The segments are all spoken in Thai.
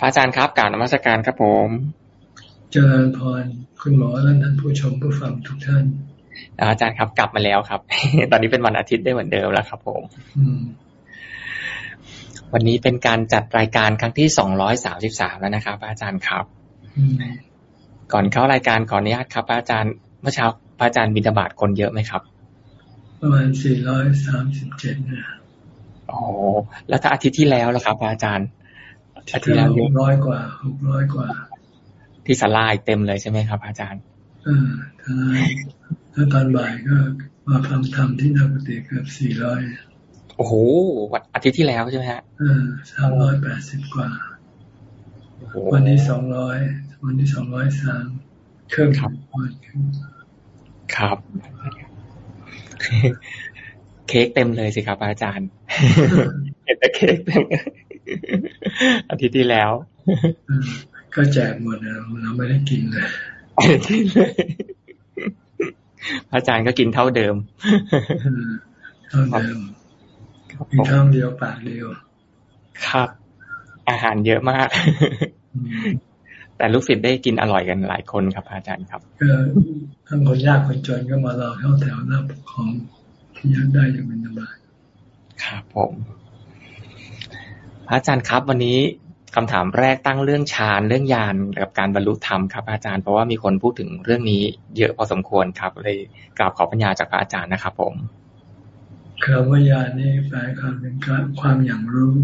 พระอาจารย์ครับกล่าวนมัสการครับผม เจริญพรคุณหมอและท่านผู้ชมผู้ฟังทุกท่าน อาจารย์ครับกลับมาแล้วครับ ตอนนี้เป็นวันอาทิตย์ได้เหมือนเดิมแล้วครับผมวันนี้เป็นการจัดรายการครั้งที่สองร้อยสามสิบสามแล้วนะครับอาจารย์ครับ ก่อนเข้ารายการขออนุญาตครับ อาจารย์เมื่อเช้าพระอาจารย์บิณฑบาตคนเยอะไหมครับ ประมาณสี่ร้อยสามสิบเจ็ดนะโอ้แล้วถ้าอาทิตย์ที่แล้วล่ะครับอาจารย์ อาทิตย์แล้วหกร้อยกว่าหกร้อยกว่า ที่สลายเต็มเลยใช่ไหมครับ อาจารย์เออแล้วตอนบ่ายก็มาฟังธรรมที่นักปฏิเกือบสี่ร้อยโอ้โหวันอาทิตย์ที่แล้วใช่ไหมฮะเออสามร้อยแปดสิบกว่า วันนี้สองร้อยวันนี้สองร้อยสามเครื่องครับครับ เค้กเต็มเลยสิครับอาจารย์ เห็นแต่เค้กเต็ม อาทิตย์ที่แล้ว ก็แจกหมดนะเราไม่ได้กินเลยกินเลยพระอาจารย์ก็กินเท่าเดิมเท่าเดิมมีท้องเดียวปากเดียวครับ อาหารเยอะมาก แต่ลูกศิษย์ได้กินอร่อยกันหลายคนครับอาจารย์ครับก็ทั้งคนยากคนจนก็มารอเข้าแถวหน้าของที่ยักได้อย่างเป็นสบายครับผมพ ระอาจารย์ครับวันนี้คำถามแรกตั้งเรื่องฌานเรื่องญาณกับการบรรลุธรรมครับ อาจารย์เพราะว่ามีคนพูดถึงเรื่องนี้เยอะพอสมควรครับเลยกราบขอปัญญาจากพระอาจารย์นะครับผมคำว่าญาณนี่แปลความเป็นความอย่างรู้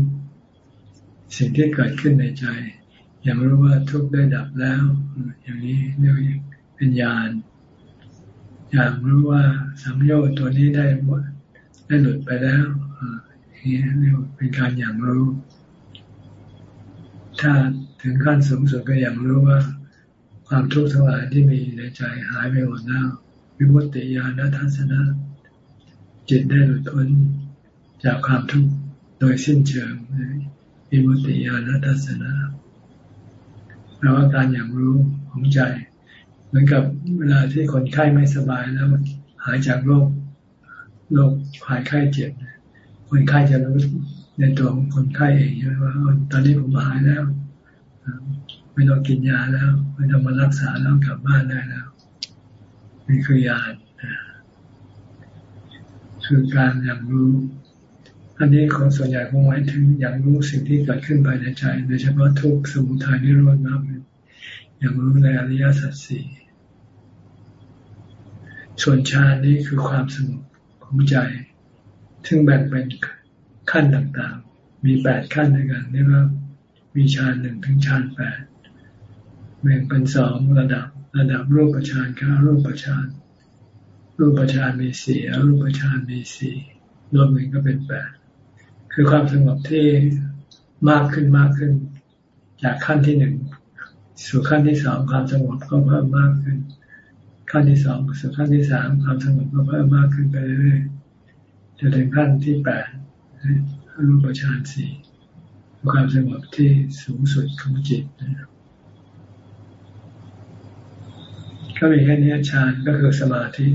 สิ่งที่เกิดขึ้นในใจ อย่างรู้ว่าทุกข์ได้ดับแล้ว อย่างนี้เรียกเป็นญาณอย่างรู้ว่าสัมโยชน์ตัวนี้ได้หมดได้หลุดไปแล้วนี่เรียกเป็นการอย่างรู้ ถ้าถึงขั้นสูงสุดก็อย่างรู้ว่า ความทุกข์ทั้งหลายที่มีในใจหายไปหมดแล้ววิมุตติญาณทัศนะ จิตได้หลุดพ้นจากความทุกข์โดยสิ้นเชิงวิมุตติญาณทัศนะแปลว่าการอย่างรู้ของใจ เหมือนกับเวลาที่คนไข้ไม่สบายแล้วหายจากโรคโรคหายไข้เจ็บคนไข้จะรู้ ในตัวของคนไข้เองใช่ไหมว่าตอนนี้ผมหายแล้ว ไม่ต้องกินยาแล้ว ไม่ต้องมารักษาแล้วกลับบ้านได้แล้วนี่คือยาคือการอย่างรู้ อันนี้คนส่วนใหญ่คงหมายถึงอย่างรู้สิ่งที่เกิดขึ้นภายในใจโดยเฉพาะทุกสมุทัยนิโรธมากอย่างรู้ในอริยสัจสี่ส่วนฌานนี้คือความสงบของใจ ซึ่งแบ่งเป็น ขั้นต่างๆ มีแปดขั้นด้วยกันเรียกว่ามีฌานหนึ่งถึงฌานแปดแบ่งเป็นสองระดับระดับรูปฌานกับรูปฌานรูปฌานมีสี่รูปฌานมีสี่รวมหนึ่งก็เป็นแปดคือความสงบที่มากขึ้นมากขึ้น จากขั้นที่หนึ่งสู่ขั้นที่สองความสงบก็เพิ่มมากขึ้น ขั้นที่สองสู่ขั้นที่สามความสงบก็เพิ่มมากขึ้นไปเรื่อยๆจะถึงขั้นที่แปด รูปฌานสี่ความสงบที่สูงสุดของจิตนะก็มีแค่นี้ฌานก็คือสมาธิ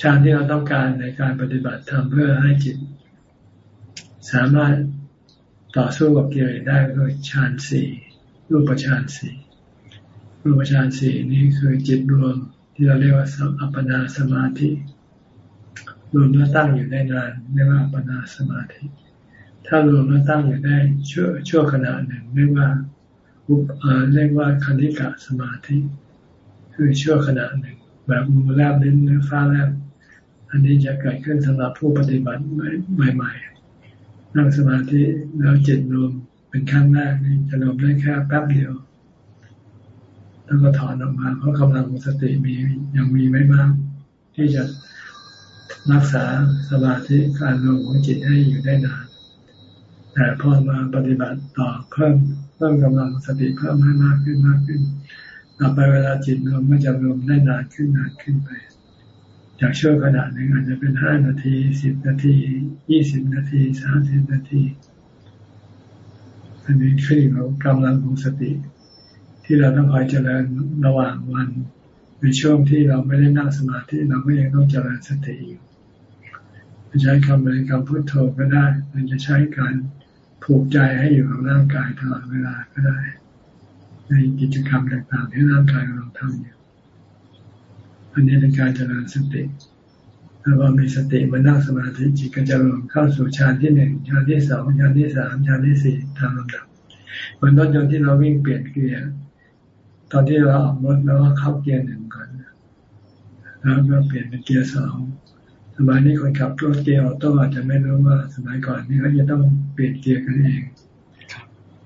ฌานที่เราต้องการในการปฏิบัติธรรมเพื่อให้จิต สามารถต่อสู้กับกิเลสได้ก็ฌานสี่รูปฌานสี่รูปฌานสี่นี่คือจิตรวมที่เราเรียกว่าอัปปนาสมาธิ รวมแล้วตั้งอยู่ได้นานเรียกว่าปนาสมาธิ ถ้ารวมแล้วตั้งอยู่ได้ชั่วชั่วขณะหนึ่งเรียกว่าอุปเรียกว่าคณิกะสมาธิ คือชั่วขณะหนึ่ง แบบมือแลบลิ้นนื้อฟ้าแลบอันนี้จะเกิดขึ้นสำหรับผู้ปฏิบัติใหม่ ๆ นั่งสมาธิแล้วจิตรวมเป็นครั้งแรกนี่จะรวมได้แค่แป๊บเดียวแล้วก็ถอนออกมาเพราะกำลังสติมียังมีไม่มาก ที่จะ รักษาสมาธิการรวมของจิตให้อยู่ได้นาน แต่พอมาปฏิบัติต่อเพิ่มเพิ่มกำลังสติเพิ่มให้มากขึ้นมากขึ้นต่อไปเวลาจิตรวมก็จะรวมได้นานขึ้นนานขึ้นไป จากช่วงขนาดหนึ่งอาจจะเป็นห้านาทีสิบนาทียี่สิบนาทีสามสิบนาทีอันนี้ขึ้นอยู่กับกำลังของสติ ที่เราต้องคอยเจริญระหว่างวัน ในช่วงที่เราไม่ได้นั่งสมาธิเราก็ยังต้องเจริญสติอยู่ใช้คำบริกรรมพุทโธก็ได้หรือจะใช้การผูกใจให้อยู่กับร่างกายตลอดเวลาก็ได้ ในกิจกรรมต่างๆที่ร่างกายกำลังทำอยู่อันนี้เป็นการเจริญสติถ้าว่ามีสติมานั่งสมาธิจิตก็จะรวมเข้าสู่ฌานที่หนึ่งฌานที่สองฌานที่สามฌานที่สี่ตามลำดับเหมือนรถยนต์ที่เราวิ่งเปลี่ยนเกียร์ ตอนที่เราออกรถแล้วก็เข้าเกียร์หนึ่งก่อนแล้วก็เปลี่ยนเป็นเกียร์สองสมัยนี้คนขับรถเกียร์ออโต้อาจจะไม่รู้ว่าสมัยก่อนนี่เขาจะต้องเปลี่ยนเกียร์กันเอง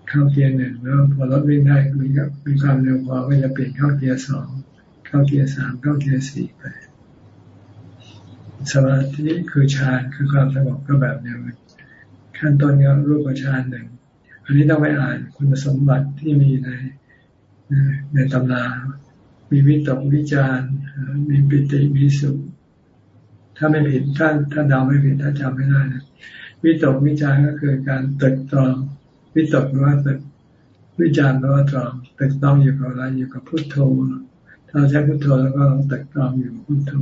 เข้าเกียร์หนึ่งแล้วพอรถวิ่งได้มีมีความเร็วพอก็จะเปลี่ยนเข้าเกียร์สองเข้าเกียร์สามเข้าเกียร์สี่ไปสมาธิคือฌานคือความสงบก็แบบเดียวกันขั้นต้นก็รูปฌานหนึ่งอันนี้ต้องไปอ่านคุณสมบัติที่มีใน ในตำรา มีวิตกวิจารมีปิติมีสุข ถ้าไม่ผิดถ้าถ้าเดาไม่ผิดถ้าจำไม่ได้นะวิตกวิจารก็คือการตึกตรอง วิตกหรือว่าตึกวิจารหรือว่าตรองตึกตรองอยู่กับอะไรอยู่กับพุทโธถ้าใช้พุทโธแล้วก็ตึกตรองอยู่กับพุทโธ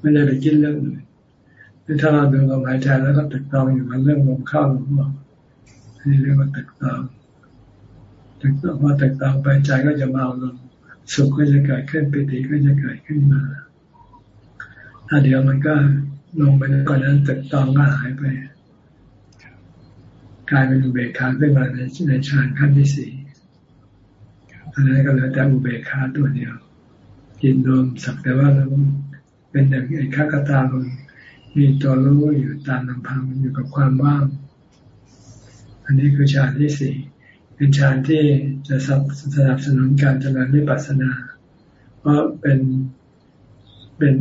ไม่ได้ไปคิดเรื่องอื่นถ้าเราดูลมหายใจแล้วก็ตึกตรองอยู่กับเรื่องลมเข้าลมออกนี่เรียกว่าตึกตรอง ตึกตรองพอตึกตรองไปใจก็จะเบาลงสุขก็จะเกิดขึ้นปิติก็จะเกิดขึ้นมา ถ้าเดี๋ยวมันก็ลงไปก่อนนั้นตึกตองก็หายไป กลายเป็นอุเบกขาขึ้นมาในในฌานขั้นที่สี่อันนั้นก็เหลือแต่อุเบกขาตัวเดียวกินรวมสักแต่ว่าเราเป็นอย่างไอ้ข้ากตาลงมีตัวรู้อยู่ตามลำพังอยู่กับความว่าง อันนี้คือฌานที่สี่ เป็นฌานที่จะสนับสนุนการเจริญวิปัสสนา เพราะเป็นเป็น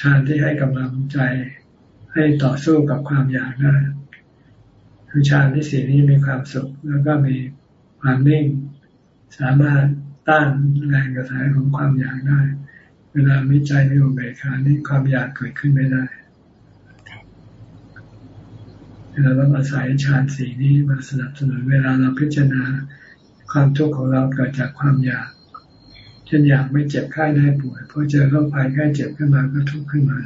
ฌานที่ให้กำลังใจให้ต่อสู้กับความอยากได้คือฌานที่สี่นี้มีความสุข แล้วก็มีความนิ่ง สามารถต้านแรงกระแสของความอยากได้ เวลามิใจมีอุเบกขานี้ความอยากเกิดขึ้นไม่ได้ เราต้องอาศัยฌานสีนี้มาสนับสนุนเวลาเราพิจารณาความทุกข์ของเราเกิดจากความอยากเช่นอยากไม่เจ็บไข้ได้ป่วยพอเจอโรคภัยไข้เจ็บขึ้นมาก็ทุกข์ขึ้นมา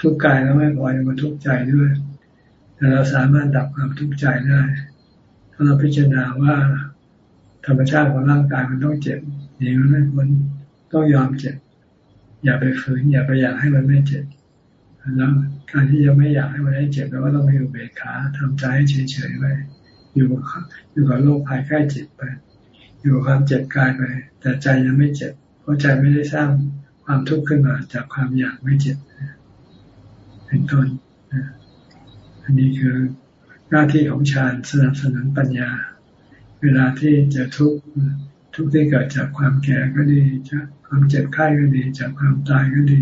ทุกข์กายแล้วไม่พอยังมาทุกข์ใจด้วย แต่เราสามารถดับความทุกข์ใจได้ถ้าเราพิจารณาว่าธรรมชาติของร่างกายมันต้องเจ็บนี่มันไม่ควรต้องยอมเจ็บ อย่าไปฝืนอย่าไปอยากให้มันไม่เจ็บแล้ว การที่จะไม่อยากให้มันให้เจ็บเราก็ต้องมีอุเบกขาทำใจให้เฉยๆไว้อยู่กับอยู่กับโรคภัยไข้เจ็บไป อยู่กับความเจ็บกายไป แต่ใจยังไม่เจ็บ เพราะใจไม่ได้สร้างความทุกข์ขึ้นมาจากความอยากไม่เจ็บเป็นต้นอันนี้คือหน้าที่ของฌานสนับสนุนปัญญา เวลาที่จะทุกข์ทุกข์ที่เกิดจากความแก่ก็ดี จากความเจ็บไข้ก็ดี จากความตายก็ดี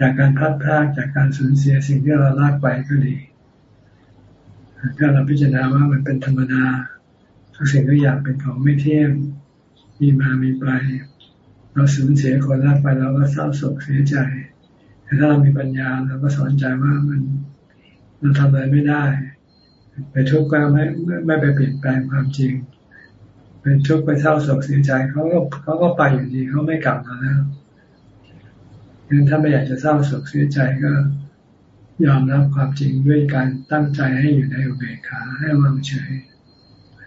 จากการพัดพลาดจากการสูญเสียสิ่งที่เราลากไปก็ดี ถ้าเราพิจารณาว่ามันเป็นธรรมดาทุกสิ่งทุกอย่างเป็นของไม่เที่ยงมีมามีไป เราสูญเสียคนลากไปเราก็เศร้าโศกเสียใจ แต่ถ้าเรามีปัญญาเราก็สอนใจว่ามันเราทำอะไรไม่ได้ ไปทุกข์ก็ไม่ไม่ไปเปลี่ยนแปลงความจริงเป็นทุกข์ไปเศร้าโศกเสียใจเขาก็เขาก็ไปอยู่ดีเขาไม่กลับมาแล้ว งั้นถ้าไม่อยากจะเศร้าโศกเสียใจก็ยอมรับความจริงด้วยการตั้งใจให้อยู่ในอุเบกขาให้วางเฉย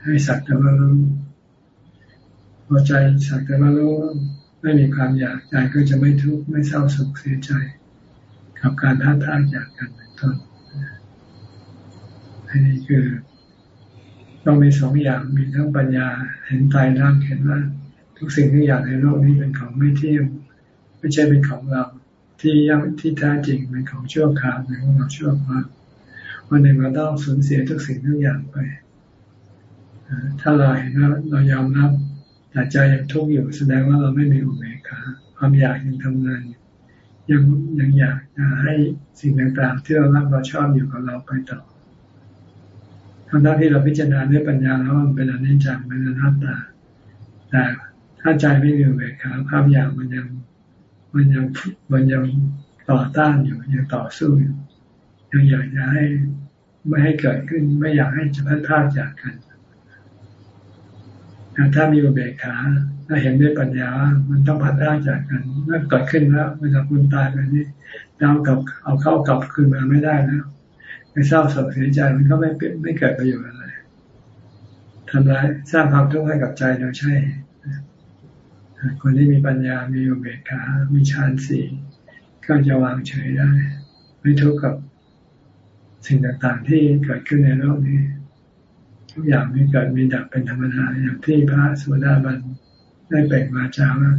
ให้สักแต่ว่ารู้พอใจสักแต่ว่ารู้ไม่มีความอยากใจก็จะไม่ทุกข์ไม่เศร้าโศกเสียใจ กับการท้าทายจากกันเป็นต้นอันนี้คือต้องมีสองอย่างมีทั้งปัญญาเห็นตายรักเห็นว่า ทุกสิ่งทุกอย่างในโลกนี้เป็นของไม่เที่ยง ไม่ใช่เป็นของเราที่ยังที่แท้จริงเป็นของชั่วคราวเป็นของเราชั่วคราววันหนึ่งเราต้องสูญเสียทุกสิ่งทุกอย่างไปถ้าเราเห็นว่าเรายอมรับแต่ใจยังทุกข์อยู่แสดงว่าเราไม่มีอุเบกขาความอยากยังทำงานยังยังอยากจะให้สิ่งต่างๆ ที่เรารักเราชอบอยู่กับเราไปต่อทั้งที่เราพิจารณาด้วยปัญญาแล้วมันเป็นอนิจจังเป็นอนัตตาแต่ถ้าใจไม่มีอุเบกขาความอยากมันยัง มันยังมันยังต่อต้านอยู่ยังต่อสู้อยู่ยังอยากจะให้ไม่ให้เกิดขึ้น ไม่อยากให้จะพัดพาดจากกันถ้ามีอุเบกขาถ้าเห็นด้วยปัญญา มันต้องพัดพาดจากกันเมื่อเกิดขึ้นแล้วเวลาคุณตายไปนี่เรากับเอาเข้ากลับคืนมาไม่ได้แล้วไปเศร้าโศกเสียใจมันก็ไม่เป็นไม่เกิดประโยชน์อะไรทำร้ายสร้างความทุกข์ให้กับใจโดยใช่ คนที่มีปัญญา มีอุเบกขา มีฌานสี่ก็จะวางเฉยได้ ไม่ทุกข์กับสิ่งต่างๆ ที่เกิดขึ้นในโลกนี้ ทุกอย่างมีเกิดมีดับเป็นธรรมดาอย่างที่พระสุดาบันได้เป่งมาจาว่า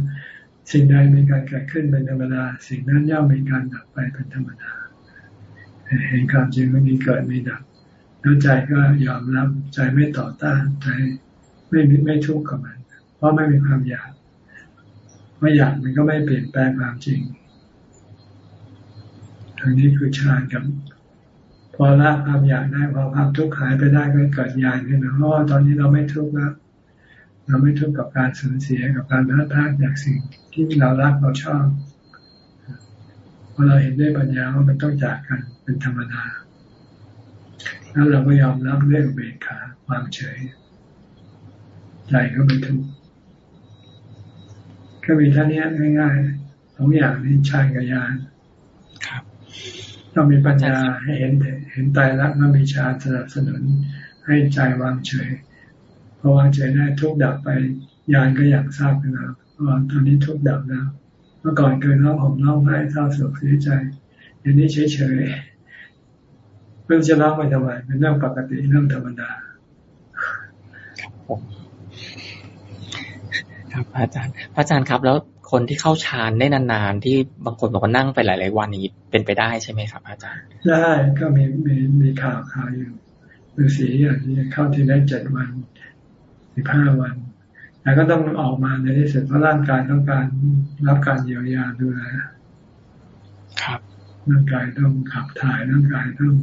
สิ่งใดมีการเกิดขึ้นเป็นธรรมดา สิ่งนั้นย่อมมีการดับไปเป็นธรรมดา เห็นความจริงว่ามีเกิดมีดับแล้วใจก็ยอมรับใจไม่ต่อต้านใจไม่ไม่ทุกข์กับมัน เพราะไม่มีความอยาก ไม่อยากมันก็ไม่เปลี่ยนแปลงความจริงทางนี้คือฌานกับ พอละความอยากได้พอความทุกข์หายไปได้ก็เกิดญาณขึ้นมาเพราะว่าตอนนี้เราไม่ทุกข์แล้วเราไม่ทุกข์กับการสูญเสียกับการพลาดพลาดจากสิ่งที่เรารักเราชอบพอเราเห็นด้วยปัญญาว่ามันต้องจากกันเป็นธรรมดาแล้วเราก็ยอมรับเรื่องเบกขาควางเฉยใจก็ไม่ทุกข์ ก็มีท่านี้ง่ายๆสองอย่างนี้ชายกับยานครับต้องมีปัญญาให้เห็นเห็นตายรักมันมีชาสนับสนุน ให้ใจวางเฉยพอวางเฉยได้ทุกดับไปยานก็อยากทราบกันแล้วว่าตอนนี้ทุกดับแล้วเมื่อก่อนเคยร้องห่มร้องไห้เศร้าโศกเสียใจเดี๋ยวนี้เฉยเฉยเรื่องจะร้องไปทำไมเป็นเรื่องปกติเรื่องธรรมดา ครับอาจารย์พระอาจารย์ครับ แล้วคนที่เข้าฌานได้นานๆที่บางคนบอกว่านั่งไปหลาย ๆ วันนี้เป็นไปได้ใช่ไหมครับ อาจารย์ได้ก็มีมีมีข่าวข่าวอยู่ฤาษีอย่างนี้เข้าที่ได้เจ็ดวันสิบห้าวันแต่ก็ต้องออกมาในที่สุดเพราะร่างกายต้องการรับการเยียวยาดูแลครับร่างกายต้องขับถ่ายร่างกายต้อง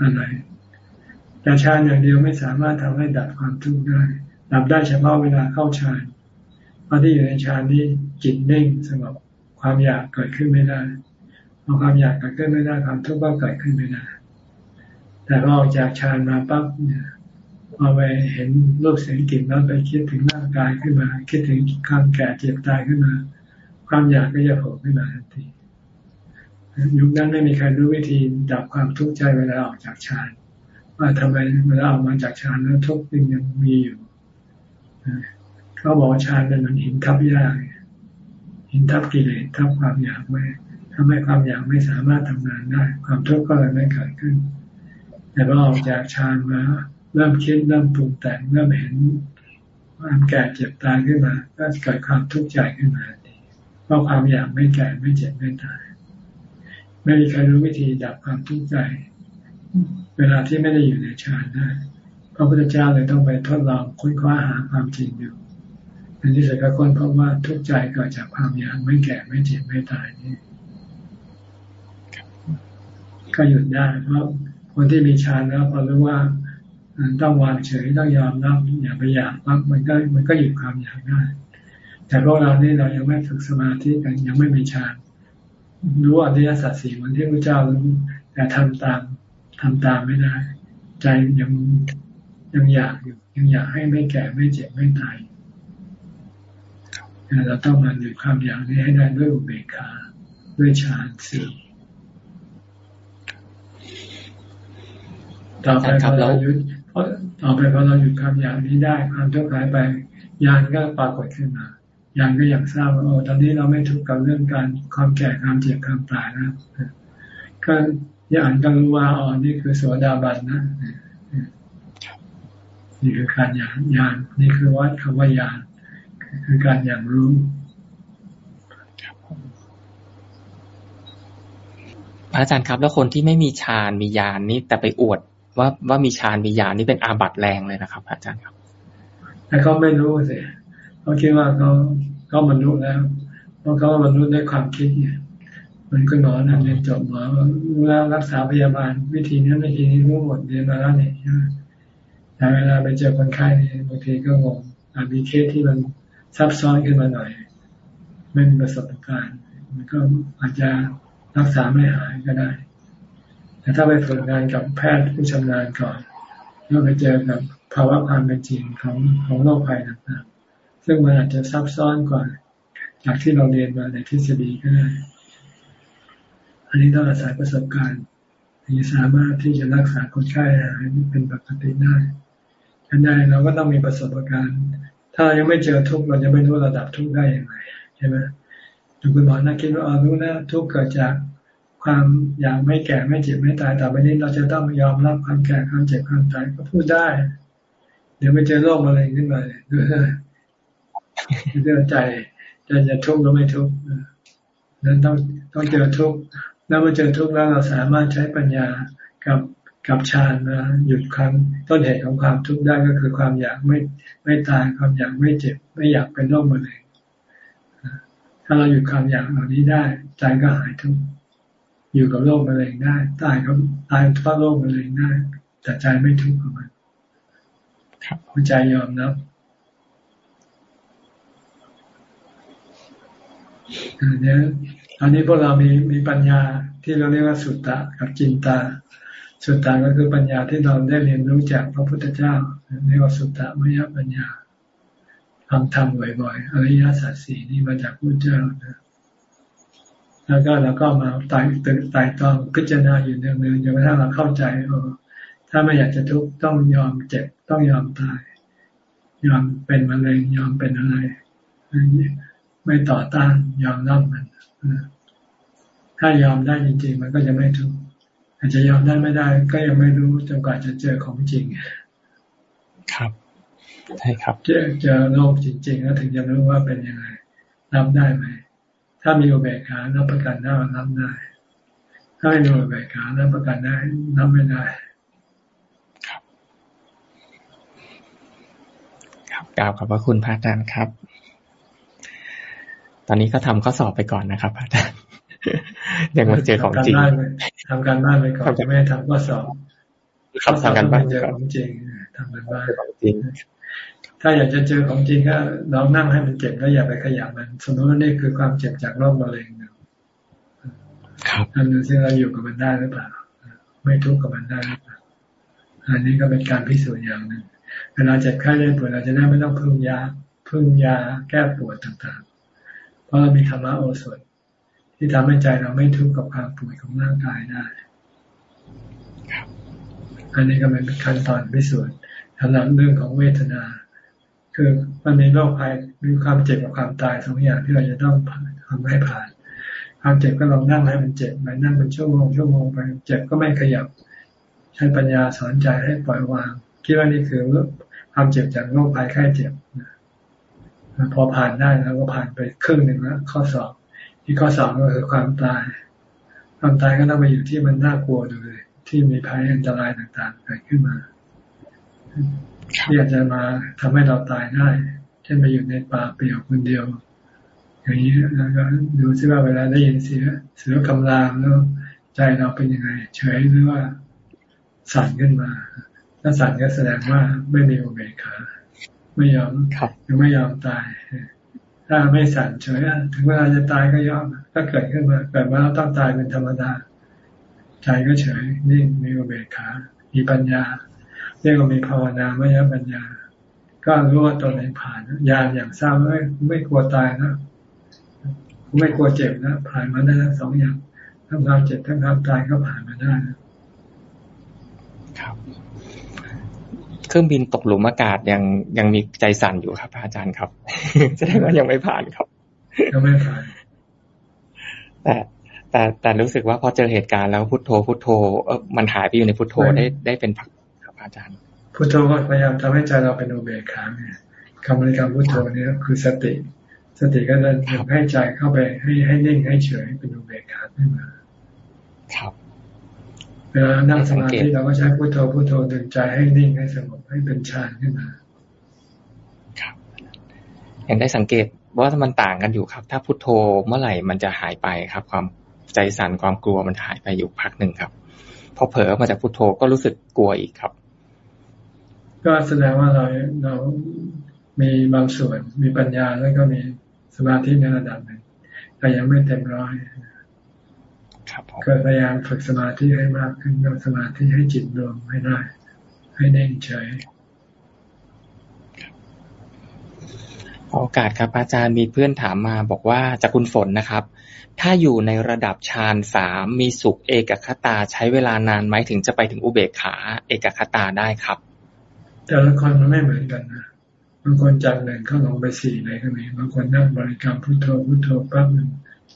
อะไรแต่ฌานอย่างเดียวไม่สามารถทำให้ดับความทุกข์ได้ดับได้เฉพาะเวลาเข้าฌานเพราะที่อยู่ในฌานนี้จิตนิ่งสงบความอยากเกิดขึ้นไม่ได้พอความอยากเกิดขึ้นไม่ได้ความทุกข์ก็เกิดขึ้นไม่ได้ แต่พอออกจากฌานมาปั๊บเนี่ยพอไปเห็นรูปเสียงกลิ่นแล้วไปคิดถึงร่างกายขึ้นมา คิดถึงความแก่เจ็บตายขึ้นมา ความอยากก็จะโผล่ขึ้นมาทันทียุคนั้นไม่มีใครรู้วิธีดับความทุกข์ใจเวลาออกจากฌานว่าทำไมเวลาออกมาจากฌานแล้วทุกข์ยังมีอยู่ เขาบอกฌานเป็นเหมือนหินทับยากหินทับกิเลสทับความอยากไว้ทำให้ความอยากไม่สามารถทำงานได้ ความทุกข์ก็เลยไม่เกิดขึ้น แต่พอออกจากฌานมาเริ่มคิดเริ่มปรุงแต่งเริ่มเห็นความแก่เจ็บตายขึ้นมาก็เกิดความทุกข์ใจขึ้นมาเพราะความอยากไม่แก่ไม่เจ็บไม่ตาย ไม่มีใครรู้วิธีดับความทุกข์ใจ เวลาที่ไม่ได้อยู่ในฌานได้พระพุทธเจ้าเลยต้องไปทดลองค้นคว้าหาความจริงอยู่ อันที่สุดก็คนพบว่าทุกใจเกิดจากความอยากไม่แก่ไม่เจ็บไม่ตายนี่ก็หยุดได้ เพราะคนที่มีฌานแล้วพอรู้ว่าต้องวางเฉยต้องยอมรับอย่าไปอยากปั๊บมันก็มันก็หยุดความอยากได้ แต่พวกเรานี่เรายังไม่ฝึกสมาธิกันยังไม่มีฌานรู้อริยสัจสี่เหมือนที่พระเจ้ารู้แต่ทำตามทำตามไม่ได้ ใจยังยังอยากอยู่ยังอยากให้ไม่แก่ไม่เจ็บไม่ตาย เราต้องมาหยุดความอยากนี้ให้ได้ด้วยอุเบกขาด้วยฌานสี่ต่อไปพอเราหยุดต่อไปพอเราหยุดความอยากนี้ได้ความทุกข์หายไปยานก็ปรากฏขึ้นมายานก็อยากทราบว่าโอ้ตอนนี้เราไม่ทุกข์กับเรื่องการความแก่ความเจ็บความตายนะก็ยานก็รู้ว่าอ๋อนี่คือโสดาบันนะนี่คือการยานยานนี่คือวัดคำว่ายาน คือการอย่างรู้พระอาจารย์ครับ แล้วคนที่ไม่มีฌานมีญาณนนี่แต่ไปอวดว่าว่ามีฌานมีญาณนี่เป็นอาบัตแรงเลยนะครับอาจารย์ครับแต่เขาไม่รู้สิเขาคิดว่าเขาเขาบรรลุแล้วเพราะเขาบรรลุด้วยความคิดเนี่ยมันก็หมอนะเรียนจบหมอรู้แล้วรักษาพยาบาล วิธีนี้วิธีนี้รู้หมดเรียนมาแล้วเนี่ยแต่เวลาไปเจอคนไข้เนี่ยบางทีก็งงอาจมีเคสที่มัน ซับซ้อนขึ้นมาหน่อยไม่มีประสบการณ์ มันก็อาจจะรักษาไม่หายก็ได้ แต่ถ้าไปฝึกงานกับแพทย์ผู้ชำนาญก่อนแล้วไปเจอกับภาวะความเป็นจริงของของโรคภัยต่างๆ ซึ่งมันอาจจะซับซ้อนกว่าจากที่เราเรียนมาในทฤษฎีก็ได้ อันนี้ต้องอาศัยประสบการณ์ถึงสามารถที่จะรักษาคนไข้ให้เป็นปกติได้อันใดเราก็ต้องมีประสบการณ์ ถ้ายังไม่เจอทุกข์เราจะไม่รู้ระดับทุกข์ได้อย่างไรใช่ไหมดูคุณหมอนักคิดว่าเออรู้แล้วทุกข์เกิดจากความอยากไม่แก่ไม่เจ็บไม่ตายแต่ไปนี้เราจะต้องยอมรับความแก่ความเจ็บความตายก็พูดได้ เดี๋ยวไปเจอโรคมะเร็งขึ้นมาเลยเรื่องใจจะจะทุกข์หรือไม่ทุกข์นั้นต้องต้องเจอทุกข์แล้วเมื่อเจอทุกข์แล้วเราสามารถใช้ปัญญากับ กับฌานมาหยุดความต้นเหตุของความทุกข์ได้ก็คือความอยากไม่ไม่ตายความอยากไม่เจ็บ ไม่อยากเป็นโรคมะเร็งถ้าเราหยุดความอยากเหล่านี้ได้ใจก็หายทุกข์อยู่กับโรคมะเร็งได้ตายก็ตายเพราะโรคมะเร็งได้ แต่ใจไม่ทุกข์กับมันหัวใจยอมรับเนี่ยอันนี้พวกเรามีมีปัญญาที่เราเรียกว่าสุตตะกับจินตา สุตตะก็คือปัญญาที่เราได้เรียนรู้จากพระพุทธเจ้าเรียกว่าสุตตะมยปัญญาทำทำบ่อยๆอริยสัจสี่นี่มาจากพระเจ้านะแล้วก็เราก็มาตายตึกตายตองพิจารณาอยู่เนืองๆจนกระทั่งเราเข้าใจเออถ้าไม่อยากจะทุกข์ต้องยอมเจ็บต้องยอมตาย ยอมเป็นมะเร็งยอมเป็นอะไร ไม่ต่อต้านยอมรับมันถ้ายอมได้จริง ๆ มันก็จะไม่ทุกข์ อาจจะยอมได้ไม่ได้ ก็ยังไม่รู้จนกว่าจะเจอของจริง ครับใช่ครับเจอเจอโลกจริง ๆ แล้วถึงจะรู้ว่าเป็นยังไงรับได้ไหมถ้ามีอุเบกขารับประกันได้รับได้ ถ้าไม่มีอุเบกขารับประกันได้รับไม่ได้ครับครับกล่าวขอบพระคุณพระอาจารย์ครับ ตอนนี้ก็ทำข้อสอบไปก่อนนะครับพระอาจารย์ ยังไม่เจอของจริงทำการบ้านไปก่อนจะไม่ทำข้อสอบครับทำการบ้านเจอของจริงทำการบ้านของจริง ถ้าอยากจะเจอของจริงก็ลองนั่งให้มันเจ็บแล้วอย่าไปขยับมัน สมมติว่านี่คือความเจ็บจากโรคมะเร็งครับอันนี้ซึ่งเราอยู่กับมันได้หรือเปล่า ไม่ทุกข์กับมันได้หรือเปล่าอันนี้ก็เป็นการพิสูจน์อย่างหนึ่งเวลาเจ็บไข้ได้ปวดเราจะได้ไม่ต้องพึ่งยาพึ่งยาแก้ปวดต่างๆ เพราะเรามีธรรมะโอสถ ที่ทำให้ใจเราไม่ทุกข์กับความป่วยของร่างกายได้อันนี้ก็เป็นขั้นตอนพิสูจน์สำหรับเรื่องของเวทนา คือมันมีโรคภัยมีความเจ็บกับความตายสองอย่างที่เราจะต้องทำให้ผ่าน ความเจ็บก็ลองนั่งให้มันเจ็บไปนั่งเป็นชั่วโมงชั่วโมงไปเจ็บก็ไม่ขยับ ใช้ปัญญาสอนใจให้ปล่อยวางคิดว่านี่คือความเจ็บจากโรคภัยไข้เจ็บพอผ่านได้แล้วก็ผ่านไปครึ่งหนึ่งแล้วข้อสอบ ที่ข้อสองก็คือความตาย ความตายก็ต้องไปอยู่ที่มันน่ากลัวดูเลยที่มีภัยอันตรายต่างๆเกิดขึ้นมาที่อาจจะมาทำให้เราตายได้เช่นไปอยู่ในป่าเปลี่ยวคนเดียว อย่างนี้แล้วก็ดูซิว่าเวลาได้ยินเสียเสือกำลามแล้วใจเราเป็นยังไง เฉยหรือว่าสั่นขึ้นมา ถ้าสั่นก็แสดงว่าไม่มีอุเบกขาไม่ยอมยังไม่ยอมตาย ถ้าไม่สั่นเฉยถึงเวลาจะตายก็ยอมถ้าเกิดขึ้นมาเกิดมาแล้วต้องตายเป็นธรรมดาใจก็เฉยนิ่งมีอุเบกขา มีปัญญา เรียกว่ามีภาวนามยปัญญา ก็รู้ว่าตัวไหนผ่านยานอย่างทราบไม่ไม่กลัวตายนะไม่กลัวเจ็บนะผ่านมาได้ทั้งสองอย่างทั้งความเจ็บทั้งความตายก็ผ่านมาได้นะครับ เครื่องบินตกหลุมอากาศยังยังมีใจสั่นอยู่ครับ อาจารย์ครับแสดงว่ายังไม่ผ่านครับยังไม่ผ่านแต่แต่แต่รู้สึกว่าพอเจอเหตุการณ์แล้วพุทโธพุทโธเออมันหายไปอยู่ในพุทโธได้ได้เป็นพักอาจารย์ พุทโธก็พยายามทำให้ใจเราเป็นอุเบกขาเนี่ยคำบริกรรมพุทโธนี่คือสติ สติก็จะทำให้ใจเข้าไปให้ให้นิ่งให้เฉยเป็นอุเบกขาขึ้นมา ครับ เวลานั่งสมาธิเราก็ใช้พุทโธพุทโธดึงใจให้นิ่งให้สงบให้เป็นฌานขึ้นมาครับยังได้สังเกตว่ามันต่างกันอยู่ครับ ถ้าพุทโธเมื่อไหร่มันจะหายไปครับ ความใจสั่นความกลัวมันหายไปอยู่พักหนึ่งครับพอเผลอมาจากพุทโธก็รู้สึกกลัวอีกครับ ก็แสดงว่าเราเรามีบางส่วนมีปัญญาแล้วก็มีสมาธิในระดับหนึ่งแต่ยังไม่เต็มร้อย ก็พยายามฝึกสมาธิให้มากขึ้นทำสมาธิให้จิตรวมให้ได้ ให้เน่งเฉยโอกาสครับอาจารย์มีเพื่อนถามมาบอกว่าจากคุณฝนนะครับ ถ้าอยู่ในระดับฌานสามมีสุขเอกคตาใช้เวลานานไหมถึงจะไปถึงอุเบกขา เอกคตาได้ครับ แต่ละคนมันไม่เหมือนกันนะบางคนจากหนึ่งเขาลงไปสี่เลยก็มีบางคนนั่งบริกรรมพุทโธพุทโธปั๊บหนึ่ง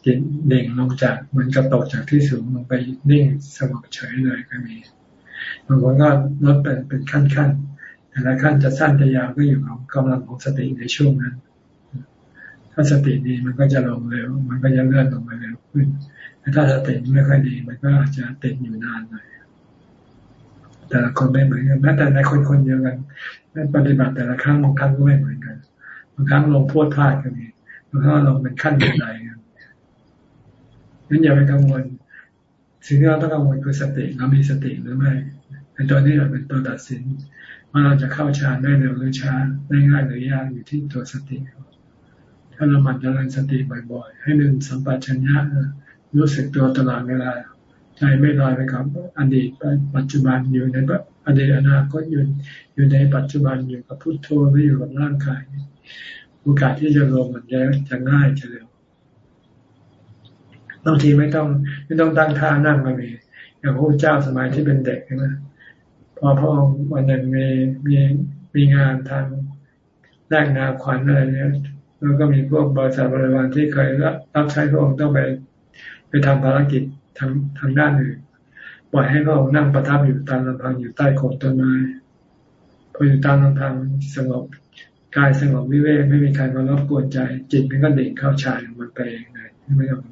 จิตเด่งลงจากเหมือนกระตกจากที่สูงลงไปนิ่งสงบเฉยเลยก็มีบางคนก็ลดเป็นเป็นขั้นขั้นแต่ละขั้นจะสั้นจะยาวก็อยู่ของกำลังของสติในช่วงนั้น ถ้าสติดีมันก็จะลงเร็ว มันก็จะเลื่อนลงมาเร็วขึ้นแต่ถ้าสติไม่ค่อยดีมันก็อาจจะติดอยู่นานหน่อยแต่ละคนไม่เหมือนกันแม้แต่ในคนคนเดียวกันปฏิบัติแต่ละครั้งบางครั้งก็ไม่เหมือนกันบางครั้งลงพวดพลาดกันมีบางครั้งลงเป็นขั้นบันได นั้นอย่าไปกังวล สิ่งที่เราต้องกังวลคือสติเรามีสติหรือไม่ในตัวนี้เราเป็นตัวตัดสินว่าเราจะเข้าฌานได้เร็วหรือช้าได้ง่ายหรือยากอยู่ที่ตัวสติ ถ้าเราหมั่นเจริญสติบ่อย ๆ ให้ดึงสัมปชัญญะรู้สึกตัวตลอดเวลาใจไม่ลอยไปกับอดีตปัจจุบันอยู่ในอดีตอนาคตอยู่อยู่ในปัจจุบันอยู่กับพุทโธไม่อยู่กับร่างกาย โอกาสที่จะรวมมันจะจะง่ายจะเร็ว บางทีไม่ต้องไม่ต้องตั้งท่านั่งก็มีอย่างพระเจ้าสมัยที่เป็นเด็กนะพอพระองค์วันหนึ่งมีมีมีงานทางแรกนาขวัญอะไรเนี่ยแล้วก็มีพวกบริษัทบริวารที่เคยรับใช้พระองค์ต้องไป ไปทำภารกิจทางทางด้านอื่นปล่อยให้พระองค์นั่งประทับอยู่ตามลำพังอยู่ใต้โคนต้นไม้พออยู่ตามลำพังสงบกายสงบวิเวกไม่มีใครมารบกวนใจ จิตมันก็เด่งเข้าฌานมันไปเองเลยไม่ต้อง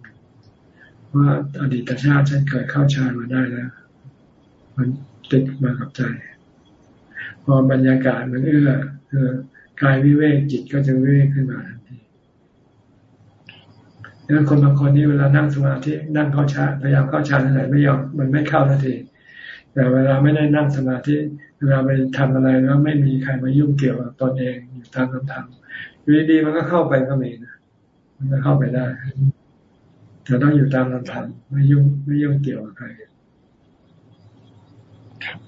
ว่าอดีตชาติฉันเคยเข้าฌานมาได้แล้ว มันติดมากับใจ พอบรรยากาศมันเอื้อคือกายวิเวกจิตก็จะวิเวกขึ้นมาทันทีดังนั้นคนบางคนนี่เวลานั่งสมาธินั่งเข้าฌานพยายามเข้าฌานอะไรไม่ยอมมันไม่เข้าทันทีแต่เวลาไม่ได้นั่งสมาธิเวลาไปทำอะไรแล้วไม่มีใครมายุ่งเกี่ยวกับตนเองอยู่ตามลำพังอยู่ดีๆมันก็เข้าไปก็มีนะมันก็เข้าไปได้ แต่ต้องอยู่ตามลำพังไม่ยุ่งไม่ยุ่งเกี่ยวกับใครครับ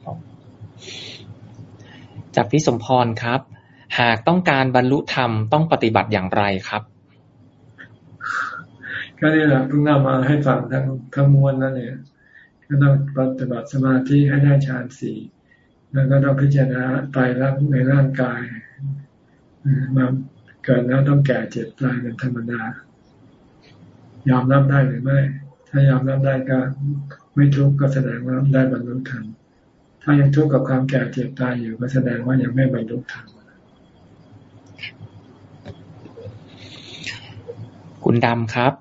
จากพี่สมพรครับ หากต้องการบรรลุธรรมต้องปฏิบัติอย่างไรครับก็นี่แหละเพิ่งนำมาให้ฟังทั้งทั้งมวลนั่นเองก็ต้องปฏิบัติสมาธิให้ได้ฌานสี่แล้วก็ต้องพิจารณาตายรักในร่างกายมาเกิดแล้วต้องแก่เจ็บตายเป็นธรรมดา ยอมรับได้หรือไม่ ถ้ายอมรับได้ก็ไม่ทุกข์ก็แสดงว่าได้บรรลุธรรมถ้ายังทุกข์กับความแก่เจ็บตายอยู่ก็แสดงว่ายังไม่บรรลุธรรมคุณดำครับ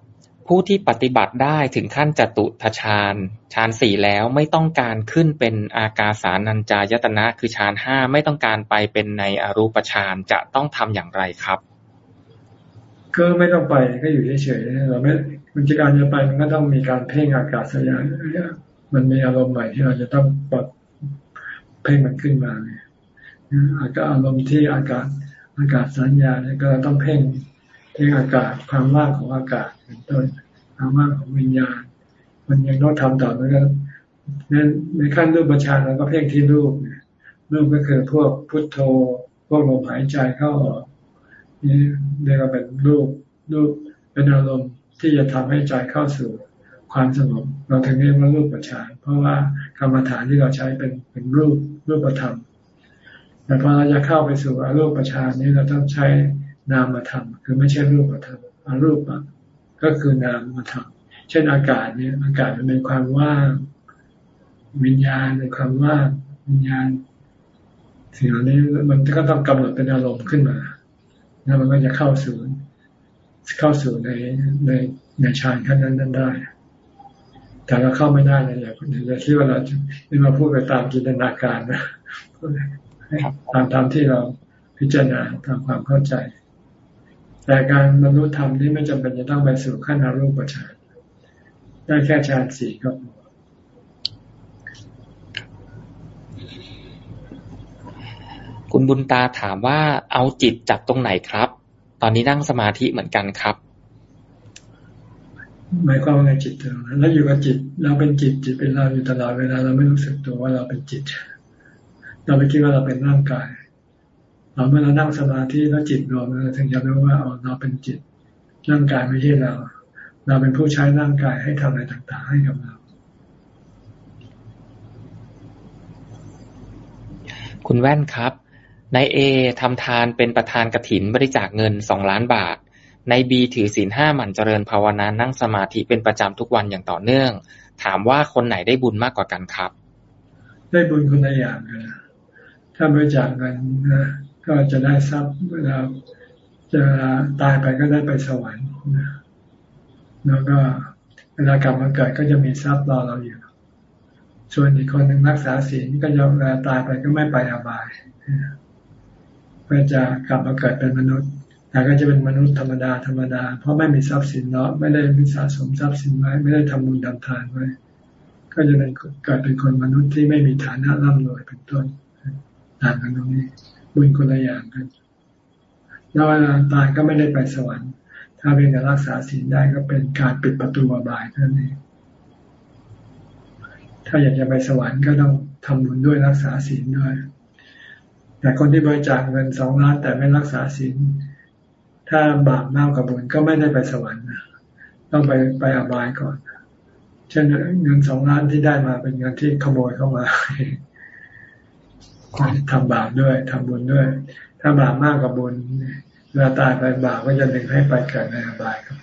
ผู้ที่ปฏิบัติได้ถึงขั้นจตุทชาญฌานสี่แล้วไม่ต้องการขึ้นเป็นอากาสานัญจายตนะคือฌานห้าไม่ต้องการไปเป็นในอรูปฌานจะต้องทำอย่างไรครับ ก็ไม่ต้องไปก็อยู่เฉยๆเราไม่มันจะการจะไปมันก็ต้องมีการเพ่งอากาศสยานมันมีอารมณ์ใหม่ที่เราจะต้องปรับเพ่งมันขึ้นมาเนี่ยอาการอารมณ์ที่อากาศอากาศสัญญาเนี่ยก็ต้องเพ่งเพ่งอากาศความว่างของอากาศเป็นต้นความว่างของวิญญาณ มันยังต้องทำต่อแล้วก็ในขั้นรูปประชานเราก็เพ่งที่รูปเนี่ยรูปก็คือพวกพุทโธ พวกลมหายใจเข้าออก นี่เรียกว่าเป็นรูปรูปเป็นอารมณ์ที่จะทำให้ใจเข้าสู่ความสงบเราถึงเรียกว่ารูปประชานเพราะว่ากรรมฐานที่เราใช้เป็นเป็นรูปรูปธรรมแต่พอเราจะเข้าไปสู่อรูปประชานนี้เราต้องใช้นามธรรมคือไม่ใช่รูปธรรมอรูปก็คือนามธรรมเช่นอากาศเนี่ยอากาศมันเป็นความว่างวิญญาณเป็นความว่างวิญญาณสิ่งเหล่านี้มันก็ต้องกำหนดเป็นอารมณ์ขึ้นมา แล้วมันก็จะเข้าสู่เข้าสู่ในในในฌานขั้นนั้นนั้นได้ แต่เราเข้าไม่ได้นะอย่าอย่าคิดว่าเราจะมาพูดไปตามจินตนาการนะตามตามที่เราพิจารณาตามความเข้าใจ แต่การบรรลุธรรมนี่ไม่จำเป็นจะต้องไปสู่ขั้นอรูปฌานได้แค่ฌานสี่ก็พอ คุณบุญตาถามว่าเอาจิตจับตรงไหนครับ ตอนนี้นั่งสมาธิเหมือนกันครับหมายความว่าไงจิตตรงนั้นแล้วอยู่กับจิต เราเป็นจิตจิตเป็นเราอยู่ตลอดเวลาเราไม่รู้สึกตัวว่าเราเป็นจิต เราไปคิดว่าเราเป็นร่างกายเราเมื่อเรานั่งสมาธิแล้วจิตรวมเราถึงจะรู้ว่าเราเป็นจิต ร่างกายไม่ใช่เรา เราเป็นผู้ใช้ร่างกายให้ทำอะไรต่างๆ ให้กับเรา คุณแว่นครับ นายเอทำทานเป็นประธานกระถินบริจาคเงินสองล้านบาท นายบีถือศีลห้าหมั่นเจริญภาวนานั่งสมาธิเป็นประจำทุกวันอย่างต่อเนื่อง ถามว่าคนไหนได้บุญมากกว่ากันครับ ได้บุญคนละอย่างกันถ้าบริจาคเงินนะก็จะได้ทรัพย์เวลาจะตายไปก็ได้ไปสวรรค์นะแล้วก็เวลากลับมาเกิดก็จะมีทรัพย์รอเราอยู่ ส่วนอีกคนหนึ่งรักษาศีลก็จะเวลาตายไปก็ไม่ไปอบาย ก็จะกลับมาเกิดเป็นมนุษย์ แต่ก็จะเป็นมนุษย์ธรรมดาธรรมดา เพราะไม่มีทรัพย์สินเนาะไม่ได้มีสะสมทรัพย์สินไว้ไม่ได้ทำบุญดำทานไว้ ก็จะเป็นเกิดเป็นคนมนุษย์ที่ไม่มีฐานะร่ำรวยเป็นต้นต่างกันตรงนี้ บุญคนละอย่างกันแล้วเวลาตายก็ไม่ได้ไปสวรรค์ ถ้าเป็นการรักษาศีลได้ก็เป็นการปิดประตูอบายนั่นเองถ้าอยากจะไปสวรรค์ก็ต้องทำบุญด้วยรักษาศีลด้วย แต่คนที่บริจาคเงินสองล้านแต่ไม่รักษาศีลถ้าบาปมากกว่าบุญก็ไม่ได้ไปสวรรค์ต้องไปไปอบายก่อน เช่นเงินสองล้านที่ได้มาเป็นเงินที่ขโมยเข้ามาทำบาปด้วยทำบุญด้วย ถ้าบาปมากกว่าบุญเวลาตายไปบาปก็จะดึงให้ไปเกิดในอบายครับ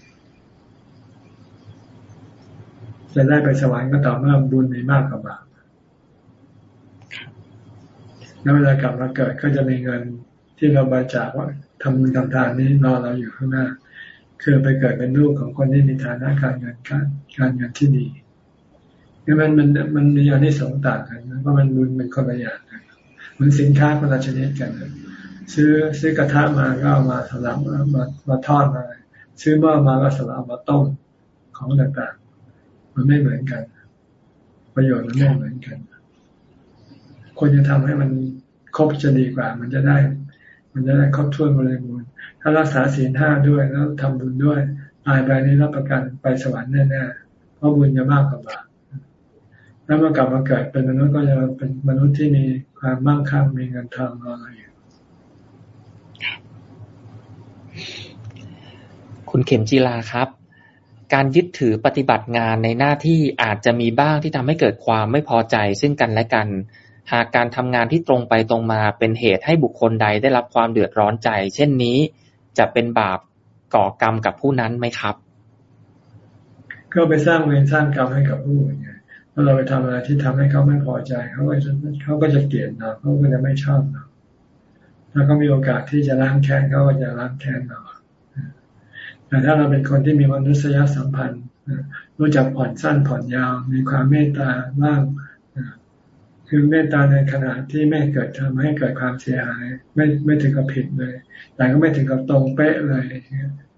จะได้ไปสวรรค์ก็ต่อเมื่อบุญมีมากกว่าบาป แล้วเวลากลับมาเกิดก็จะมีเงินที่เราบริจาคว่าทำบุญทำทานนี้รอเราอยู่ข้างหน้า คือไปเกิดเป็นลูกของคนที่มีฐานะการเงินการการเงินที่ดีนี่มันมันมันมีอันที่สองต่างกันเพราะมันบุญเป็นคนละอย่างกันเหมือนสินค้าคนละชนิดกันซื้อซื้อกระทะมาก็เอามาสำหรับมามาทอดมาซื้อหม้อมาก็สำลับมาต้มของต่างๆ มันไม่เหมือนกัน ประโยชน์มันไม่เหมือนกัน ควรจะทำให้มันครบจะดีกว่า มันจะได้ มันจะได้ครบถ้วนบริบูรณ์ถ้ารักษาศีลห้าด้วยแล้วทำบุญด้วยตายไปนี้รับประกันไปสวรรค์แน่ๆเพราะบุญจะมากกว่าบาปแล้วเมื่อกลับมาเกิดเป็นมนุษย์ก็จะเป็นมนุษย์ที่มีความมั่งคั่งมีเงินทองรอเรอยู่คุณเข็มจีลาครับ การยึดถือปฏิบัติงานในหน้าที่อาจจะมีบ้างที่ทำให้เกิดความไม่พอใจซึ่งกันและกัน หากการทำงานที่ตรงไปตรงมาเป็นเหตุให้บุคคลใดได้รับความเดือดร้อนใจ เช่นนี้จะเป็นบาปก่อกรรมกับผู้นั้นไหมครับ ก็ไปสร้างเวรสร้างกรรมให้กับผู้อื่นไงถ้าเราไปทำอะไรที่ทำให้เขาไม่พอใจเขาก็จะเขาก็จะเกลียดเราเขาก็จะไม่ชอบเราถ้าเขามีโอกาสที่จะล้างแค้นเขาก็จะล้างแค้นเราแต่ถ้าเราเป็นคนที่มีมนุษยสัมพันธ์รู้จักผ่อนสั้นผ่อนยาว มีความเมตตาบ้าง คือเมตตาในขณะที่ไม่เกิดทำให้เกิดความเสียหาย ไม่ไม่ถึงกับผิดเลย แต่ก็ไม่ถึงกับตรงเป๊ะเลย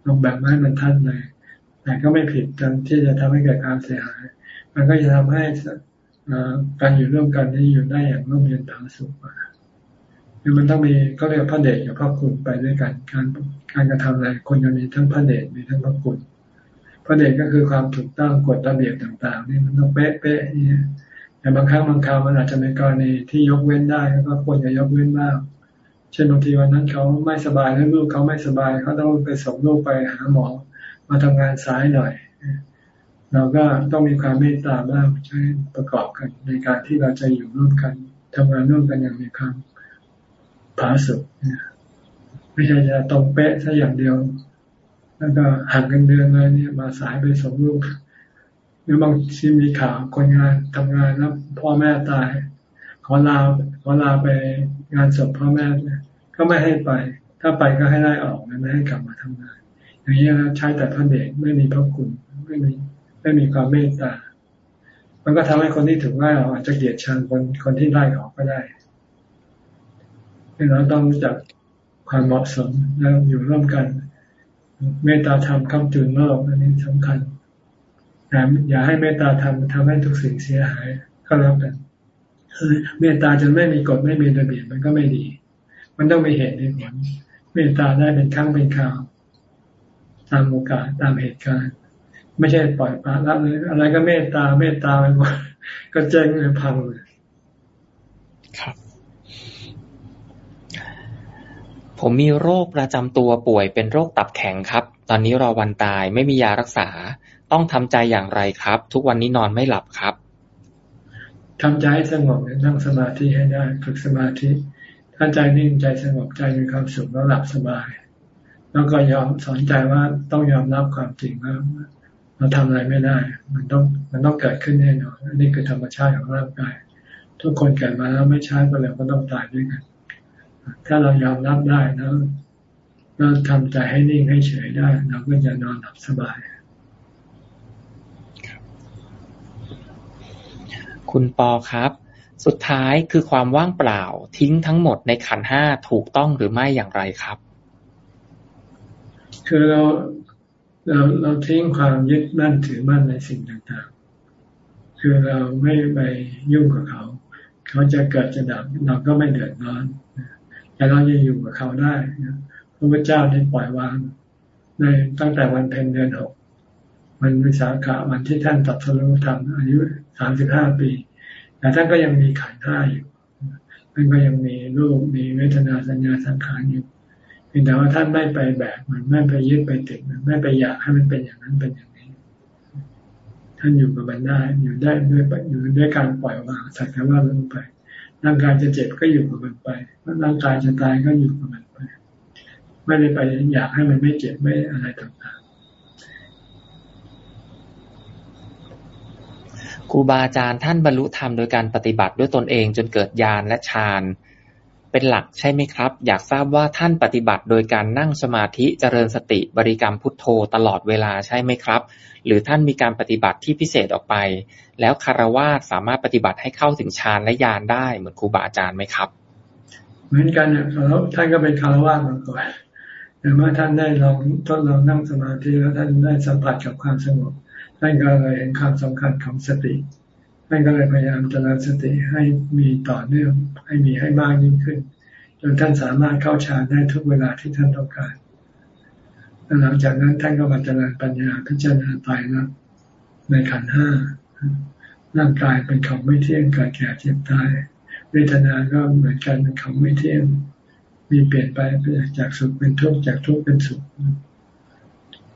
ลงแบบไม่มันทัดเลย แต่ก็ไม่ผิดจนที่จะทำให้เกิดความเสียหาย มันก็จะทำให้การอยู่ร่วมกันนี้อยู่ได้อย่างร่มเย็นผาสุขคือมันต้องมีก็เรียกพระเดชกับพระคุณไปด้วยกัน การการกระทำอะไรคนจะมีทั้งพระเดชมีทั้งพระคุณพระเดชก็คือความถูกต้องกฎระเบียบต่าง ๆ นี่มันต้องเป๊ะเนี่ แต่บางครั้งบางคราวมันอาจจะเป็นกรณีที่ยกเว้นได้ก็ควรจะยกเว้นบ้างเช่นบางทีวันนั้นเขาไม่สบายแล้วลูกเขาไม่สบายเขาต้องไปส่งลูกไปหาหมอ มาทำงานสายหน่อย เราก็ต้องมีความเมตตาบ้างใช้ประกอบกัน ในการที่เราจะอยู่ร่วมกันทำงานร่วมกันอย่างมีความผาสุกไม่ใช่จะตรงเป๊ะแค่อย่างเดียว แล้วก็หักกันเดือนเลยเนี่ยมาสายไปส่งลูก หรือบางทีมีข่าวคนงานทำงานแล้วพ่อแม่ตาย ขอลาขอลาไปงานศพพ่อแม่ก็ไม่ให้ไป ถ้าไปก็ให้ไล่ออกไม่ให้กลับมาทำงาน อย่างนี้นะใช้แต่พระเดชไม่มีพระคุณไม่มีไม่มีความเมตตา มันก็ทำให้คนที่ถูกไล่ออกอาจจะเกลียดชังคนคนที่ไล่ออกก็ได้เราต้องรู้จักความเหมาะสมแล้วอยู่ร่วมกัน เมตตาธรรมคำจุนโลกอันนี้สำคัญ แต่อย่าให้เมตตาธรรมทำให้ทุกสิ่งเสียหายก็แล้วกันเมตตาจนไม่มีกฎไม่มีระเบียบมันก็ไม่ดี มันต้องมีเหตุมีผลเมตตาได้เป็นครั้งเป็นคราว ตามโอกาสตามเหตุการณ์ ไม่ใช่ปล่อยปละละเลยอะไรก็เมตตาเมตตาไปหมดก็เจ๊งเลยพังเลยครับ ผมมีโรคประจำตัวป่วยเป็นโรคตับแข็งครับ ตอนนี้รอวันตายไม่มียารักษา ต้องทำใจอย่างไรครับ ทุกวันนี้นอนไม่หลับครับทำใจให้สงบนั่งสมาธิให้ได้ฝึกสมาธิ ถ้าใจนิ่งใจสงบใจมีความสุขแล้วหลับสบาย แล้วก็ยอมสอนใจว่าต้องยอมรับความจริงว่าเราทำอะไรไม่ได้ มันต้องมันต้องเกิดขึ้นแน่นอนอันี่คือธรรมชาติของร่างกาย ทุกคนเกิดมาแล้วไม่ช้าก็เร็วก็ต้องตายด้วยกัน ถ้าเรายอมรับได้แล้วเราทำใจให้นิ่งให้เฉยได้เราก็จะนอนหลับสบาย คุณปอครับ สุดท้ายคือความว่างเปล่าทิ้งทั้งหมดในขันห้าถูกต้องหรือไม่อย่างไรครับ คือเราเราเราทิ้งความยึดมั่นถือมั่นในสิ่งต่างๆ คือเราไม่ไปยุ่งกับเขา เขาจะเกิดจะดับเราก็ไม่เดือดร้อนแต่เราจะอยู่กับเขาได้พระพุทธเจ้าได้ปล่อยวางในตั้งแต่วันเพ็ญเดือนหกวันวิสาขะวันที่ท่านตัดสรุปธรรมอายุ สามสิบห้าปี แต่ท่านก็ยังมีขันห้าอยู่ท่านก็ยังมีรูปมีเวทนาสัญญาสังขารอยู่พียงแต่ว่าท่านไม่ไปแบกมันไม่ไปยึดไปติดมันไม่ไปอยากให้มันเป็นอย่างนั้นเป็นอย่างนี้ ท่านอยู่กับมันได้อยู่ได้ด้วยอยู่ด้วยการปล่อยวางสักแต่ว่าลงไปร่างกายจะเจ็บก็อยู่กับมันไปร่างกายจะตายก็อยู่กับมันไป ไม่ได้ไปอยากให้มันไม่เจ็บไม่อะไรต่าง ครูบาอาจารย์ท่านบรรลุธรรมโดยการปฏิบัติด้วยตนเองจนเกิดญาณและฌานเป็นหลักใช่ไหมครับ อยากทราบว่าท่านปฏิบัติโดยการนั่งสมาธิเจริญสติบริกรรมพุทโธตลอดเวลาใช่ไหมครับ หรือท่านมีการปฏิบัติที่พิเศษออกไป แล้วคารวะสามารถปฏิบัติให้เข้าถึงฌานและญาณได้เหมือนครูบาอาจารย์ไหมครับ เหมือนกันเนี่ยท่านก็เป็นคารวะมาก่อนแต่เมื่อท่านได้ลองทดลองนั่งสมาธิแล้วท่านได้สัมผัสกับความสงบ ท่านก็เลยเห็นความสำคัญของสติท่านก็เลยพยายามเจริญสติให้มีต่อเนื่อง ให้มีให้มากยิ่งขึ้นจนท่านสามารถเข้าฌานได้ทุกเวลาที่ท่านต้องการหลังจากนั้นท่านก็มาเจริญปัญญาพิจารณาตายแล้วในขันห้าร่างกายเป็นของไม่เที่ยงเกิดแก่เจ็บตาย เวทนาก็เหมือนกันเป็นของไม่เที่ยง มีเปลี่ยนไปจากสุขเป็นทุกข์จากทุกข์เป็นสุข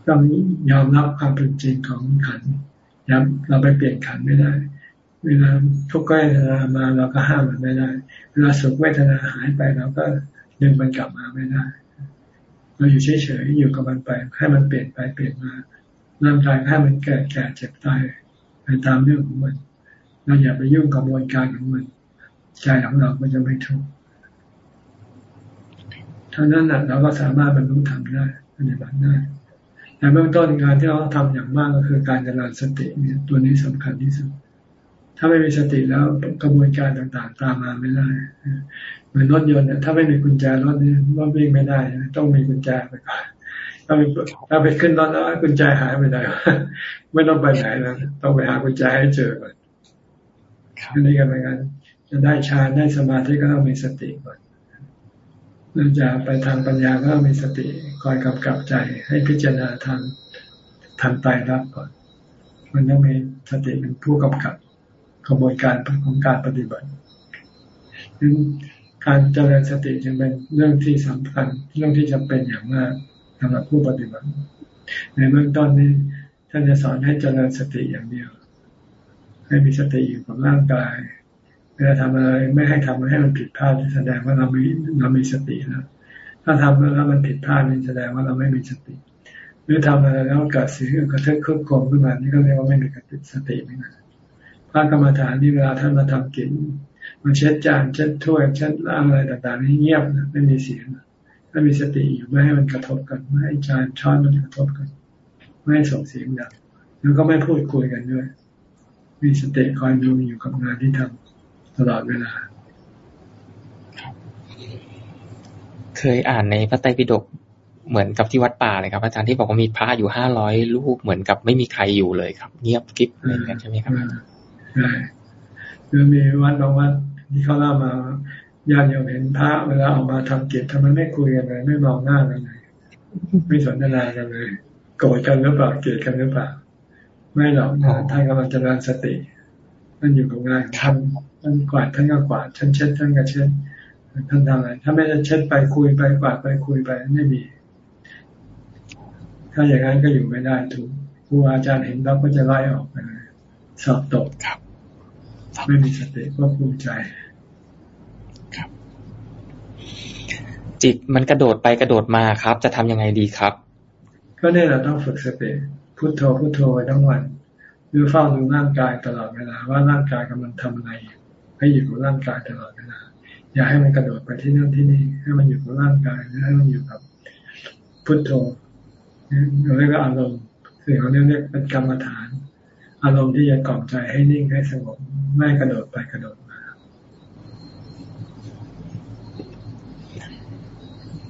ต้องยอมรับความเป็นจริงของขันยับเราไปเปลี่ยนขันไม่ได้ เวลาทุกข์เวทนามาเราก็ห้ามมันไม่ได้ เวลาสุขเวทนาหายไปเราก็ดึงมันกลับมาไม่ได้ เราอยู่เฉยๆอยู่กับมันไปให้มันเปลี่ยนไปเปลี่ยนมาร่างกายให้มันแก่แก่เจ็บตายไปตามเรื่องของมัน เราอย่าไปยุ่งกระบวนการของมันใจของเราก็จะไม่ทุกข์เท่านั้นแหละเราก็สามารถบรรลุธรรมได้ปฏิบัติได้ แต่เบื้องต้นงานที่เราทำอย่างมากก็คือการเจริญสติเนี่ยตัวนี้สำคัญที่สุด ถ้าไม่มีสติแล้วกระบวนการต่างๆ ตามมาไม่ได้เหมือนรถยนต์เนี่ยถ้าไม่มีกุญแจรถนี่รถวิ่งไม่ได้ต้องมีกุญแจไปก่อนถ้าไปถ้าไปขึ้นรถแล้วกุญแจหายไปไหนไม่ต้องไปไหนแล้วต้องไปหากุญแจให้เจอก่อนอันนี้กันเหมือนกันจะได้ฌานได้สมาธิก็ต้องมีสติก่อน เราจะไปทางปัญญาก็ต้อมีสติคอยกำกับใจให้พิจารณาทางทางตายรับก่อน มันต้องมีสติเป็นผู้กำกับกระบวนการของการปฏิบัติดังการเจริญสติจึงเป็นเรื่องที่สำคัญ เรื่องที่จำเป็นอย่างมากสำหรับผู้ปฏิบัติ ในเบื้องต้นนี้ท่านจะสอนให้เจริญสติอย่างเดียว ให้มีสติอยู่กับร่างกาย เวลาทำอะไรไม่ให้ทำให้มันผิดพลาดแสดงว่าเรามีเรามีสติแล้วถ้าทำแล้วมันผิดพลาดนี่แสดงว่าเราไม่มีสติ หรือทำอะไรแล้วเกิดสิ่งกระทึกคึกโคมขึ้นมานี่ก็เรียกว่าไม่มีสติเหมือนกันระกรรมฐานนี่เวลาท่านมาทำกินมาเช็ดจานเช็ดถ้วยเช็ดอะไรต่างๆนี่เงียบนะไม่มีเสียงถ้ามีสติอยู่ไม่ให้มันกระทบกันไม่ให้จานช้อนมันกระทบกัน ไม่ให้ส่งเสียงดังแล้วก็ไม่พูดคุยกันด้วย มีสติคอยดูอยู่กับงานที่ทำ ตลอดเวลา เคยอ่านในพระไตรปิฎกเหมือนกับที่วัดป่าเลยครับ อาจารย์ที่บอกว่ามีพระอยู่ห้าร้อยลูกเหมือนกับไม่มีใครอยู่เลยครับ เงียบกิ๊บอะไรเงี้ยใช่ไหมครับใช่คือมีวัดบางวัดที่เขาเล่ามาญาติโยมเห็นพระเวลาออกมาทำกิจทำไมไม่คุยกันเลยไม่มองหน้ากันเลยไม่สนทนากันเลยโกรธกันหรือเปล่าเกลียดกันหรือเปล่า ไม่หรอกท่านกำลังเจริญสติ ท่านอยู่กับงานทำท่านกวาดท่านก็กวาดท่านเช็ดท่านก็เช็ดท่านทำอะไรถ้าไม่ได้เช็ดไปคุยไปกวาดไปคุยไปไม่มี ถ้าอย่างนั้นก็อยู่ไม่ได้ถูกครูอาจารย์เห็นแล้วก็จะไล่ออกไปเลยสอบตกไม่มีสติก็ภูมิใจครับ จิตมันกระโดดไปกระโดดมาครับ จะทำยังไงดีครับ ก็เนี่ยเราต้องฝึกสติพุโทโธพุโทโธไปทั้งวัน หรือเฝ้าดูร่างกายตลอดเวลาว่าร่างกายกำลังทำอะไรให้อยู่กับร่างกายตลอดเวลาอย่าให้มันกระโดดไปที่นั่นที่นี่ ให้มันอยู่กับร่างกายให้มันอยู่กับพุโทโธเราเรียกว่าอารมณ์คือเขาเรียกเป็นกรรมฐาน อารมณ์ที่จะกล่อมใจให้นิ่งให้สงบไม่กระโดดไปกระโดดมา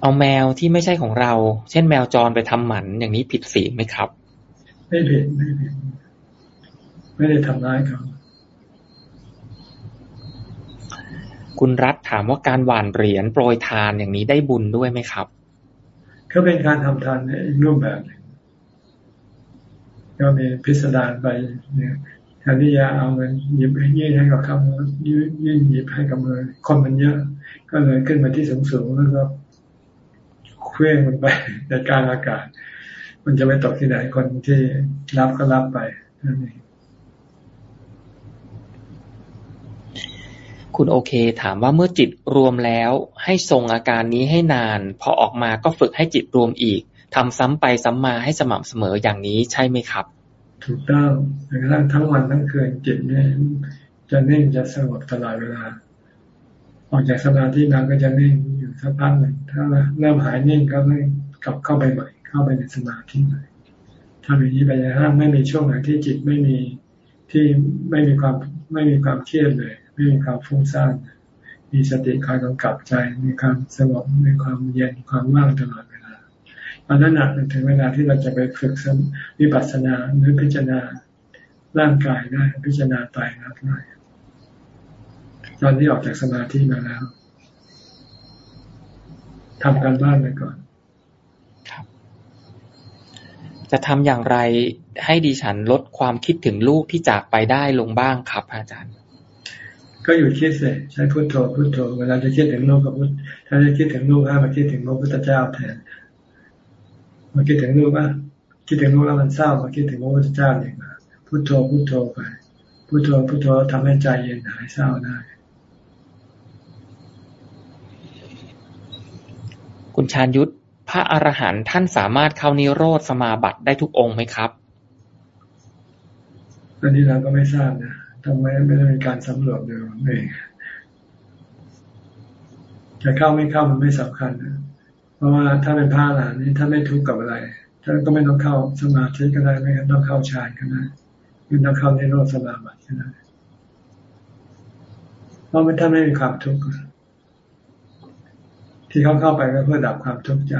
เอาแมวที่ไม่ใช่ของเรา เช่นแมวจรไปทำหมันอย่างนี้ผิดศีลไหมครับ ไม่ผิดไม่ผิด ไม่ได้ทำร้ายเขาคุณรัฐถามว่าการหว่านเหรียญโปรยทานอย่างนี้ได้บุญด้วยไหมครับ ก็เป็นการทำทานในอีกรูปแบบหนึ่งก็มีพิสดารไปเนี่ยแทนที่จะเอาเงินหยิบให้ยื่นให้กับคำยื่นยื่นหยิบให้กับมือคนมันเยอะ ก็เลยขึ้นมาที่สูงสูงแล้วก็เคลื่อนมันไปในการอากาศ มันจะไปตกที่ไหนคนที่รับก็รับไปนั่นเอง คุณโอเค ถามว่าเมื่อจิตรวมแล้ว ให้ทรงอาการนี้ให้นาน พอออกมาก็ฝึกให้จิตรวมอีกทำซ้ำไปซ้ำมาให้สม่ำเสมออย่างนี้ใช่ไหมครับ ถูกต้องกระทั่งทั้งวันทั้งคืนจิตเนี่ยจะนิ่งจะสงบตลอดเวลา ออกจากสมาธิมาก็จะนิ่งอยู่สักพักหนึ่งถ้าเริ่มหายนิ่งก็ไม่กลับเข้าไปใหม่ เข้าไปในสมาธิใหม่ทำอย่างนี้ไปนะฮะไม่มีช่วงไหนที่จิตไม่มีที่ไม่มีความไม่มีความเครียดเลย ไม่มีความฟุ้งซ่านมีสติคอยกำกับใจ มีความสงบมีความเย็นความว่างตลอดเวลาตอนนั้นหนักถึงเวลาที่เราจะไปฝึกวิปัสสนาหรือพิจารณาร่างกายได้พิจารณาตายรักได้ตอนที่ออกจากสมาธิมาแล้วทำการบ้านไปก่อน ครับ จะทำอย่างไรให้ดิฉันลดความคิดถึงลูกที่จากไปได้ลงบ้างครับ อาจารย์ ก็หยุดคิดเสร็จใช้พุทโธพุทโธเวลาจะคิดถึงลูกกับพุทถ้าจะคิดถึงลูกให้มาคิดถึงพระพุทธเจ้าแทนมาคิดถึงลูกว่าคิดถึงลูกแล้วมันเศร้ามาคิดถึงพระพุทธเจ้าเองมาพุทโธพุทโธไปพุทโธพุทโธทำให้ใจเย็นหายเศร้าได้ คุณชาญยุทธพระอรหันต์ท่านสามารถเข้านิโรธสมาบัติได้ทุกองค์ไหมครับ อันนี้เราก็ไม่ทราบนะ ทำไมไม่ได้มีการสำรวจดูเองจะเข้าไม่เข้ามันไม่สำคัญนะเพราะว่าถ้าเป็นพระหลานนี่ถ้าไม่ทุกข์กับอะไรท่านก็ไม่ต้องเข้าสมาธิก็ได้ไม่ต้องเข้าฌานก็ได้ไม่ต้องเข้าในโลกสมาบัติก็ได้เพราะมันถ้าไม่มีความทุกข์ที่เขาเข้าไปก็เพื่อดับความทุกข์ใจ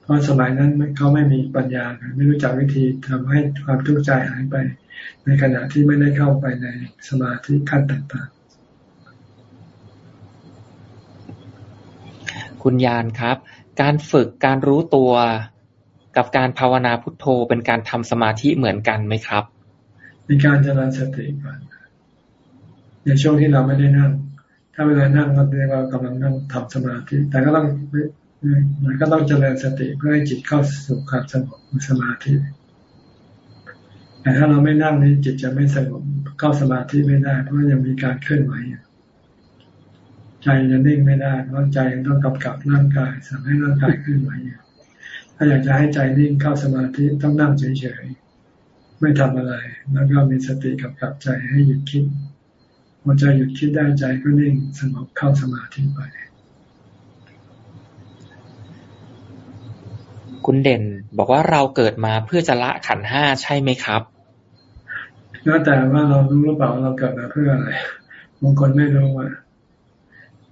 เพราะสมัยนั้นเขาไม่มีปัญญาไม่รู้จักวิธีทำให้ความทุกข์ใจหายไป ในขณะที่ไม่ได้เข้าไปในสมาธิขั้นต่างๆ คุณยานครับ การฝึกการรู้ตัวกับการภาวนาพุทโธเป็นการทำสมาธิเหมือนกันไหมครับมีการเจริญสติก่อนในช่วงที่เราไม่ได้นั่ง ถ้าเวลานั่งก็เรียกว่ากำลังนั่งทำสมาธิ แต่ก็ต้องมันก็ต้องเจริญสติเพื่อให้จิตเข้าสู่ความสงบสมาธิ แต่ถ้าเราไม่นั่งนี้จิตจะไม่สงบเข้าสมาธิไม่ได้ เพราะยังมีการเคลื่อนไหวใจจะนิ่งไม่ได้เพราะใจยังต้องกำกับร่างกายสั่งให้ร่างกายเคลื่อนไหวอยู่ถ้าอยากจะให้ใจนิ่งเข้าสมาธิต้องนั่งเฉยๆไม่ทำอะไร แล้วก็มีสติกำกับใจให้หยุดคิดพอใจหยุดคิดได้ใจก็นิ่งสงบเข้าสมาธิไปคุณเด่นบอกว่าเราเกิดมาเพื่อจะละขันห้าใช่ไหมครับ แล้วแต่ว่าเรารู้หรือเปล่าเราเกิดมาเพื่ออะไรบางคนไม่รู้ว่า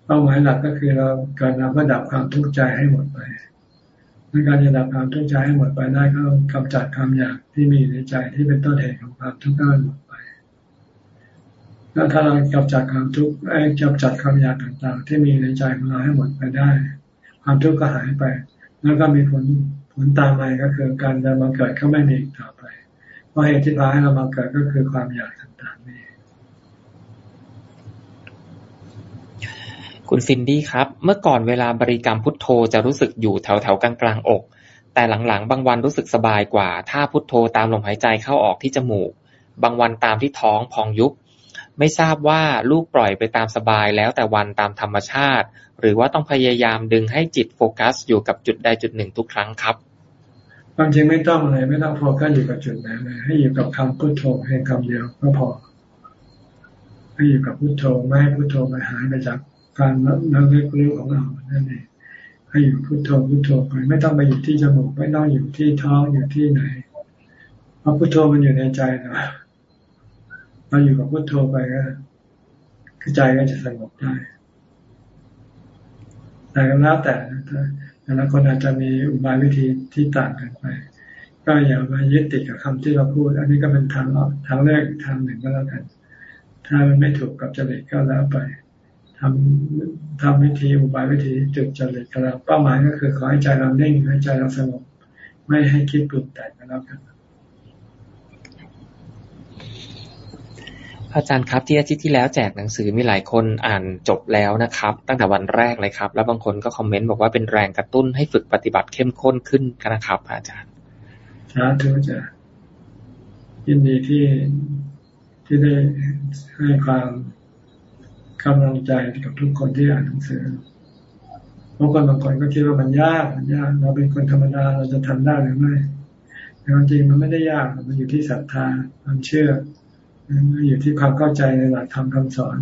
เป้าหมายหลักก็คือเราเกิดมาเพื่อดับความทุกข์ใจให้หมดไปในการจะดับความทุกข์ใจให้หมดไปได้ก็กำจัดความอยากที่มีในใจที่เป็นต้นเหตุของความทุกข์ให้หมดไป แล้วถ้าเรากำจัดความทุกข์ไอ้กำจัดความอยากต่างๆ ที่มีในใจของเราให้หมดไปได้ ความทุกข์ก็หายไป แล้วก็มีผลผลตามมาก็คือการจะมาเกิดก็ไม่มีต่อไป เพราะเหตุที่พาให้เรามาเกิดก็คือความอยากต่างๆนี่คุณซินดี้ครับ เมื่อก่อนเวลาบริกรรมพุทโธจะรู้สึกอยู่แถวแถวกลางกลางอก แต่หลังๆ บางวันรู้สึกสบายกว่า ถ้าพุทโธตามลมหายใจเข้าออกที่จมูก บางวันตามที่ท้องพองยุบ ไม่ทราบว่าลูกปล่อยไปตามสบายแล้วแต่วันตามธรรมชาติ หรือว่าต้องพยายามดึงให้จิตโฟกัสอยู่กับจุดใดจุดหนึ่งทุกครั้งครับ ความจริงไม่ต้องเลยไม่ต้องโฟกัสอยู่กับจุดนเลยให้อยู่กับคำพุทโธเพียงคำเดียวก็พอ ให้อยู่กับพุทโธไม่ให้พุทโธไปหายไปจากการนักเล็กรู้ของเรานั่นเองให้อยู่พุทโธพุทโธไปไม่ต้องไปอยู่ที่จมูกไม่ต้องอยู่ที่ท้องอยู่ที่ไหนเพราะพุทโธมันอยู่ในใจนะเราอยู่กับพุทโธไปก็ใจก็จะสงบได้แต่ก็แล้วแต่ แต่ละคนอาจจะมีอุบายวิธีที่ต่างกันไป ก็อย่ามายึดติดกับคำที่เราพูด อันนี้ก็เป็นทางทางแรกทางหนึ่งก็แล้วกัน ถ้ามันไม่ถูกกับจริตก็แล้วไปทำทำวิธีอุบายวิธีจุดจริตกับเราเป้าหมายก็คือขอให้ใจเราเน่งให้ใจเราสงบไม่ให้คิดปรุงแต่งกันแล้วกัน อาจารย์ครับที่อาทิตย์ที่แล้วแจกหนังสือมีหลายคนอ่านจบแล้วนะครับ ตั้งแต่วันแรกเลยครับ แล้วบางคนก็คอมเมนต์บอกว่าเป็นแรงกระตุ้นให้ฝึกปฏิบัติเข้มข้นขึ้นนะครับ อาจารย์สาธุจ้ะยินดีที่ที่ได้ให้ความกำลังใจกับทุกคนที่อ่านหนังสือบางคนบางคนก็คิดว่ามันยากมันยากเราเป็นคนธรรมดาเราจะทำได้หรือไม่แต่จริงมันไม่ได้ยากมันอยู่ที่ศรัทธาความเชื่อ อยู่ที่ความเข้าใจในหลักธรรมคำสอน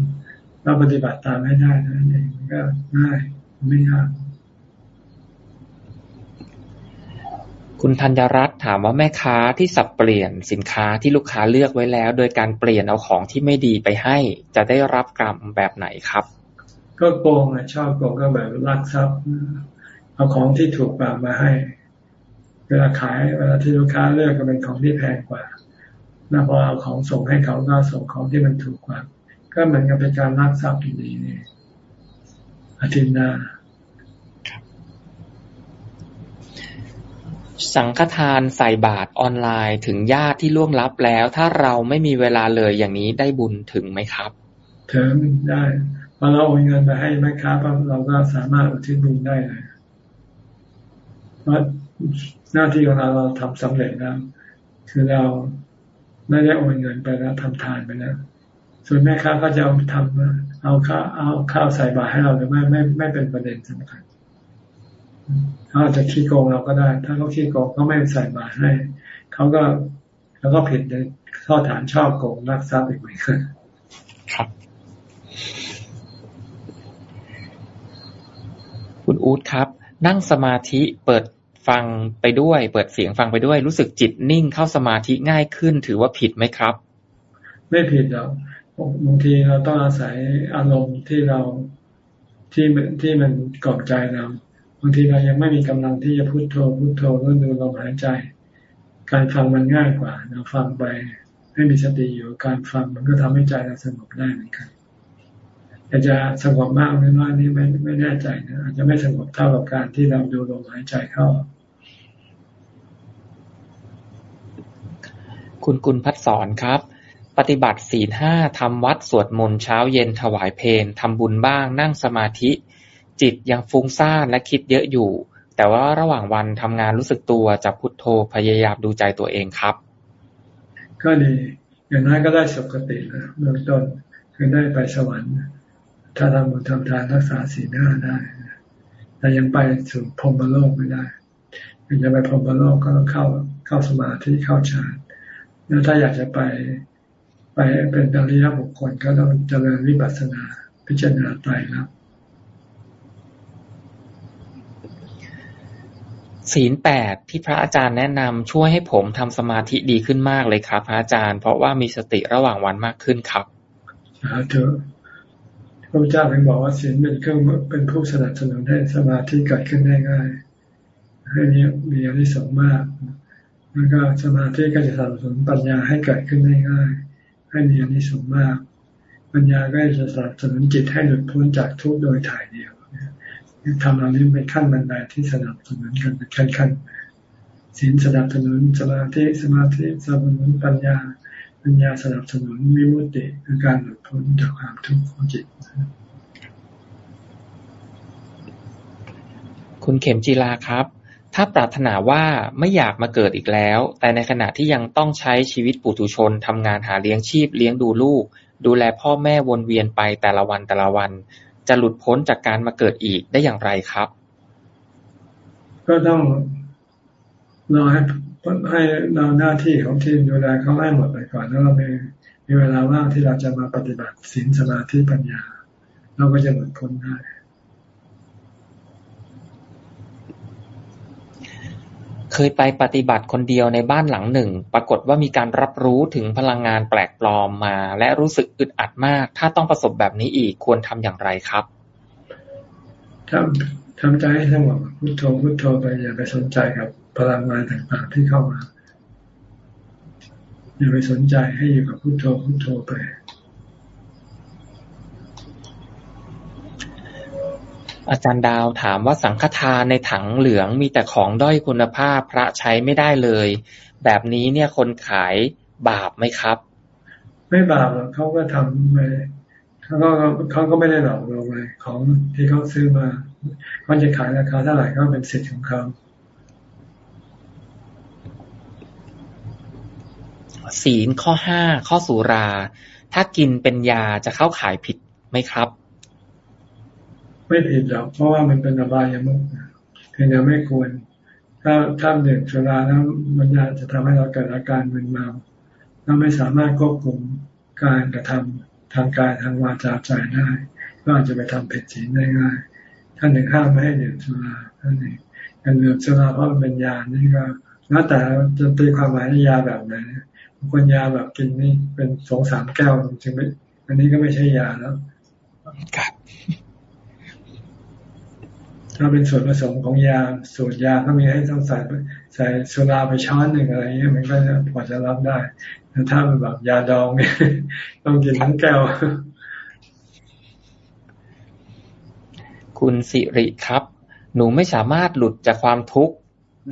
เราปฏิบัติตามให้ได้นั่นเองก็ง่ายไม่ยากคุณธัญรัตน์ถามว่าแม่ค้าที่สับเปลี่ยนสินค้าที่ลูกค้าเลือกไว้แล้ว โดยการเปลี่ยนเอาของที่ไม่ดีไปให้ จะได้รับกรรมแบบไหนครับ ก็โกงอะชอบโกงก็แบบลักทรัพย์เอาของที่ถูกปากมาให้ เวลาขายเวลาที่ลูกค้าเลือกก็เป็นของที่แพงกว่า แล้วพอเอาของส่งให้เขาก็ส่งของที่มันถูกกว่า ก็เหมือนกับเป็นการลักทรัพย์อยู่ดีนี่อาทิตย์หน้าสังฆทานใส่บาตรออนไลน์ถึงญาติที่ล่วงลับแล้ว ถ้าเราไม่มีเวลาเลยอย่างนี้ได้บุญถึงไหมครับ ถึงได้พอเราโอนเงินไปให้แม่ค้าเราก็สามารถอุทิศบุญได้เลยเพราะหน้าที่ของเราเราทำสำเร็จแล้วคือเรา ไม่ได้โอนเงินไปแล้วทำทานไปแล้ว ส่วนแม่ค้าก็จะเอาทำเอาข้าวเอาข้าวใส่บาตรให้เราหรือไม่ไม่ไม่เป็นประเด็นสำคัญเขาอาจจะขี้โกงเราก็ได้ ถ้าเขาขี้โกงเขาไม่ใส่บาตรให้เขาก็แล้วก็ผิดในข้อฐานชอบโกงรักทรัพย์อีกเหมือนกันครับคุณอู๊ดครับ นั่งสมาธิเปิด ฟังไปด้วย เปิดเสียงฟังไปด้วย รู้สึกจิตนิ่งเข้าสมาธิง่ายขึ้น ถือว่าผิดไหมครับ ไม่ผิดหรอกบางทีเราต้องอาศัยอารมณ์ที่เราที่ที่มันกอบใจเราบางทีเรายังไม่มีกำลังที่จะพุโทโธพุโทโธแล้วดูลมหายใจ การฟังมันง่ายกว่าเราฟังไปให้มีสติอยู่การฟังมันก็ทำให้ใจเราสงบได้เหมือนกันแต่จะสงบมากหรือน้อยนี่ไม่ไม่แน่ใจนะอาจจะไม่สงบเท่ากับการที่เราดูลมหายใจเข้า คุณกุลพัฒสอนครับ ปฏิบัติศีลห้าทำวัดสวดมนต์เช้าเย็นถวายเพลทำบุญบ้าง นั่งสมาธิ จิตยังฟุ้งซ่านและคิดเยอะอยู่ แต่ว่าระหว่างวันทำงานรู้สึกตัวจะพุทโธพยายามดูใจตัวเองครับ ก็ดีอย่างน้อยก็ได้สุขตินะเบื้องต้นคือได้ไปสวรรค์ ถ้าทำบุญทำทานรักษาศีลห้าได้ แต่ยังไปสู่พรหมโลกไม่ได้ยังจะไปพรหมโลกก็ต้องเข้าเข้าสมาธิเข้าฌาน แล้วถ้าอยากจะไปไปเป็นอริยบุคคลก็ต้องเจริญวิปัสสนาพิจารณาไตรลักษณ์ศีลแปดที่พระอาจารย์แนะนำช่วยให้ผมทำสมาธิดีขึ้นมากเลยครับ พระอาจารย์ เพราะว่ามีสติระหว่างวันมากขึ้นครับสาธุพระเจ้าเป็นบอกว่าศีลเป็นเครื่องเป็นผู้สนับสนุนให้สมาธิเกิดขึ้นได้ง่ายให้นี้มีอนิสงส์มาก แล้วก็สมาธิก็จะสนับสนุนปัญญาให้เกิดขึ้นได้ง่าย ให้มีอนิสงส์มาก ปัญญาก็จะสนับสนุนจิตให้หลุดพ้นจากทุกข์โดยถ่ายเดียวทำเรานี้เป็นขั้นบันไดที่สนับสนุนกันเป็นขั้นขั้นศีลสนับสนุนสมาธิสมาธิสนับสนุนปัญญา ปัญญาสนับสนุนวิมุตติคือการหลุดพ้นจากความทุกข์ของจิตคุณเข็มจีลาครับ ถ้าปรารถนาว่าไม่อยากมาเกิดอีกแล้ว แต่ในขณะที่ยังต้องใช้ชีวิตปุถุชนทำงานหาเลี้ยงชีพเลี้ยงดูลูก ดูแลพ่อแม่วนเวียนไปแต่ละวันแต่ละวัน จะหลุดพ้นจากการมาเกิดอีกได้อย่างไรครับ ก็ต้องรอให้ให้เราหน้าที่ของทีมดูแลเขาให้หมดไปก่อนแล้วเรามีมีเวลาว่างที่เราจะมาปฏิบัติศีลสมาธิปัญญา เราก็จะหลุดพ้นได้ เคยไปปฏิบัติคนเดียวในบ้านหลังหนึ่ง ปรากฏว่ามีการรับรู้ถึงพลังงานแปลกปลอมมา และรู้สึกอึดอัดมาก ถ้าต้องประสบแบบนี้อีกควรทำอย่างไรครับทำทำใจให้สงบพุโทโธพุโทโธไปอย่าไปสนใจกับพลังงานต่างๆที่เข้ามาอย่าไปสนใจให้อยู่กับพุโทโธพุโทโธไป อาจารย์ดาวถามว่าสังฆทานในถังเหลืองมีแต่ของด้อยคุณภาพพระใช้ไม่ได้เลย แบบนี้เนี่ยคนขายบาปไหมครับ ไม่บาปเขาก็ทำไปเขาก็เขาก็ไม่ได้หลอกเราไปของที่เขาซื้อมาเขาจะขายราคาเท่าไหร่ก็เป็นสิทธิ์ของเขาศีลข้อห้าข้อสุรา ถ้ากินเป็นยาจะเข้าขายผิดไหมครับ ไม่ผิดหรอกเพราะว่ามันเป็นอบายามุกเพียงแต่ไม่ควร ถ้าถ้าเดื่มสุราแล้วมันจะทำให้เราเกิดอาการมึนเมาเราไม่สามารถควบคุมการกระทำทางกายทางวาจาใจได้ ก็อาจจะไปทำผิดศีลได้ง่ายท่านหนึ่งห้ามไม่ให้ดื่มสุราท่านหนึ่งการดื่มสุราเพราะมันเป็นยานี่ก็แล้วแต่จะตีความหมายในยาแบบไหนบางคนยาแบบกินนี่เป็นสองสามแก้วจริงไหมอันนี้ก็ไม่ใช่ยาแล้วครับ ถ้าเป็นส่วนผสมของยาสูตรยาก็มีให้ต้องใส่ใส่โซดาไปช้อนหนึ่งอะไรเงี้ยมันก็จะพอจะรับได้แต่ถ้าเป็นแบบยาดองเนี่ยต้องกินทั้งแก้วคุณสิริครับ หนูไม่สามารถหลุดจากความทุกข์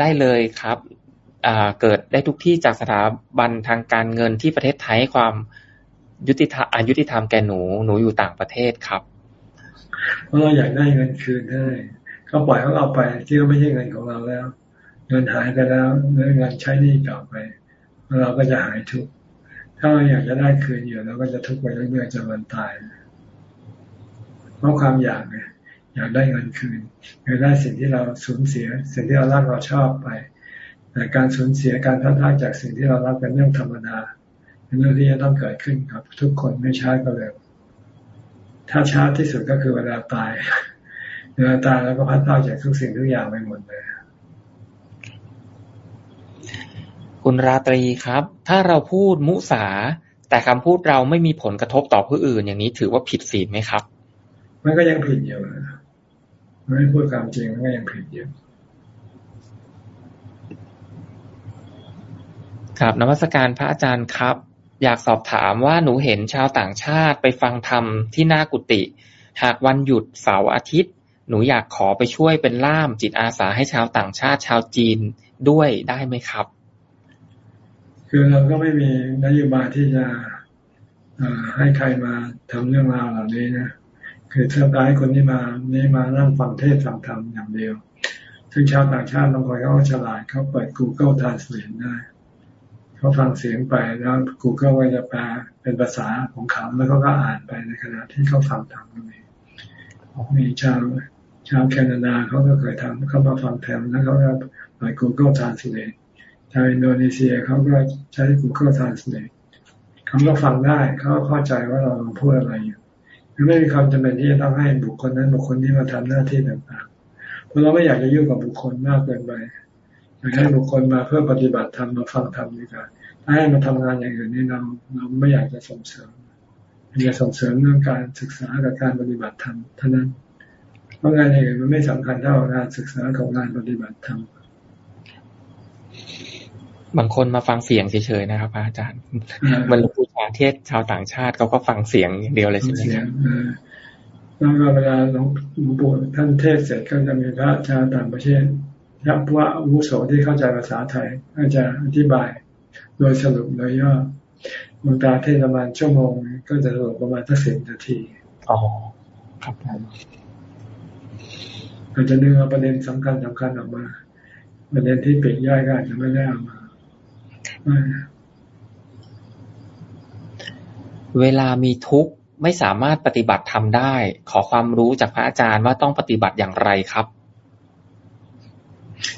ได้เลยครับเกิดได้ทุกที่จากสถาบันทางการเงินที่ประเทศไทยให้ความยุติธรรมอายุติธรรมแก่หนู หนูอยู่ต่างประเทศครับ เพราะเราอยากได้เงินคืนได้ ก็ปล่อยเขาเอาไปที่ก็ไม่ใช่เงินของเราแล้ว เงินหายไปแล้วเงินเงินใช้นี่ต่อไป เราก็จะหายทุกข์ถ้าเราอยากจะได้คืนอยู่เราก็จะทุกข์ไปเรื่อยๆจนวันตายเพราะความอยากไงอยากได้เงินคืนอยากได้สิ่งที่เราสูญเสีย สิ่งที่เรารักเราชอบไปแต่การสูญเสียการพัดพายจากสิ่งที่เรารักเป็นเรื่องธรรมดาเป็นเรื่องที่จะต้องเกิดขึ้นกับ ทุกคนไม่ช้าก็เร็วถ้าช้าที่สุดก็คือเวลาตาย เวลาตายแล้วก็พัดพาจากทุกสิ่งทุกอย่างไปหมดเลยคุณราตรีครับ ถ้าเราพูดมุสา แต่คำพูดเราไม่มีผลกระทบต่อผู้อื่น อย่างนี้ถือว่าผิดศีลไหมครับ มันก็ยังผิดอยู่ไม่พูดความจริงมันก็ยังผิดอยู่ครับนมัสการพระอาจารย์ครับ อยากสอบถามว่าหนูเห็นชาวต่างชาติไปฟังธรรมที่หน้ากุฏิหากวันหยุดเสาร์อาทิตย์ หนูอยากขอไปช่วยเป็นล่ามจิตอาสาให้ชาวต่างชาติชาวจีนด้วยได้ไหมครับ คือเราก็ไม่มีนโยบายที่จะให้ใครมาทำเรื่องราวเหล่านี้นะคือเทำร้ายคนที่มานี่มานั่งฟังเทศฟังธรรมอย่างเดียว ซึ่งชาวต่างชาติบางคนเขาฉลาดเขาเปิด Google Translate ได้เขาฟังเสียงไปแล้ว Google ก็จะแปลเป็นภาษาของเขาแล้วเขาก็อ่านไปในขณะที่เขาฟังธรรมนั่นเองมีชาว ชาวแคนาดาเขาก็เคยทำเขามาฟังแถมแล้วเขาก็เปิด Google Translate ชาวอินโดนีเซียเขาก็ใช้ Google Translate เขาก็ฟังได้เขาเข้าใจว่าเราพูดอะไรอยู่ไม่มีความจำเป็นที่จะต้องให้บุคคลนั้นบุคคลนี้มาทำหน้าที่ต่างๆเพราะเราไม่อยากจะยุ่งกับบุคคลมากเกินไปอยากให้บุคคลมาเพื่อปฏิบัติธรรมมาฟังธรรมดีกว่าถ้าให้มาทำงานอย่างอื่นนี่เราเราไม่อยากจะส่งเสริมอยากส่งเสริมเรื่องการศึกษากับการปฏิบัติธรรมเท่านั้น ราะงานอย่างอื่นมันไม่สำคัญเท่างานศึกษาของงานปฏิบัติธรรมบางคนมาฟังเสียงเฉยๆนะครับ อาจารย์มันหลวงปู่ชาเทศชาวต่างชาติเขาก็ฟังเสียงอย่างเดียวเลยใช่ไหมครับแล้วก็เวลาหลวงปู่ท่านเทศเสร็จก็จะมีพระชาวต่างประเทศยับว่าวุโสที่เข้าใจภาษาไทยก็จะอธิบาย โดยสรุปโดยย่อมนตาเทศประมาณชั่วโมง ก็จะสรุปประมาณสักสิบนาทีอ๋อครับผม อาจจะดึงเอาประเด็นสำคัญสำคัญออกมา ประเด็นที่เปลี่ยนย่อยก็อาจจะไม่ได้เอามาเวลามีทุกข์ไม่สามารถปฏิบัติทำได้ ขอความรู้จากพระอาจารย์ว่าต้องปฏิบัติอย่างไรครับ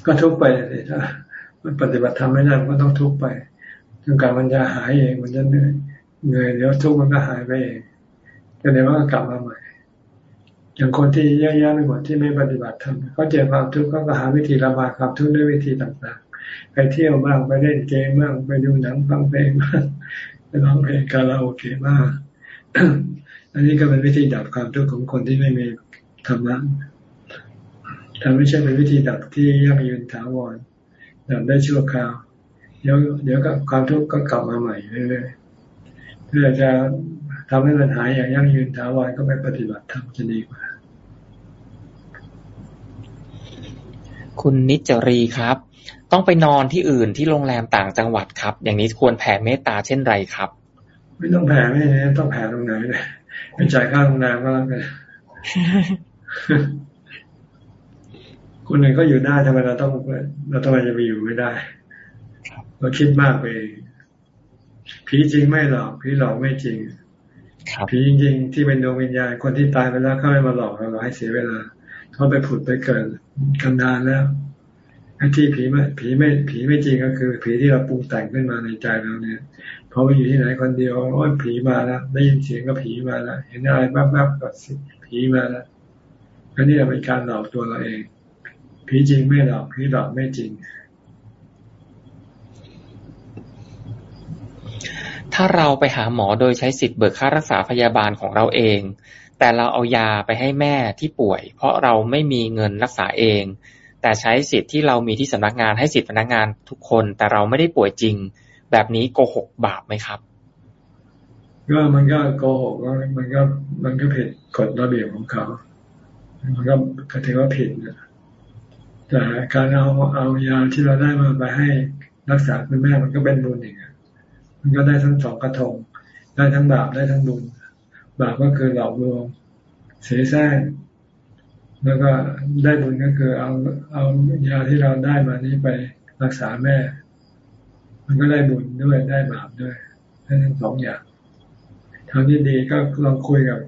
ก็ทุกไปเลยถ้ามันปฏิบัติทำไม่ได้ก็ต้องทุกไปจนกว่ามันจะหายเองมันจะเหนื่อยเหนื่อยเดี๋ยวทุกมันก็หายไปเองก็เดี๋ยวมันก็กลับมาใหม่ อย่างคนที่แย่ๆไม่หมดที่ไม่ปฏิบัติทำเขาเจอความทุกข์เขาก็หาวิธีระบายความทุกข์ด้วยวิธีต่างๆ ไปเที่ยวบ้างไปเล่นเกมบ้างไปดูหนังฟังเพลงบ้างไปร้องเพลงคาราโอเกะบ้างอันนี้ก็เป็นวิธีดับความทุกข์ของคนที่ไม่มีธรรมะแต่ไม่ใช่เป็นวิธีดับที่ยั่งยืนถาวรดับได้ชั่วคราว เดี๋ยวเดี๋ยวก็ความทุกข์ก็กลับมาใหม่เรื่อยๆเพื่อจะทำให้มันหายอย่างยั่งยืนถาวรก็ไปปฏิบัติธรรมจะดีกว่า คุณนิจรีครับ ต้องไปนอนที่อื่นที่โรงแรมต่างจังหวัดครับ อย่างนี้ควรแผ่เมตตาเช่นไรครับ ไม่ต้องแผ่ไม่ต้องแผ่ตรงไหนเลยไปจ่ายค่าโรงแรมก็แล้วกันคนหนึ่งก็อยู่ได้ทำไมเราต้องเราทำไมจะไปอยู่ไม่ได้เราคิดมากไปผีจริงไม่หลอกผีหลอกไม่จริงผีจริงๆที่เป็นดวงวิญญาณคนที่ตายไปแล้วเขาไม่มาหลอกเราให้เสียเวลา เขาไปผุดไปเกิดกันนานแล้วไอ้ที่ผีไม่ผีไม่ผีไม่จริงก็คือ ผีที่เราปรุงแต่งขึ้นมาในใจเราเนี่ยพอไปอยู่ที่ไหนคนเดียวโอ้ยผีมาแล้วได้ยินเสียงก็ผีมาแล้วเห็นอะไรแวบๆก็ผีมาแล้วอันนี้เป็นการหลอกตัวเราเอง ผีจริงไม่หลอกผีหลอกไม่จริง ถ้าเราไปหาหมอโดยใช้สิทธิ์เบิกค่ารักษาพยาบาลของเราเอง แต่เราเอายาไปให้แม่ที่ป่วย เพราะเราไม่มีเงินรักษาเอง แต่ใช้สิทธิ์ที่เรามีที่สำนักงานให้สิทธิพนักงานทุกคน แต่เราไม่ได้ป่วยจริง แบบนี้โกหกบาปไหมครับก็มันก็โกหกมันก็มันก็ผิดกฎระเบียบของเขา มันก็ถือว่าผิดนะแต่การเอาเอายาที่เราได้มาไปให้รักษาคุณแม่มันก็เป็นบุญอีกมันก็ได้ทั้งสองกระทง ได้ทั้งบาปได้ทั้งบุญ บาปก็คือหลอกลวงเสียแซงแล้วก็ได้บุญก็คือเอาเอายาที่เราได้มานี้ไปรักษาแม่ มันก็ได้บุญด้วยได้บาปด้วยทั้งสองอย่างทางที่ดีก็ลองคุยกับ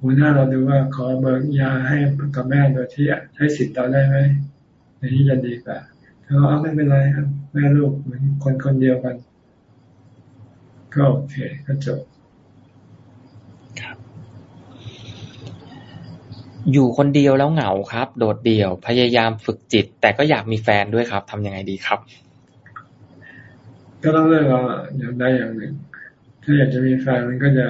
หัวหน้าเราดูว่าขอเบิกยาให้กับแม่โดยที่ใช้สิทธิ์เราได้ไหมในนี้จะดีกว่าเขาเอาไม่เป็นไรครับแม่ลูกเหมือนคนคนเดียวกัน ก็โอเคก็จบ อยู่คนเดียวแล้วเหงาครับ โดดเดี่ยว พยายามฝึกจิต แต่ก็อยากมีแฟนด้วยครับ ทำยังไงดีครับ ก็ต้องเลือกเอาอย่างใดอย่างหนึ่ง ถ้าอยากจะมีแฟนมันก็จะ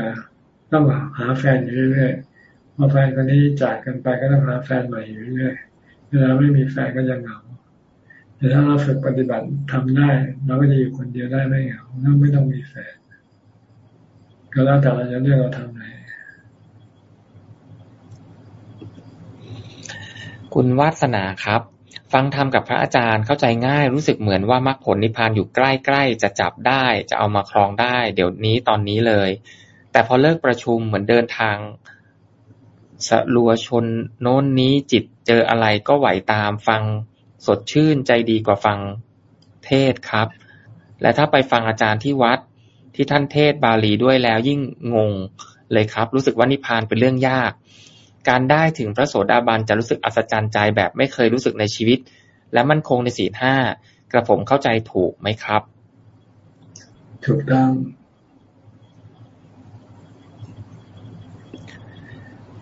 ต้องหาแฟนอยู่เรื่อยๆพอแฟนคนนี้จากกันไปก็ต้องหาแฟนใหม่อยู่เรื่อยเวลาไม่มีแฟนก็จะเหงาแต่ถ้าเราฝึกปฏิบัติทำได้เราก็จะอยู่คนเดียวได้ไม่เหงาไม่ต้องมีแฟนก็แล้วแต่เราจะเลือกเราทำไหน คุณวาสนาครับ ฟังธรรมกับพระอาจารย์เข้าใจง่าย รู้สึกเหมือนว่ามรรคผลนิพพานอยู่ใกล้ๆ จะจับได้ จะเอามาครองได้ เดี๋ยวนี้ตอนนี้เลย แต่พอเลิกประชุมเหมือนเดินทางสลัวชนโน้นนี้จิตเจออะไรก็ไหวตามฟังสดชื่นใจดีกว่าฟังเทศครับ และถ้าไปฟังอาจารย์ที่วัดที่ท่านเทศบาลีด้วยแล้วยิ่งงงเลยครับ รู้สึกว่านิพพานเป็นเรื่องยาก การได้ถึงพระโสดาบันจะรู้สึกอัศจรรย์ใจแบบไม่เคยรู้สึกในชีวิต และมั่นคงในศีลห้ากระผมเข้าใจถูกไหมครับ ถูกต้อง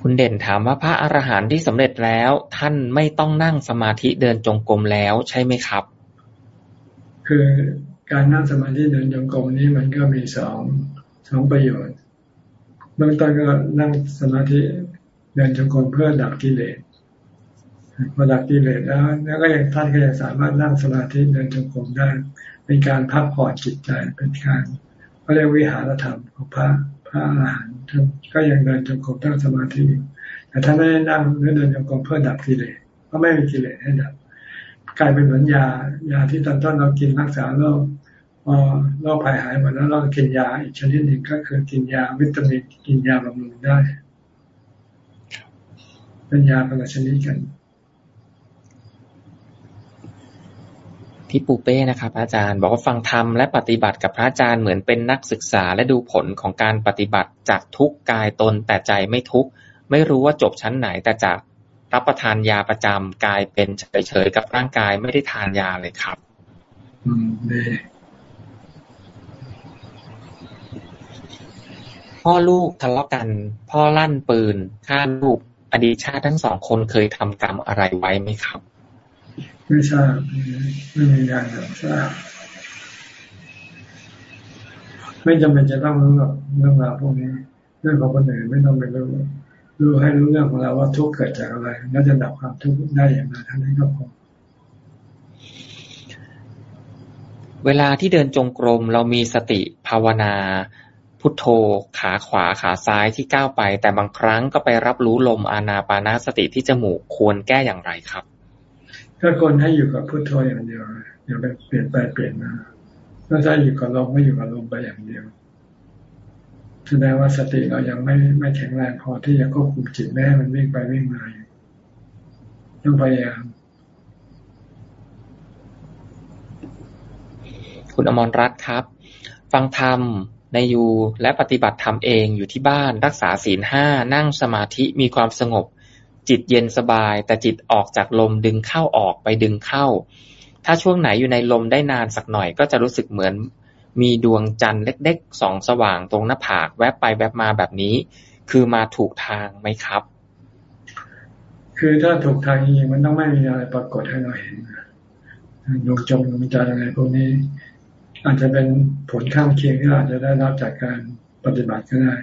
คุณเด่นถามว่าพระอรหันต์ที่สำเร็จแล้ว ท่านไม่ต้องนั่งสมาธิเดินจงกรมแล้วใช่ไหมครับ คือการนั่งสมาธิเดินจงกรมนี้มันก็มีสองสองประโยชน์เบื้องต้นก็นั่งสมาธิ เดินจงกรมเพื่อดับกิเลสพอดับกิเลสแล้วแล้วก็ยังท่านก็ยังสามารถนั่งสมาธิเดินจงกรมได้ เป็นการพักผ่อนจิตใจเป็นการก็เรียกวิหารธรรมของพระพระอรหันต์ก็ยังเดินจงกรมตั้งสมาธิอยู่แต่ถ้าไม่ได้นั่งหรือเดินจงกรมเพื่อดับกิเลสก็ไม่มีกิเลสให้ดับกลายเป็นเหมือนยายาที่ตอนต้นเรากินรักษาโรคพอโรคภัยหายหมดแล้วเรากินยาอีกชนิดหนึ่งก็คือกินยาวิตามินกินยาบำรุงได้ เป็นยาคนละชนิดกัน พี่ปูเป้นะครับ อาจารย์บอกว่าฟังธรรมและปฏิบัติกับพระอาจารย์เหมือนเป็นนักศึกษาและดูผลของการปฏิบัติจากทุกกายตนแต่ใจไม่ทุกไม่รู้ว่าจบชั้นไหนแต่จากรับประทานยาประจำกลายเป็นเฉยๆกับร่างกายไม่ได้ทานยาเลยครับ อืมดีพ่อลูกทะเลาะกัน พ่อลั่นปืนฆ่าลูก อดีตชาติทั้งสองคนเคยทำกรรมอะไรไว้ไหมครับ ไม่ทราบไม่มีการทราบไม่จำเป็นจะต้องรู้หรอกเรื่องราวพวกนี้เรื่องของคนอื่นไม่ต้องไปรู้รู้ให้รู้เรื่องของเราว่าทุกข์เกิดจากอะไร แล้วจะดับความทุกข์ได้อย่างไรท่านั้นก็พอเวลาที่เดินจงกรมเรามีสติภาวนา พุทโธ ขาขวาขาซ้ายที่ก้าวไป แต่บางครั้งก็ไปรับรู้ลมอานาปานาสติที่จมูกควรแก้อย่างไรครับ ก็คนให้อยู่กับพุทโธอย่างเดียวอย่าไปเปลี่ยนไปเปลี่ยนมาถ้าใช้อยู่กับลมไม่อยู่กับลมไปอย่างเดียวแสดงว่าสติเรายังไม่ไม่แข็งแรงพอที่จะควบคุมจิตแม่มันวิ่งไปวิ่งมาอยู่ต้องพยายามคุณอมรรัตน์ครับ ฟังธรรม ในยูและปฏิบัติธรรมเองอยู่ที่บ้านรักษาศีลห้านั่งสมาธิมีความสงบ จิตเย็นสบาย แต่จิตออกจากลมดึงเข้าออกไปดึงเข้า ถ้าช่วงไหนอยู่ในลมได้นานสักหน่อยก็จะรู้สึกเหมือน มีดวงจันทร์เล็กๆสองสว่างตรงหน้าผาก แวบไปแวบมาแบบนี้ คือมาถูกทางไหมครับ คือถ้าถูกทางจริงมันต้องไม่มีอะไรปรากฏให้เราเห็นดวงจงดวงจันทร์อะไรพวกนี้ อาจจะเป็นผลข้างเคียงที่อาจจะได้รับจากการปฏิบัติก็ได้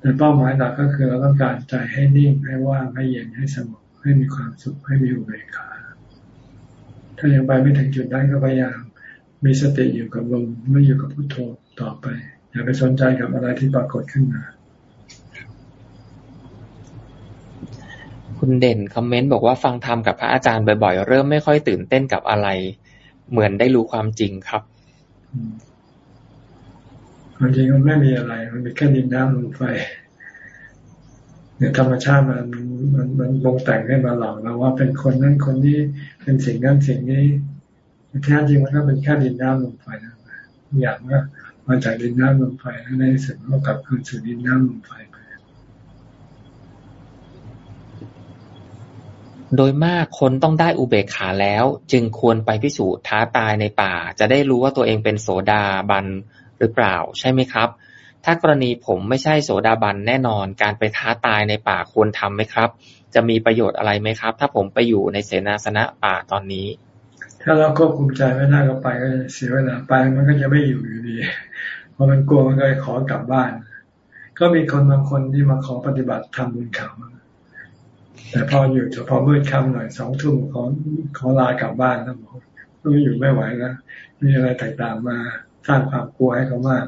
แต่เป้าหมายหลักก็คือเราต้องการใจให้นิ่งให้ว่างให้เย็นให้สงบให้มีความสุขให้มีอุเบกขาถ้ายังไปไม่ถึงจุดนั้นก็พยายามมีสติอยู่กับลมไม่อยู่กับพุทโธต่อไป อย่าไปสนใจกับอะไรที่ปรากฏขึ้นมา คุณเด่นคอมเมนต์บอกว่าฟังธรรมกับพระอาจารย์บ่อยๆ เริ่มไม่ค่อยตื่นเต้นกับอะไร เหมือนได้รู้ความจริงครับ ความจริงมันไม่มีอะไร มันมีแค่ดินน้ำลมไฟเนี่ยธรรมชาติมันมันมันบงแต่งให้มาหลอกเราว่าเป็นคนนั้นคนนี้เป็นสิ่งนั้นสิ่งนี้แท้จริงมันก็เป็นแค่ดินน้ำลมไฟนะอย่างว่ามาจากดินน้ำลมไฟแล้วในสุดก็กลับคืนสู่ดินน้ำลมไฟไป โดยมากคนต้องได้อุเบกขาแล้ว จึงควรไปพิสูจน์ท้าตายในป่า จะได้รู้ว่าตัวเองเป็นโสดาบันหรือเปล่า ใช่ไหมครับ ถ้ากรณีผมไม่ใช่โสดาบันแน่นอน การไปท้าตายในป่าควรทํำไหมครับ จะมีประโยชน์อะไรไหมครับ ถ้าผมไปอยู่ในเสนาสนะป่าตอนนี้ ถ้าเราควบคุมใจไม่ได้ก็ไปก็เสียเวลาไปมันก็จะไม่อยู่อยู่ดีเพราะมันกลัวมันก็ขอกลับบ้าน ก็มีคนบางคนที่มาขอปฏิบัติทำบุญเขา แต่พออยู่เฉพาะมืดค่ำหน่อยสองทุ่มขอขอลากลับบ้านแล้วบอกรู้อยู่ไม่ไหวแล้วมีอะไรต่างๆมาสร้างความกลัวให้เขามาก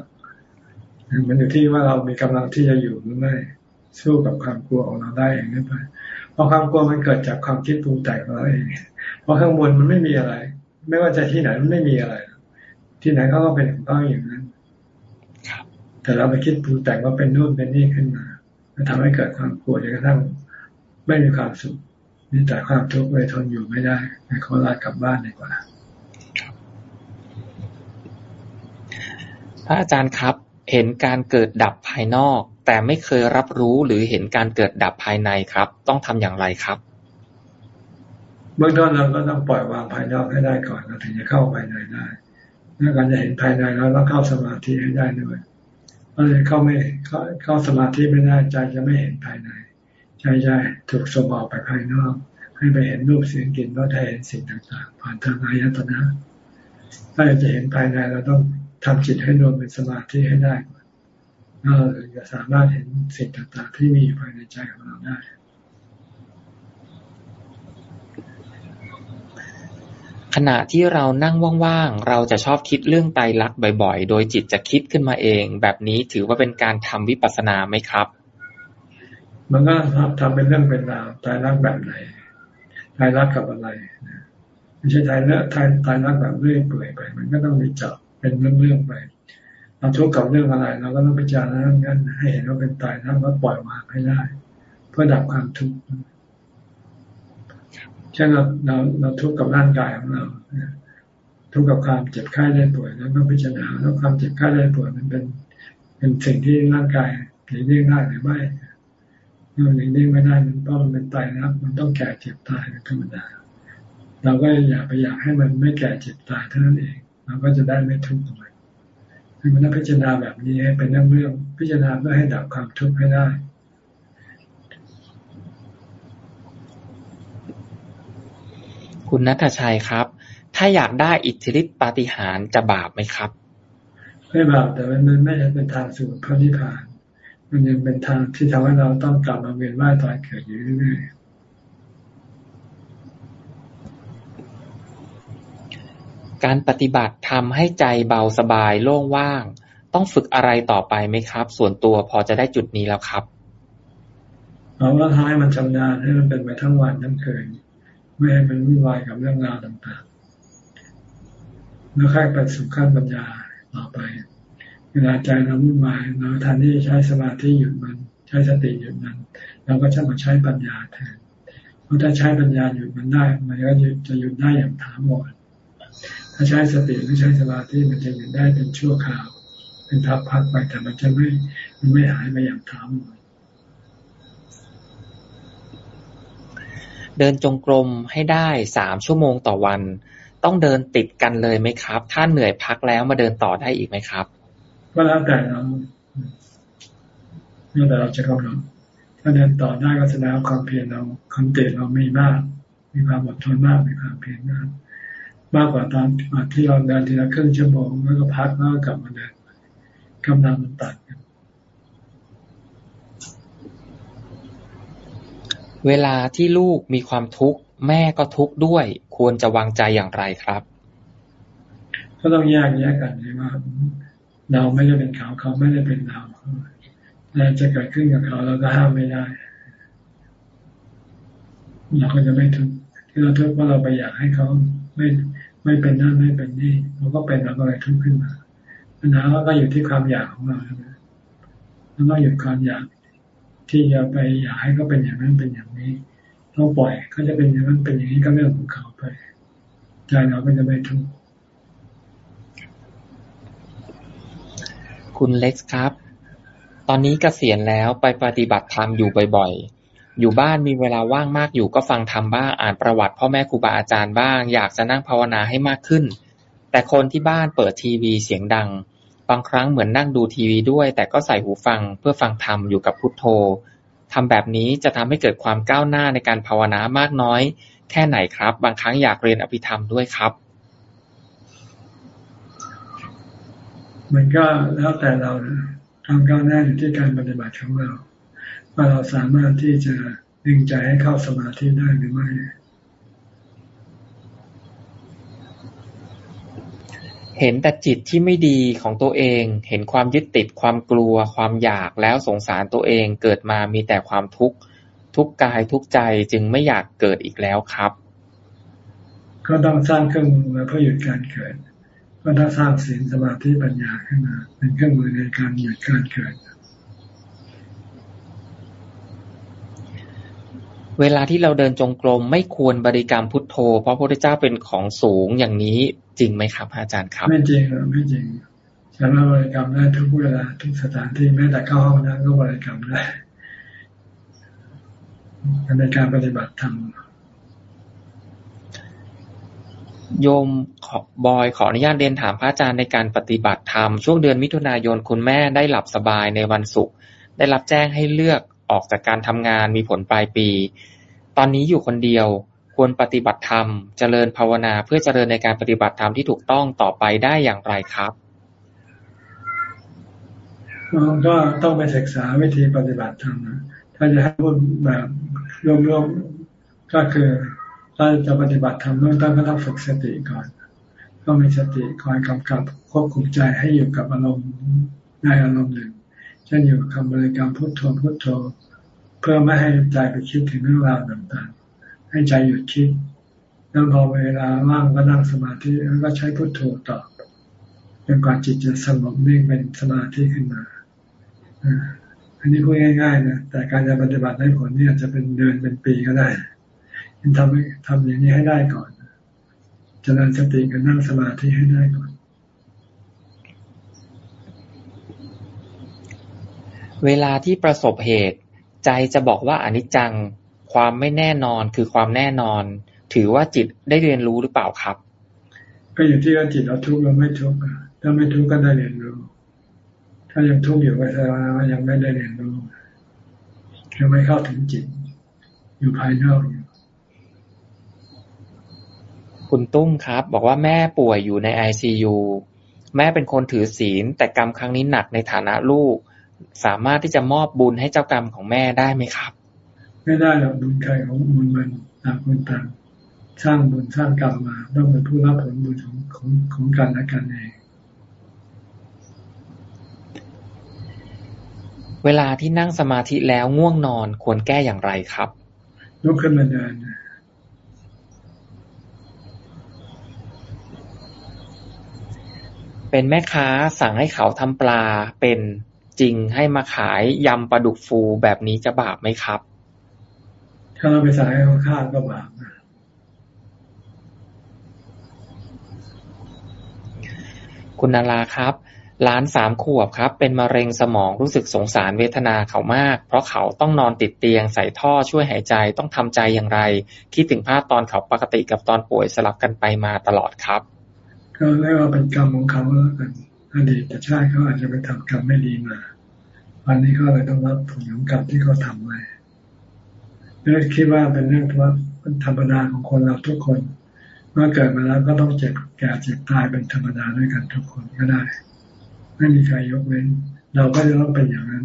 มันอยู่ที่ว่าเรามีกำลังที่จะอยู่หรือไม่สู้กับความกลัวของเราได้อย่างนี้ไปเพราะความกลัวมันเกิดจากความคิดปรุงแต่งเราเอง เพราะข้างบนมันไม่มีอะไร ไม่ว่าจะที่ไหนมันไม่มีอะไร ที่ไหนเขาก็เป็นของเขาอย่างนั้นแต่เราไปคิดปรุงแต่งว่าเป็นนู่นเป็นนี่ขึ้นมาแล้วทำให้เกิดความกลัวจนกระทั่ง ไม่มีความสุขมีแต่ความทุกข์เลยทนอยู่ไม่ได้ขอลากลับบ้านดีกว่าพระอาจารย์ครับ เห็นการเกิดดับภายนอก แต่ไม่เคยรับรู้หรือเห็นการเกิดดับภายในครับ ต้องทำอย่างไรครับเบื้องต้นเราก็ต้องปล่อยวางภายนอกให้ได้ก่อนเราถึงจะเข้าภายในได้เมื่อการจะเห็นภายในเราต้องเข้าสมาธิให้ได้ด้วยเพราะเลยเข้าไม่เข้าเข้าสมาธิไม่ได้ใจจะไม่เห็นภายใน ใจจะถูกส่งออกไปภายนอก ให้ไปเห็นรูปเสียงกลิ่นรสให้เห็นสิ่งต่างๆ ผ่านทางอายตนะ ถ้าจะเห็นภายในเราต้องทำจิตให้รวมเป็นสมาธิให้ได้ก่อนเราจะสามารถเห็นสิ่งต่างๆ ที่มีอยู่ภายในใจของเราได้ขณะที่เรานั่งว่างๆ เราจะชอบคิดเรื่องไตรลักษณ์บ่อยๆ โดยจิตจะคิดขึ้นมาเอง แบบนี้ถือว่าเป็นการทำวิปัสสนาไหมครับ มันก็ทำเป็นเรื่องเป็นราวไตรลักแบบไหนไตรลักกับอะไรไม่ใช่ไตรลักษณ์ไตรลักแบบเรื่อยเปื่อยไป มันก็ต้องมีจับเป็นเรื่องๆไปเราทุกข์กับเรื่องอะไร เราก็ต้องพิจารณาเงั้นให้เห็นว่าเป็นตายแล้วก็ปล่อยวางให้ได้ เพื่อดับความทุกข์เช่นเราเราเราทุกข์กับร่างกายของเราทุกข์กับความเจ็บไข้ได้ป่วยแล้วก็พิจารณาแล้วความเจ็บไข้ได้ป่วยมันเป็น เป็นสิ่งที่ร่างกายหลีกเลี่ยงได้หรือไม่ เมื่อหลีกเลี่ยงไม่ได้มันเพราะมันเป็นตายนะมันต้องแก่เจ็บตายเป็นธรรมดาเราก็อย่าไปอยากให้มันไม่แก่เจ็บตายเท่านั้นเองเราก็จะได้ไม่ทุกข์กับมันคือมันต้องพิจารณาแบบนี้ให้เป็นเรื่องเรื่องพิจารณาเพื่อให้ดับความทุกข์ให้ได้คุณนัทชัยครับ ถ้าอยากได้อิทธิฤทธิปาฏิหาริย์จะบาปไหมครับ ไม่บาปแต่มันมันไม่ใช่เป็นทางสู่พระนิพพาน มันยังเป็นทางที่ทำให้เราต้องกลับมาเวียนว่ายตายเกิดอยู่เรื่อยๆการปฏิบัติทำให้ใจเบาสบายโล่งว่าง ต้องฝึกอะไรต่อไปไหมครับ ส่วนตัวพอจะได้จุดนี้แล้วครับเอาว่าท้ายมันชำนาญให้มันเป็นไปทั้งวันทั้งคืนไม่ให้มันวุ่นวายกับเรื่องราวต่างๆแล้วค่อยไปสู่ขั้นปัญญาต่อไป เวลาใจเราวุ่นวายเราทันที่ใช้สมาธิหยุดมัน ใช้สติหยุดมัน เราก็จะมาใช้ปัญญาแทนเพราะถ้าใช้ปัญญาหยุดมันได้ มันก็จะหยุดได้อย่างถาวรถ้าใช้สติหรือใช้สมาธิมันจะหยุดได้เป็นชั่วคราว เป็นพักพักไปแต่มันจะไม่มันไม่หายไปอย่างถาวรเดินจงกรมให้ได้สามชั่วโมงต่อวัน ต้องเดินติดกันเลยไหมครับ ถ้าเหนื่อยพักแล้วมาเดินต่อได้อีกไหมครับ ก็แล้วแต่เราแล้วแต่เราจะกำหนดถ้าเดินต่อได้ก็แสดงความเพียรเราความเตะเราไม่มาก มีความอดทนมากมีความเพียรมากมากกว่าตอนที่เราเดินทีละครึ่งชั่วโมงแล้วก็พักแล้วก็กลับมาเดินกำลังมันตัดกันเวลาที่ลูกมีความทุกข์แม่ก็ทุกข์ด้วย ควรจะวางใจอย่างไรครับ ก็ต้องแยกแยกกันใช่ไหม เราไม่ได้เป็นเขาเขาไม่ได้เป็นเราอะไรจะเกิดขึ้นกับเขาเราก็ห้ามไม่ได้เราก็จะไม่ทุกข์ที่เราทุกข์เพราะเราไปอยากให้เขาไม่ไม่เป็นนั่นไม่เป็นนี่เราก็เป็นเราก็เลยทุกข์ขึ้นมาปัญหาก็อยู่ที่ความอยากของเราใช่ไหมแล้วก็หยุดความอยากที่จะไปอยากให้เขาเป็นอย่างนั้นเป็นอย่างนี้ต้องปล่อยเขาจะเป็นอย่างนั้นเป็นอย่างนี้ก็เรื่องของเขาไปใจเราก็จะไม่ทุกข์ คุณเล็กครับ ตอนนี้เกษียณแล้วไปปฏิบัติธรรมอยู่บ่อยๆ อยู่บ้านมีเวลาว่างมากอยู่ก็ฟังธรรมบ้างอ่านประวัติพ่อแม่ครูบาอาจารย์บ้าง อยากจะนั่งภาวนาให้มากขึ้น แต่คนที่บ้านเปิดทีวีเสียงดัง บางครั้งเหมือนนั่งดูทีวีด้วย แต่ก็ใส่หูฟังเพื่อฟังธรรมอยู่กับพุทโธทำแบบนี้จะทำให้เกิดความก้าวหน้าในการภาวนามากน้อย แค่ไหนครับ บางครั้งอยากเรียนอภิธรรมด้วยครับ มันก็แล้วแต่เราทำก้าวหน้าอยู่ที่การปฏิบัติของเรา ว่าเราสามารถที่จะดึงใจให้เข้าสมาธิได้หรือไม่เห็นแต่จิตที่ไม่ดีของตัวเอง เห็นความยึดติดความกลัว ความอยากแล้วสงสารตัวเองเกิดมามีแต่ความทุกข์ทุกกายทุกใจจึงไม่อยากเกิดอีกแล้วครับ ก็ต้องสร้างเครื่องมือเพื่อหยุดการเกิด ก็ต้องสร้างศีลสมาธิปัญญาขึ้นมา เป็นเครื่องมือในการหยุดการเกิด เวลาที่เราเดินจงกรมไม่ควรบริกรรมพุทโธ เพราะพระพุทธเจ้าเป็นของสูงอย่างนี้จริงไหมครับอาจารย์ครับ ไม่จริงไม่จริงสามารถบริกรรมได้ทุกเวลาทุกสถานที่แม้แต่เข้าห้องน้ำก็บริกรรมได้ในการปฏิบัติธรรม โยมขอบอยขออนุญาตเรียนถามพระอาจารย์ในการปฏิบัติธรรม ช่วงเดือนมิถุนายนคุณแม่ได้หลับสบายในวันศุกร์ได้รับแจ้งให้เลือกออกจากการทำงานมีผลปลายปี ตอนนี้อยู่คนเดียวควรปฏิบัติธรรม เจริญภาวนาเพื่อเจริญในการปฏิบัติธรรมที่ถูกต้องต่อไปได้อย่างไรครับก็ต้องไปศึกษาวิธีปฏิบัติธรรมนะถ้าจะให้พูดแบบรวมๆก็คือ ถ้าจะปฏิบัติธรรมเบื้องต้นก็ต้องฝึกสติก่อนต้องมีสติคอยกำกับควบคุมใจให้อยู่กับอารมณ์ในอารมณ์หนึ่งเช่นอยู่คำบริกรรมพุทโธพุทโธ เพื่อไม่ให้ใจไปคิดถึงเรื่องราวต่างๆ ให้ใจหยุดคิดแล้วพอเวลาว่างก็นั่งสมาธิแล้วก็ใช้พุทโธต่อจนกว่าจิตจะสงบนิ่งเป็นสมาธิขึ้นมาอันนี้พูดง่ายๆนะแต่การจะปฏิบัติได้ผลนี่อาจจะเป็นเดือนเป็นปีก็ได้ ทำทำอย่างนี้ให้ได้ก่อนเจริญสติกับนั่งสมาธิให้ได้ก่อน เวลาที่ประสบเหตุ ใจจะบอกว่าอนิจจัง ความไม่แน่นอนคือความแน่นอน ถือว่าจิตได้เรียนรู้หรือเปล่าครับ ก็อยู่ที่ว่าจิตเราทุกข์หรือไม่ทุกข์ถ้าไม่ทุกข์ก็ได้เรียนรู้ ถ้ายังทุกข์อยู่ก็แสดงว่ายังไม่ได้เรียนรู้ยังไม่เข้าถึงจิต อยู่ภายนอกอยู่ คุณตุ้มครับ บอกว่าแม่ป่วยอยู่ในไอซียูแม่เป็นคนถือศีล แต่กรรมครั้งนี้หนักในฐานะลูก สามารถที่จะมอบบุญให้เจ้ากรรมของแม่ได้ไหมครับ ไม่ได้หรอกบุญใครของบุญมันต่างคนต่างสร้างบุญสร้างกรรมมาต้องเป็นผู้รับผลบุญของของของกันและกันเองเวลาที่นั่งสมาธิแล้วง่วงนอนควรแก้อย่างไรครับลุกขึ้นมาเดิน เป็นแม่ค้าสั่งให้เขาทำปลาเป็นจริงให้มาขายยำปลาดุกฟูแบบนี้จะบาปไหมครับ ถ้าเราไปสั่งให้เขาฆ่าก็บาปนะคุณนาราครับล้านสามขวบครับ เป็นมะเร็งสมองรู้สึกสงสารเวทนาเขามาก เพราะเขาต้องนอนติดเตียงใส่ท่อช่วยหายใจต้องทำใจอย่างไร คิดถึงภาพตอนเขาปกติกับตอนป่วยสลับกันไปมาตลอดครับ ก็เรียกว่าเป็นกรรมของเขาแล้วกันอดีตชาติเขาอาจจะไปทำกรรมไม่ดีมา วันนี้เขาเลยต้องรับผลของกรรมที่เขาทำไว้แล้วคิดว่าเป็นเรื่องว่าธรรมดาของคนเราทุกคน เมื่อเกิดมาแล้วก็ต้องเจ็บแก่เจ็บตายเป็นธรรมดาด้วยกันทุกคนก็ได้ ไม่มีใครยกเว้น เราก็จะต้องเป็นอย่างนั้น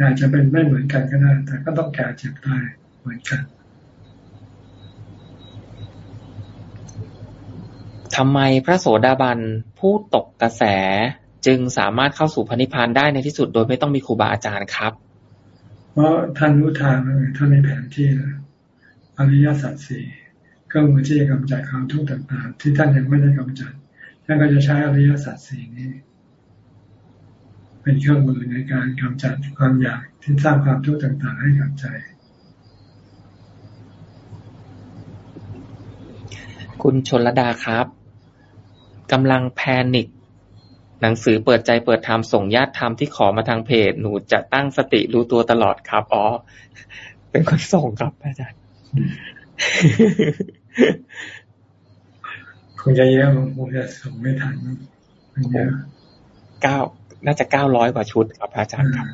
อาจจะเป็นไม่เหมือนกันก็ได้ แต่ก็ต้องแก่เจ็บตายเหมือนกัน ทำไมพระโสดาบันผู้ตกกระแสจึงสามารถเข้าสู่พระนิพพานได้ในที่สุดโดยไม่ต้องมีครูบาอาจารย์ครับ เพราะท่านรู้ทางเลยท่านมีแผนที่แล้วอริยสัจสี่ก็มือที่จะกำจัดความทุกข์ต่างๆ ที่ท่านยังไม่ได้กำจัดท่านก็จะใช้อริยสัจสี่นี้ เป็นเครื่องมือในการกำจัดความอยากที่สร้างความทุกข์ต่างๆ ให้กับใจคุณชนลดาครับ กำลังแพนิค หนังสือเปิดใจเปิดธรรมส่งญาติธรรมที่ขอมาทางเพจ หนูจะตั้งสติรู้ตัวตลอดครับ อ๋อ เป็นคนส่งครับอาจารย์คงจะเยอะคงจะส่งไม่ทันเยอะเก้าน่าจะเก้าร้อยกว่าชุดครับอาจารย์ครับ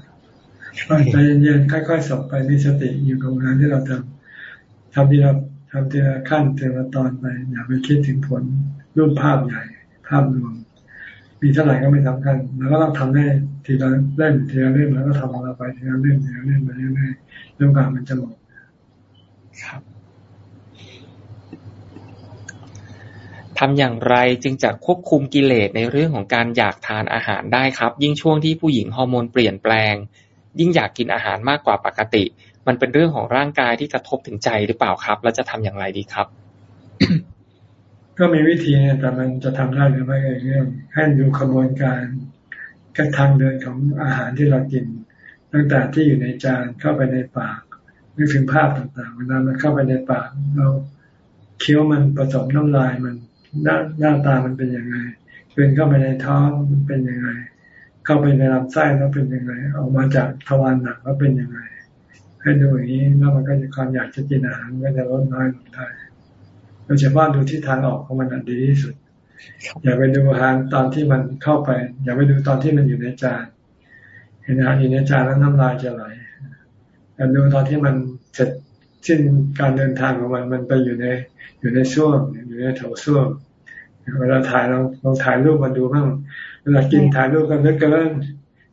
ใจเย็นๆค่อยๆส่งไปมีสติอยู่กับงานที่เราทำทำที่เราทำทีละขั้นทีละตอนไป อย่าไปคิดถึงผลรูปภาพใหญ่ ภาพรวม มีเท่าไหร่ก็ไม่สำคัญแล้วก็ต้องทำได้ทีละเล่มทีละเล่มแล้วก็ทำอะไรไปทีละเล่มทีละเล่มไปเรื่อยๆเรื่องการมันจะหมดครับทำอย่างไรจึงจะควบคุมกิเลสในเรื่องของการอยากทานอาหารได้ครับ ยิ่งช่วงที่ผู้หญิงฮอร์โมนเปลี่ยนแปลง ยิ่งอยากกินอาหารมากกว่าปกติ มันเป็นเรื่องของร่างกายที่กระทบถึงใจหรือเปล่าครับ แล้วจะทำอย่างไรดีครับ ก็มีวิธีแต่มันจะทำได้หรือไม่เรื่องให้ดูขบวนการกระทางเดินของอาหารที่เรากิน ตั้งแต่ที่อยู่ในจานเข้าไปในปากนึกถึงภาพต่างๆเวลามันเข้าไปในปากเราเคี้ยวมันผสมน้ำลายมันหน้าหน้าตามันเป็นยังไงเกินเข้าไปในท้องมันเป็นยังไง เข้าไปในลำไส้แล้วเป็นยังไงออกมาจากทวารหนักแล้วเป็นยังไงให้ดูอย่างนี้แล้วมันก็จะความอยากจะกินอาหารก็จะลดน้อยลงได้ โดยเฉพาะดูที่ทางออกของมันดีที่สุด อย่าไปดูอาหารตอนที่มันเข้าไป อย่าไปดูตอนที่มันอยู่ในจานเห็นอาหารอยู่ในจานแล้วน้ำลายจะไหลแต่ดูตอนที่มันเสร็จสิ้นการเดินทางของมันมันไปอยู่ในอยู่ในช่วงอยู่ในแถวช่วงเวลาถ่ายเราเราถ่ายรูปมาดูบ้างเวลากินถ่ายรูปกันเล็กกันเล่น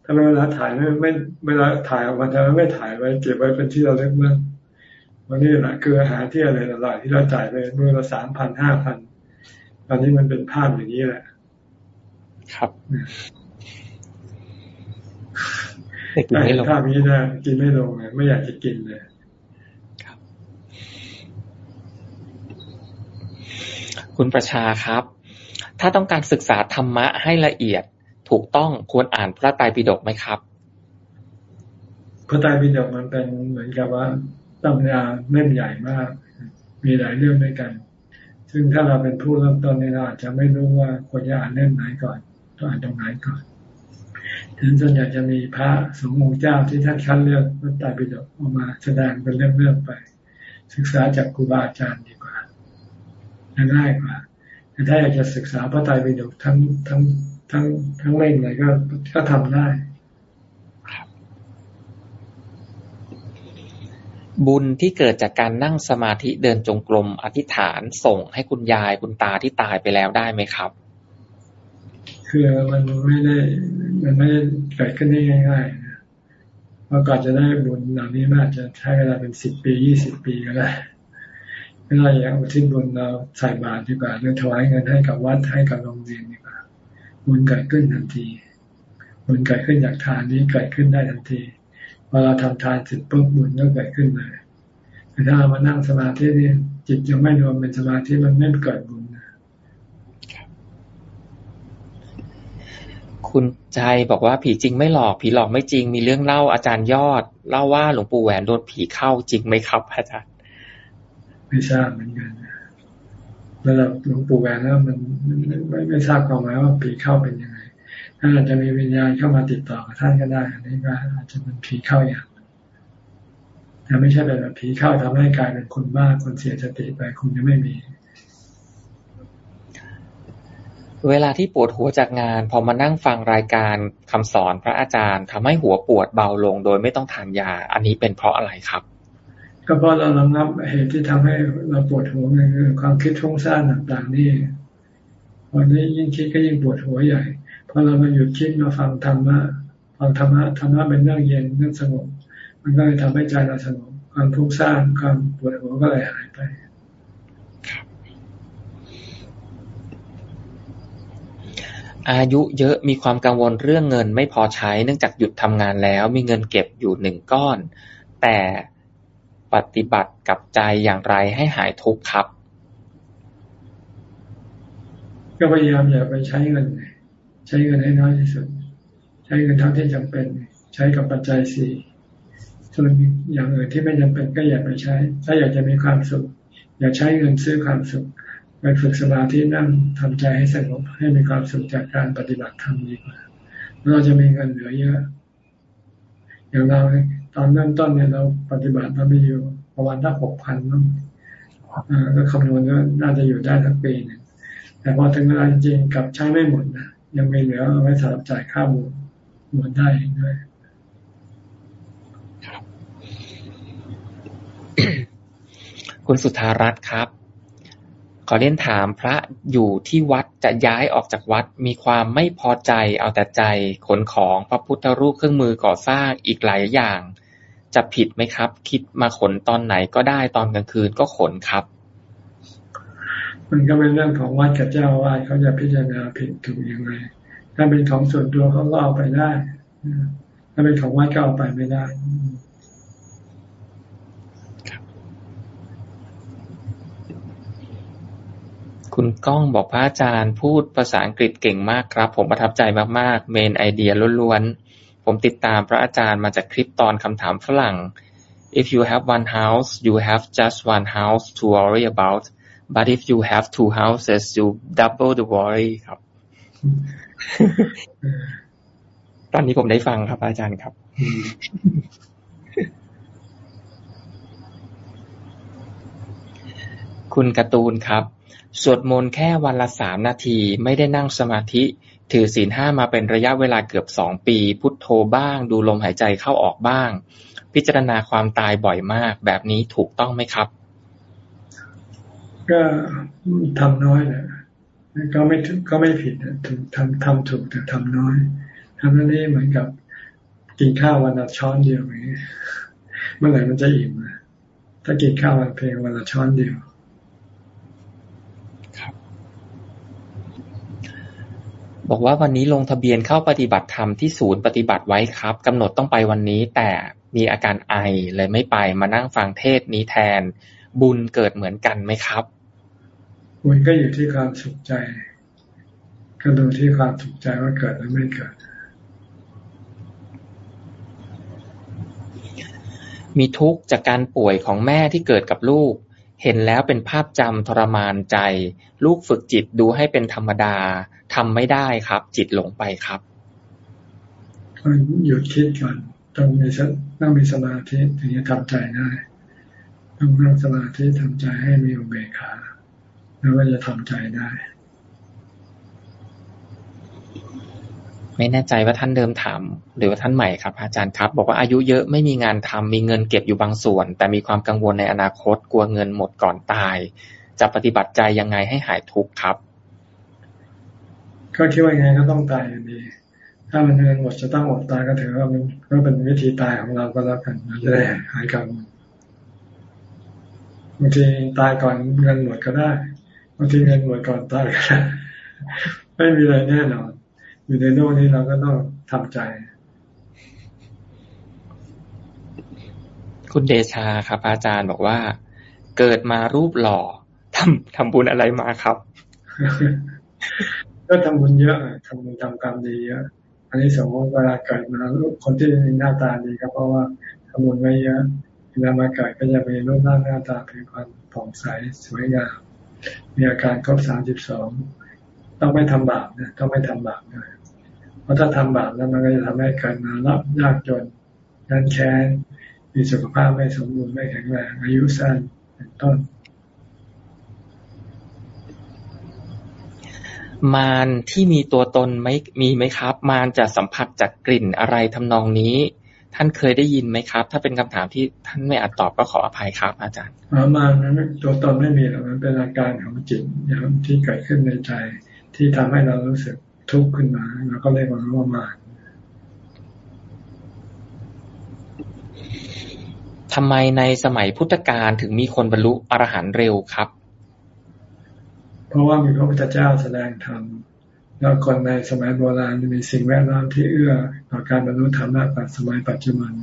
ถ้าเวลาถ่ายไม่ไม่เวลาถ่ายออกมาทำไมไม่ถ่ายไว้เก็บไว้เป็นที่เราเล็กบ้าง วันนี้แหละคืออาหารที่อะไรอร่อยที่เราจ่ายไปเมื่อเราสามพันห้าพันตอนนี้มันเป็นภาพอย่างนี้แหละ ครับแต่เห็นภาพนี้นะกินไม่ลงไม่อยากจะกินเลยคุณประชาครับ ถ้าต้องการศึกษาธรรมะให้ละเอียดถูกต้องควรอ่านพระไตรปิฎกไหมครับ พระไตรปิฎกมันเป็นเหมือนกับว่า ตำราเล่มใหญ่มาก มีหลายเรื่องด้วยกัน ซึ่งถ้าเราเป็นผู้เริ่มต้นนี่เราอาจจะไม่รู้ว่าควรจะอ่านเล่มไหนก่อนต้องอ่านตรงไหนก่อนถึงส่วนใหญ่จะมีพระสงฆ์องค์เจ้าที่ท่านคัดเลือกพระไตรปิฎกออกมาแสดงเป็นเรื่องๆไป ศึกษาจากครูบาอาจารย์ดีกว่าง่ายกว่าแต่ถ้าอยากจะศึกษาพระไตรปิฎกทั้งทั้งทั้งทั้งเล่มเลยก็ก็ทำได้ บุญที่เกิดจากการนั่งสมาธิเดินจงกรมอธิษฐานส่งให้คุณยายคุณตาที่ตายไปแล้วได้ไหมครับ คือมันไม่ได้มันไม่ได้เกิดขึ้นได้ง่ายๆนะเพราะก่อนจะได้บุญเหล่านี้มันอาจจะใช้เวลาเป็นสิบปียี่สิบปีก็ได้เวลาอย่างอุทิศบุญเราใส่บาตรดีกว่าหรือถวายเงินให้กับวัดให้กับโรงเรียนดีกว่าบุญเกิดขึ้นทันทีบุญเกิดขึ้นจากทานนี้เกิดขึ้นได้ทันที อเราทำทานเสร็จปุ๊บบุญก็เกิดขึ้นเลยแต่ถ้าเรามานั่งสมาธินี่จิตยังไม่รวมเป็นสมาธิมันไม่เกิดบุญนะคุณใจบอกว่าผีจริงไม่หลอก ผีหลอกไม่จริง มีเรื่องเล่าอาจารย์ยอด เล่าว่าหลวงปู่แหวนโดนผีเข้าจริงไหมครับอาจารย์ไม่ทราบเหมือนกันระดับหลวงปู่แหวนแล้วมันไม่ไม่ทราบความหมายว่าผีเข้าเป็นยังไง ท่านอาจจะมีวิญญาณเข้ามาติดต่อกับท่านก็ได้ อันนี้ก็อาจจะเป็นผีเข้าอย่างแต่ไม่ใช่แบบผีเข้าทำให้กลายเป็นคนบ้าคนเสียสติไปคุณจะไม่มี เวลาที่ปวดหัวจากงาน พอมานั่งฟังรายการคำสอนพระอาจารย์ทำให้หัวปวดเบาลงโดยไม่ต้องทานยา อันนี้เป็นเพราะอะไรครับ ก็เพราะเราระงับเหตุที่ทำให้เราปวดหัวคือความคิดทุ่งซ่านต่างๆนี่วันนี้ยิ่งคิดก็ยิ่งปวดหัวใหญ่ พอเรามาหยุดคิดมาฟังธรรมะฟังธรรมะธรรมะเป็นเรื่องเย็นเรื่องสงบมันก็เลยทำให้ใจเราสงบความทุกข์สร้างความปวดหัวก็เลยหายไปอายุเยอะมีความกังวลเรื่องเงินไม่พอใช้ เนื่องจากหยุดทำงานแล้วมีเงินเก็บอยู่หนึ่งก้อน แต่ปฏิบัติกับใจอย่างไรให้หายทุกข์ครับ ก็พยายามอย่าไปใช้เงิน ใช้เงินให้น้อยที่สุด ใช้เงินเท่าที่จำเป็น ใช้กับปัจจัยสี่ส่วนอย่างอื่นที่ไม่จำเป็นก็อย่าไปใช้ ถ้าอยากจะมีความสุข อย่าใช้เงินซื้อความสุขไปฝึกสมาธินั่งทำใจให้สงบให้มีความสุขจากการปฏิบัติธรรมดีกว่าเราจะมีเงินเหลือเยอะ อย่างเราตอนเริ่มต้นเนี่ยเราปฏิบัติเรามีอยู่ประมาณตั้งหกพันนั่งก็คำนวณว่าน่าจะอยู่ได้ทั้งปีเนึงแต่พอถึงเวลาจริงกับใช้ไม่หมดนะ ยังมีเหลือเอาไว้สำหรับจ่ายค่าบุญบุญได้ด้วยคุณสุธารัตน์ครับ ขอเรียนถามพระอยู่ที่วัดจะย้ายออกจากวัดมีความไม่พอใจเอาแต่ใจขนของพระพุทธรูปเครื่องมือก่อสร้างอีกหลายอย่าง จะผิดไหมครับ คิดมาขนตอนไหนก็ได้ตอนกลางคืนก็ขนครับ มันก็เป็นเรื่องของวัดกับเจ้าวาดเขาจะพิจารณาผิดถูกยังไง ถ้าเป็นของส่วนตัวเขาก็เอาไปได้ถ้าเป็นของวัดก็เอาไปไม่ได้คุณก้องบอกพระอาจารย์พูดภาษาอังกฤษเก่งมากครับ ผมประทับใจมากๆ เมนไอเดียล้วนๆ ผมติดตามพระอาจารย์มาจากคลิปตอนคำถามฝรั่ง if you have one house you have just one house to worry about but if you have two houses you double the worry ครับ ตอนนี้ผมได้ฟังครับ อาจารย์ครับ คุณการ์ตูนครับ สวดมนต์แค่วันละสามนาที ไม่ได้นั่งสมาธิถือศีลห้ามาเป็นระยะเวลาเกือบสองปี พุทโธบ้าง ดูลมหายใจเข้าออกบ้าง พิจารณาความตายบ่อยมาก แบบนี้ถูกต้องไหมครับ ก็ทำน้อยแหละก็ไม่ก็ไม่ผิดถูกทำทำถูกแต่ทำน้อยทำนั่นนี่เหมือนกับกินข้าววันละช้อนเดียวอย่างนี้เมื่อไหร่มันจะอิ่มถ้ากินข้าววันเพียงวันละช้อนเดียวบอกว่าวันนี้ลงทะเบียนเข้าปฏิบัติธรรมที่ศูนย์ปฏิบัติไว้ครับกำหนดต้องไปวันนี้แต่มีอาการไอเลยไม่ไปมานั่งฟังเทศนี้แทน บุญเกิดเหมือนกันไหมครับบุญก็อยู่ที่ความสุขใจ ก็ดูที่ความสุขใจว่าเกิดหรือไม่เกิด มีทุกข์จากการป่วยของแม่ที่เกิดกับลูก เห็นแล้วเป็นภาพจำทรมานใจ ลูกฝึกจิตดูให้เป็นธรรมดาทำไม่ได้ครับ จิตหลงไปครับหยุดคิดก่อนต้องมีต้องมีสมาธิถึงจะทำใจได้ ต้องนั่งสมาธิทำใจให้มีอุเบกขาแล้วก็จะทำใจได้ ไม่แน่ใจว่าท่านเดิมถาม หรือว่าท่านใหม่ครับ อาจารย์ครับ บอกว่าอายุเยอะไม่มีงานทำมีเงินเก็บอยู่บางส่วน แต่มีความกังวลในอนาคตกลัวเงินหมดก่อนตาย จะปฏิบัติใจยังไงให้หายทุกข์ครับก็คิดว่าไงก็ต้องตายอยู่ดี ถ้ามันเงินหมดจะต้องอดตายก็ถือว่ามันก็เป็นวิธีตายของเราก็แล้วกันเราจะได้หายกังวล บางทีตายก่อนเงินหมดก็ได้บางทีเงินหมดก่อนตายก็ได้ไม่มีอะไรแน่นอน อยู่ในโลกนี้เราก็ต้องทำใจ คุณเดชาครับ อาจารย์บอกว่า เกิดมารูปหล่อทำทำบุญอะไรมาครับ ก็ทำบุญเยอะทำบุญทำกรรมดีเยอะอันนี้สมมติเวลาเกิดมาคนที่มีหน้าตาดีก็เพราะว่าทำบุญไว้เยอะ เวลามาเกิดก็จะมีรูปร่างหน้าตาเป็นความผ่องใสสวยงามมีอาการครบสามสิบสองต้องไม่ทำบาปนะต้องไม่ทำบาปนะเพราะถ้าทำบาปแล้วมันก็จะทำให้เกิดมารับยากจนนันแค้นมีสุขภาพไม่สมบูรณ์ไม่แข็งแรงอายุสั้นเป็นต้น มารที่มีตัวตนไม่มีไหมครับ มารจะสัมผัสจากกลิ่นอะไรทำนองนี้ ท่านเคยได้ยินไหมครับ ถ้าเป็นคำถามที่ท่านไม่อาจตอบก็ขออภัยครับ อาจารย์มารมันตัวตนไม่มีหรอกมันเป็นอาการของจิตอย่างที่เกิดขึ้นในใจ ที่ทำให้เรารู้สึกทุกข์ขึ้นมาเราก็เรียกว่าว่ามารทำไมในสมัยพุทธกาลถึงมีคนบรรลุอรหันต์เร็วครับ เพราะว่ามีพระพุทธเจ้าแสดงธรรม แล้วคนในสมัยโบราณมีสิ่งแวดล้อมที่เอื้อต่อการบรรลุธรรมมากกว่าสมัยปัจจุบัน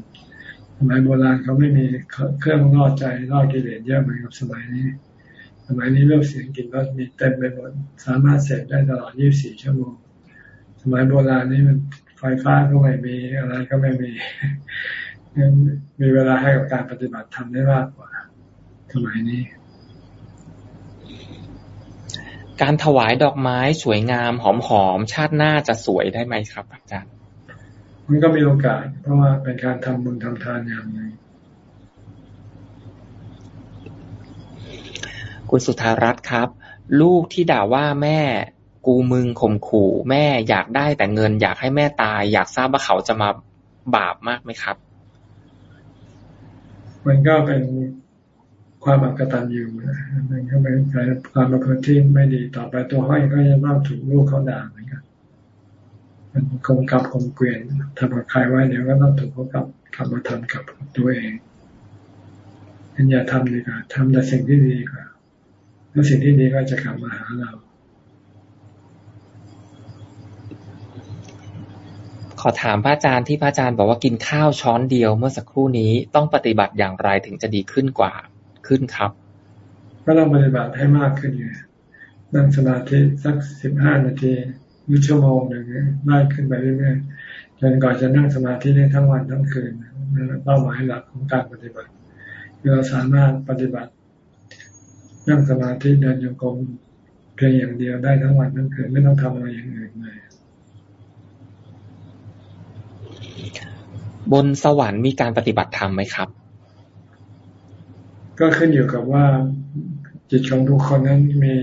สมัยโบราณเขาไม่มีเครื่องล่อใจล่อกิเลสเยอะเหมือนกับสมัยนี้ สมัยนี้เรื่องเสียงกินรสมีเต็มไปหมดสามารถเสพได้ตลอด 24 ชั่วโมง สมัยโบราณนี่มันไฟฟ้าก็ไม่มีอะไรก็ไม่มีงั้นมีเวลาให้กับการปฏิบัติทำได้มากกว่าสมัยนี้ การถวายดอกไม้สวยงามหอมๆชาติหน้าจะสวยได้ไหมครับ อาจารย์ มันก็มีโอกาส เพราะว่าเป็นการทำบุญทำทานอย่างหนึ่งคุณสุธารัตน์ครับ ลูกที่ด่าว่าแม่กูมึงข่มขู่แม่อยากได้แต่เงิน อยากให้แม่ตาย อยากทราบว่าเขาจะมาบาปมากไหมครับ มันก็เป็น ความอักตันอยู่นะมันก็เป็นความประพฤติที่ไม่ดีต่อไปตัวห้อยก็จะต้องถูกลูกเขาด่าเหมือนกันมันคงกลับคงเกวียนทำกับใครไว้เดี๋ยวก็ต้องถูกเขากลับกลับมาทำกับตัวเองงั้นอย่าทำดีกว่าทำแต่สิ่งที่ดีกว่าแล้วสิ่งที่ดีก็จะกลับมาหาเรา ขอถามพระอาจารย์ที่พระอาจารย์บอกว่ากินข้าวช้อนเดียวเมื่อสักครู่นี้ต้องปฏิบัติอย่างไรถึงจะดีขึ้นกว่า ขึ้นครับ ก็ต้องปฏิบัติให้มากขึ้นไงนั่งสมาธิสักสิบห้านาทีหรือชั่วโมงหนึ่งได้ขึ้นไปเรื่อยๆจนก่อนจะนั่งสมาธิได้ทั้งวันทั้งคืนนั่นเป้าหมายหลักของการปฏิบัติเราสามารถปฏิบัตินั่งสมาธิเดินโยกมเพียงอย่างเดียวได้ทั้งวันทั้งคืนไม่ต้องทำอะไรอย่างอื่นเลยบนสวรรค์มีการปฏิบัติธรรมไหมครับ ก็ขึ้นอยู่กับว่าจิตของทุกคนนั้นมี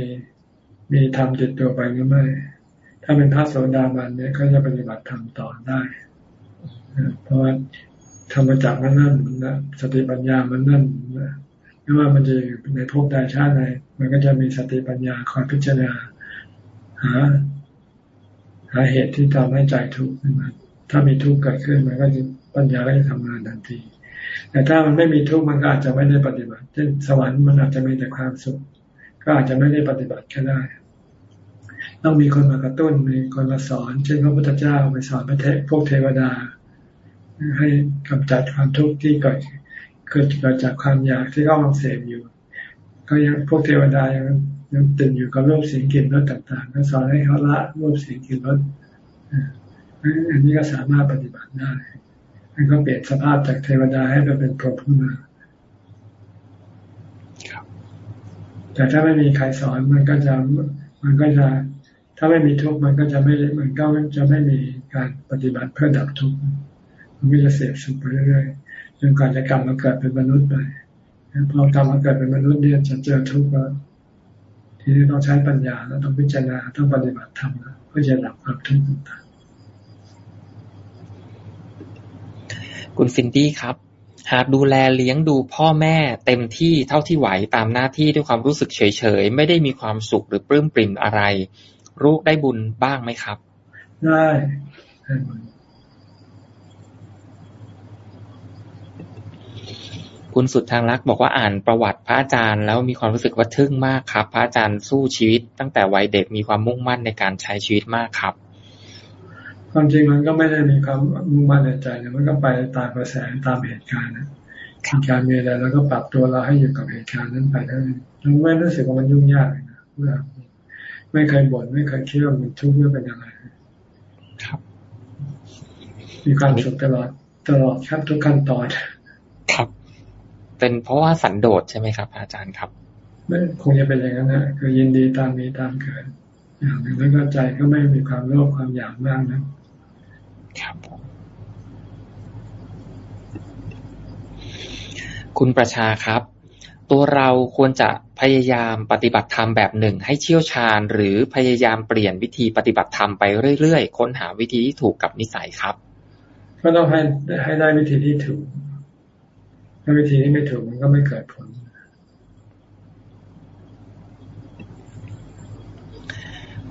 มีธรรมจิตตัวไปหรือไม่ ถ้าเป็นพระโสดาบันเนี่ยก็จะปฏิบัติธรรมต่อได้ เพราะว่าธรรมจักมันนั่นนะสติปัญญามันนั่นนะไม่ว่ามันจะอยู่ในภพใดชาติใดมันก็จะมีสติปัญญาคอยพิจารณาหาหาเหตุที่ทำให้ใจทุกข์ขึ้นมาถ้ามีทุกข์เกิดขึ้นมันก็จะปัญญาก็จะทำงานทันที แต่ถ้ามันไม่มีทุกข์มันก็อาจจะไม่ได้ปฏิบัติเช่นสวรรค์มันอาจจะมีแต่ความสุข ก็อาจจะไม่ได้ปฏิบัติก็ได้ ต้องมีคนมากระตุ้นมีคนมาสอน เช่นพระพุทธเจ้าไปสอนพระเทพวกเทวดา ให้กำจัดความทุกข์ที่เกิดเกิดเกิดจากความอยากที่เขาลังเสพอยู่ ก็ยังพวกเทวดายังยังติดอยู่กับรูปเสียงกลิ่นรสต่างๆก็สอนให้เขาละรูปเสียงกลิ่นรสอันนี้ก็สามารถปฏิบัติได้ มันก็เปลี่ยนสภาพจากเทวดาให้ไปเป็นพรหมขึ้นมาแต่ถ้าไม่มีใครสอนมันก็จะมันก็จะ ถ้าไม่มีทุกข์มันก็จะไม่มันก็จะไม่มีการปฏิบัติเพื่อดับทุกข์มันก็จะเสพสุขไปเรื่อยๆจนกว่าจะกลับมาเกิดเป็นมนุษย์ไปพอกลับมาเกิดเป็นมนุษย์เนี่ยจะเจอทุกข์แล้วทีนี้ต้องใช้ปัญญาแล้วต้องพิจารณาต้องปฏิบัติธรรมเพื่อจะดับความทุกข์ต่างๆ คุณซินดี้ครับ หากดูแลเลี้ยงดูพ่อแม่เต็มที่เท่าที่ไหวตามหน้าที่ด้วยความรู้สึกเฉยๆ ไม่ได้มีความสุขหรือปลื้มปริ่มอะไร ลูกได้บุญบ้างไหมครับ ได้คุณสุดทางรักบอกว่าอ่านประวัติพระอาจารย์ แล้วมีความรู้สึกว่าทึ่งมากครับ พระอาจารย์สู้ชีวิตตั้งแต่วัยเด็กมีความมุ่งมั่นในการใช้ชีวิตมากครับ ความจริงมันก็ไม่ได้มีความมุ่งมั่นในใจนะมันก็ไปตามกระแสตามเหตุการณ์นะเหตุการณ์มีอะไรแล้วก็ปรับตัวเราให้อยู่กับเหตุการณ์นั้นไปได้เราไม่รู้สึกว่ามันยุ่งยากเลยนะเพื่อไม่เคยบ่นไม่เคยคิดว่ามันทุกข์ไม่เป็นยังไงครับมีความสุขตลอดตลอดครับทุกขั้นตอนครับ เป็นเพราะว่าสันโดษใช่ไหมครับ อาจารย์ครับไม่คงจะเป็นอย่างนั้นนะคือยินดีตามมีตามเกิดอย่างหนึ่งแล้วก็ใจก็ไม่มีความโลภความอยากมากนะ ครับ คุณประชาครับ ตัวเราควรจะพยายามปฏิบัติธรรมแบบหนึ่ง ให้เชี่ยวชาญ หรือพยายามเปลี่ยนวิธีปฏิบัติธรรมไปเรื่อยๆ ค้นหาวิธีที่ถูกกับนิสัยครับ ก็ต้องให้ให้ได้วิธีที่ถูกถ้าวิธีนี้ไม่ถูกมันก็ไม่เกิดผล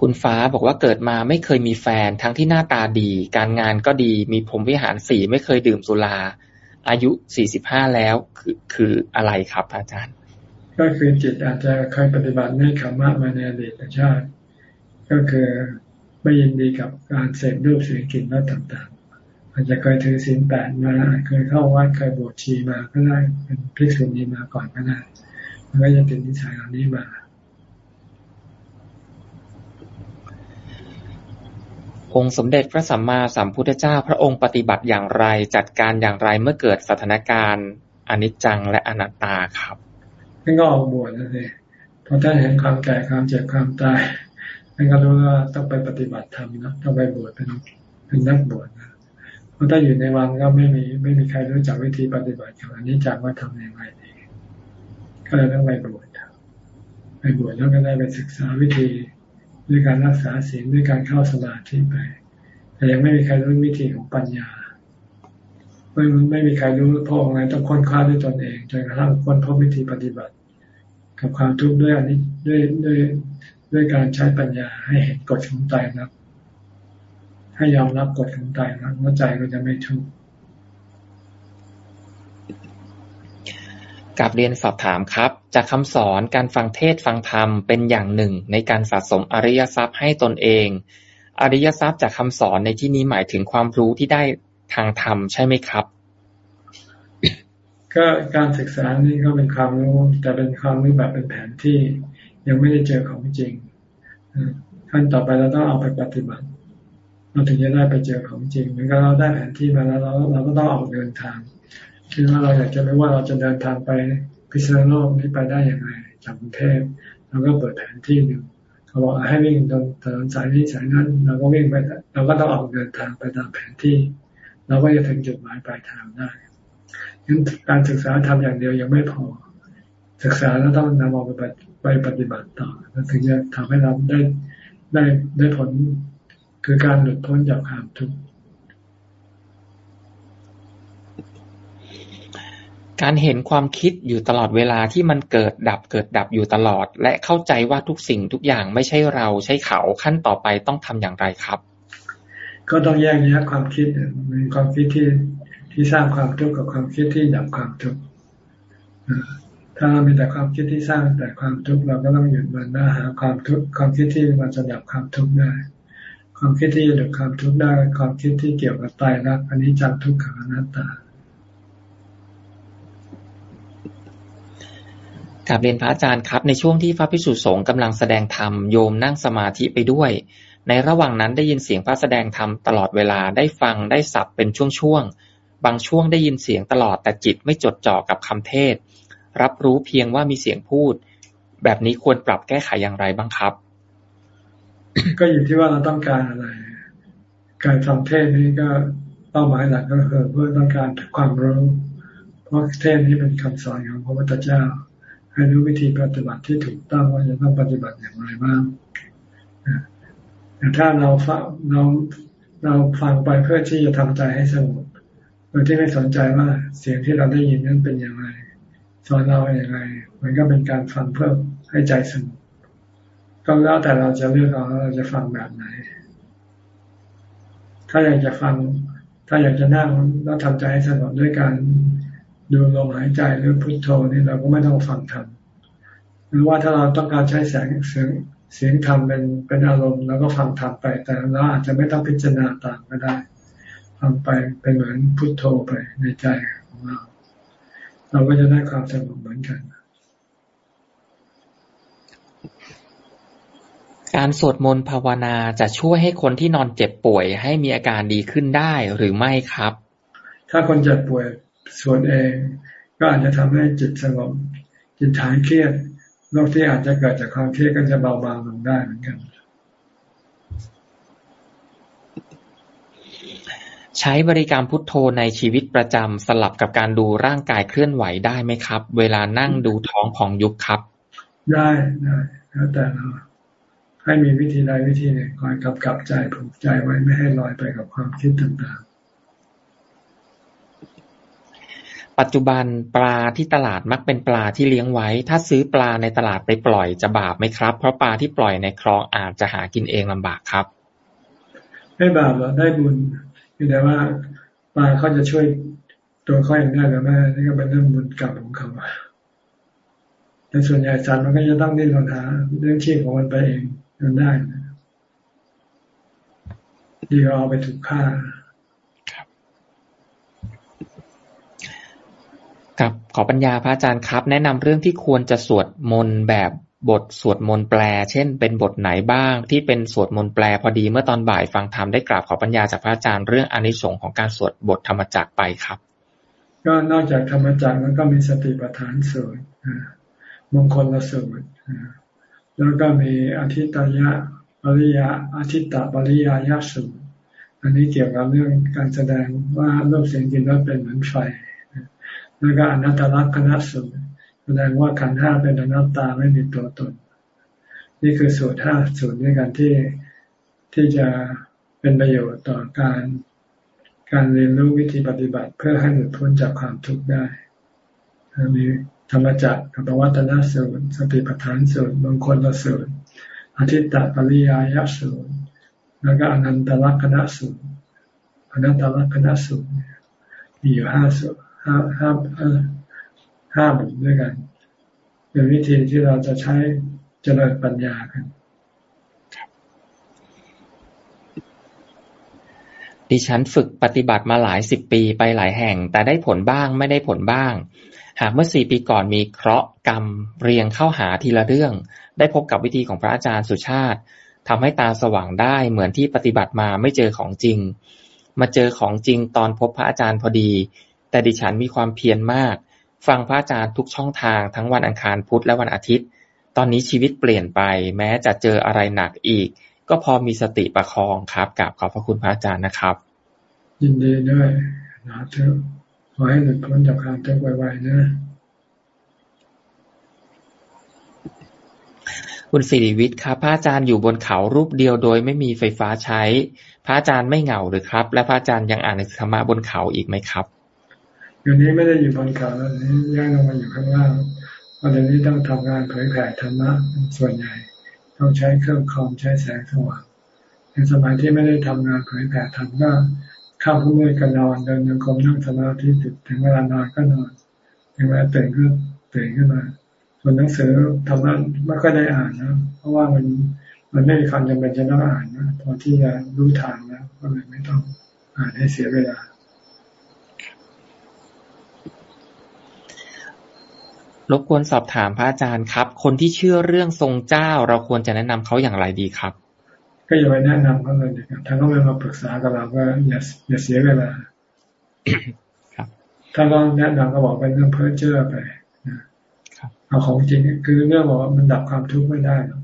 คุณฟ้าบอกว่าเกิดมาไม่เคยมีแฟนทั้งที่หน้าตาดี การงานก็ดีมีผมวิหารสีไม่เคยดื่มสุรา อายุสี่สิบห้าแล้วคือคืออะไรครับอาจารย์ ก็คือจิตอาจจะเคยปฏิบัติในขมมะมาในอดีตชาติ ก็คือไม่ยินดีกับการเสพรูปเสียงกลิ่นรสต่างๆ อาจจะเคยถือศีลแปดมาเคยเข้าวัดเคยบวชชีมาก็ได้เป็นภิกษุณีมาก่อนก็ได้มันก็จะติดนิสัยเหล่านี้มา องค์สมเด็จพระสัมมาสัมพุทธเจ้าพระองค์ปฏิบัติอย่างไร จัดการอย่างไรเมื่อเกิดสถานการณ์อนิจจังและอนัตตาครับท่านก็ออกบวชนั่นเองพอท่านเห็นความแก่ความเจ็บความตายท่านก็รู้ว่าต้องไปปฏิบัติธรรมนะต้องไปบวชเป็นเป็นนักบวชนะเพราะถ้าอยู่ในวังก็ไม่มีไม่มีใครรู้จักวิธีปฏิบัติกับอันนี้จากว่าทำอย่างไรดีก็เลยต้องไปบวชไปบวชแล้วก็ได้ไปศึกษาวิธี ด้วยการรักษาศีลด้วยการเข้าสมาธิไป แต่ยังไม่มีใครรู้วิธีของปัญญา ไม่ไม่มีใครรู้พระองค์เลยต้องค้นคว้าด้วยตนเองจนกระทั่งค้นพบวิธีปฏิบัติ กับความทุกข์ด้วยอันนี้ด้วยด้วยด้วยการใช้ปัญญาให้เห็นกฎของใจนะให้ยอมรับกฎของใจนะว่าใจก็จะไม่ทุกข์ กับเรียนสอบถามครับ จากคำสอนการฟังเทศฟังธรรมเป็นอย่างหนึ่ง ในการสะสมอริยทรัพย์ให้ตนเอง อริยทรัพย์จากคำสอนในที่นี้หมายถึงความรู้ที่ได้ทางธรรมใช่ไหมครับ ก็การศึกษานี่ก็เป็นความรู้ แต่เป็นความรู้แบบเป็นแผนที่ ยังไม่ได้เจอของจริงขั้นต่อไปเราต้องเอาไปปฏิบัติเราถึงจะได้ไปเจอของจริงเหมือนกับเราได้แผนที่มาแล้วเราเราก็ต้องออกเดินทาง คือว่าเราอยากจะรู้ว่าเราจะเดินทางไปพิษณุโลกนี้ไปได้อย่างไรจากกรุงเทพเราก็เปิดแผนที่หนึ่งเขาบอกให้วิ่งตรงถนนสายนี้สายนั้นเราก็วิ่งไปเราก็ต้องออกเดินทางไปตามแผนที่ เราก็จะถึงจุดหมายปลายทางได้ยังการศึกษาทำอย่างเดียวยังไม่พอ ศึกษาแล้วต้องนำเอาไปไปปฏิบัติต่อถึงจะทำให้เราได้ได้ได้ผลคือการหลุดพ้นจากความทุกข์ การเห็นความคิดอยู่ตลอดเวลาที่มันเกิดดับเกิดดับอยู่ตลอด และเข้าใจว่าทุกสิ่งทุกอย่างไม่ใช่เราใช่เขาขั้นต่อไปต้องทำอย่างไรครับ ก็ต้องแยกแยะความคิดมีความคิดที่ที่สร้างความทุกข์กับความคิดที่ดับความทุกข์ถ้าเรามีแต่ความคิดที่สร้างแต่ความทุกข์เราก็ต้องหยุดมันนะหาความทุกข์ความคิดที่มันจะดับความทุกข์ได้ ความคิดที่จะดับความทุกข์ได้ความคิดที่เกี่ยวกับตายรักอันนี้จังทุกขังอนัตตา กลับเรียนพระอาจารย์ครับ ในช่วงที่พระพิสุสงฆ์กำลังแสดงธรรมโยมนั่งสมาธิไปด้วย ในระหว่างนั้นได้ยินเสียงพระแสดงธรรมตลอดเวลาได้ฟังได้สับเป็นช่วงๆบางช่วงได้ยินเสียงตลอดแต่จิตไม่จดจ่อกับคำเทศ รับรู้เพียงว่ามีเสียงพูด แบบนี้ควรปรับแก้ไขอย่างไรบ้างครับ ก็อยู่ที่ว่าเราต้องการอะไร การฟังเทศนี้ก็เป้าหมายหลักก็คือเพื่อต้องการความรู้ เพราะเทศนี้เป็นคำสอนของพระพุทธเจ้า ให้รู้วิธีปฏิบัติที่ถูกต้องว่าจะต้องปฏิบัติอย่างไรบ้างแต่ถ้าเราฟังเราเราฟังไปเพื่อที่จะทำใจให้สงบโดยที่ไม่สนใจว่าเสียงที่เราได้ยินนั้นเป็นอย่างไรสอนเราอย่างไร มันก็เป็นการฟังเพื่อให้ใจสงบก็แล้วแต่เราจะเลือกเอาเราจะฟังแบบไหน ถ้าอยากจะฟัง ถ้าอยากจะนั่งแล้วทำใจให้สงบด้วยการ ดูลมหายใจหรือพุทโธนี่เราก็ไม่ต้องฟังธรรมหรือว่าถ้าเราต้องการใช้แสงเสียงเสียงธรรมเป็นเป็นอารมณ์แล้วก็ฟังธรรมไป แต่เราอาจจะไม่ต้องพิจารณาตามก็ได้ฟังไปเป็นเหมือนพุทโธไปในใจของเรา เราก็จะได้ความสงบเหมือนกัน การสวดมนต์ภาวนาจะช่วยให้คนที่นอนเจ็บป่วย ให้มีอาการดีขึ้นได้หรือไม่ครับ ถ้าคนเจ็บป่วย สวดเอง ก็อาจจะทำให้จิตสงบ จิตหายเครียดโรคที่อาจจะเกิดจากความเครียดก็จะเบาบางลงได้เหมือนกัน ใช้บริการพุทโธในชีวิตประจำสลับกับการดูร่างกายเคลื่อนไหวได้ไหมครับ เวลานั่งดูท้องของยุบครับ ได้ได้แล้วแต่เราให้มีวิธีใดวิธีหนึ่งคอยกำกับใจผูกใจไว้ไม่ให้ลอยไปกับความคิดต่าง ปัจจุบันปลาที่ตลาดมักเป็นปลาที่เลี้ยงไว้ ถ้าซื้อปลาในตลาดไปปล่อยจะบาปไหมครับ เพราะปลาที่ปล่อยในคลองอาจจะหากินเองลำบากครับ ไม่บาปหรอกได้บุญแต่ว่าปลาเขาจะช่วยตัวเขาเองได้หรือไม่นี่ก็เป็นเรื่องบุญกรรมของเขาแต่ส่วนใหญ่สัตว์มันก็จะต้องดิ้นรนหาเรื่องชีพของมันไปเองจนได้ดีก็เอาไปถูกฆ่ากับ ขอปัญญาพระอาจารย์ครับ แนะนำเรื่องที่ควรจะสวดมนต์แบบบทสวดมนต์แปล เช่น เป็นบทไหนบ้าง ที่เป็นสวดมนต์แปลพอดีเมื่อตอนบ่ายฟังธรรมได้กราบขอปัญญาจากพระอาจารย์เรื่องอนิสงค์ของการสวดบทธรรมจักไปครับ ก็นอกจากธรรมจักมันก็มีสติปัฏฐานสูตรมงคลละสูตรแล้วก็มีอธิตยะปริยาอธิตตปริยายาสูตรอันนี้เกี่ยวกับเรื่องการแสดงว่ารูปเสียงกินรสเป็นเหมือนไฟ แล้วก็อนัตตลักษณสูตรแสดงว่าขันห้าเป็นอนัตตาไม่มีตัวตน นี่คือสูตรห้าสูตรด้วยกันที่ที่จะเป็นประโยชน์ต่อการการเรียนรู้วิธีปฏิบัติ เพื่อให้หลุดพ้นจากความทุกข์ได้มีธรรมจักรกับวัตนสูตรสติปัฏฐานสูตรบางคนละสูตรอธิตตปริยายสูตรแล้วก็อนันตลักษณสูตรอนันตลักษณสูตรมีอยู่ห้าสูตร ห้าห้าห้าบทด้วยกัน เป็นวิธีที่เราจะใช้เจริญปัญญากันดิฉันฝึกปฏิบัติมาหลายสิบปีไปหลายแห่ง แต่ได้ผลบ้างไม่ได้ผลบ้าง หากเมื่อสี่ปีก่อนมีเคราะห์กรรมเรียงเข้าหาทีละเรื่อง ได้พบกับวิธีของพระอาจารย์สุชาติทำให้ตาสว่างได้เหมือนที่ปฏิบัติมาไม่เจอของจริง มาเจอของจริงตอนพบพระอาจารย์พอดี แต่ดิฉันมีความเพียรมาก ฟังพระอาจารย์ทุกช่องทางทั้งวันอังคารพุธและวันอาทิตย์ ตอนนี้ชีวิตเปลี่ยนไป แม้จะเจออะไรหนักอีก ก็พอมีสติประคองครับกับขอบพระคุณพระอาจารย์นะครับ ยินดีด้วยนะเธอขอให้หลุดพ้นจากความทุกข์ไวๆนะคุณสิริวิทย์ครับพระอาจารย์อยู่บนเขารูปเดียวโดยไม่มีไฟฟ้าใช้ พระอาจารย์ไม่เหงาหรือครับ และพระอาจารย์ยังอ่านธรรมะบนเขาอีกไหมครับเดี๋ยวนี้ไม่ได้อยู่บนเขาแล้วนี้ย้ายลงมาอยู่ข้างล่างเพราะเดี๋ยวนี้ต้องทำงานเผยแผ่ธรรมะส่วนใหญ่ ต้องใช้เครื่องคอมใช้แสงสว่างในสมัยที่ไม่ได้ทำงานเผยแผ่ธรรมก็ข้าวผู้มือกันนอนเดินยังคมนั่งสมาธิติดถึงเวลานอนก็นอนถึงเวลาตื่นก็ตื่นขึ้นมา ส่วนหนังสือธรรมะไม่ก็ได้อ่านนะเพราะว่ามันมันไม่มีความจำเป็นจะต้องอ่านนะพอที่จะรู้ทางแล้วก็เลยไม่ต้องอ่านให้เสียเวลา รบกวนสอบถามพระอาจารย์ครับ คนที่เชื่อเรื่องทรงเจ้า เราควรจะแนะนำเขาอย่างไรดีครับ ก็อย่าไปแนะนำเขาเลยนะครับถ้าเขาไม่มาปรึกษากับเราก็อย่าอย่าเสียเวลาครับถ้าเราแนะนำก็บอกเป็นเรื่องเพ้อเจ้อไปนะครับเอาของจริงคือเรื่องบอกว่ามันดับความทุกข์ไม่ได้หรอก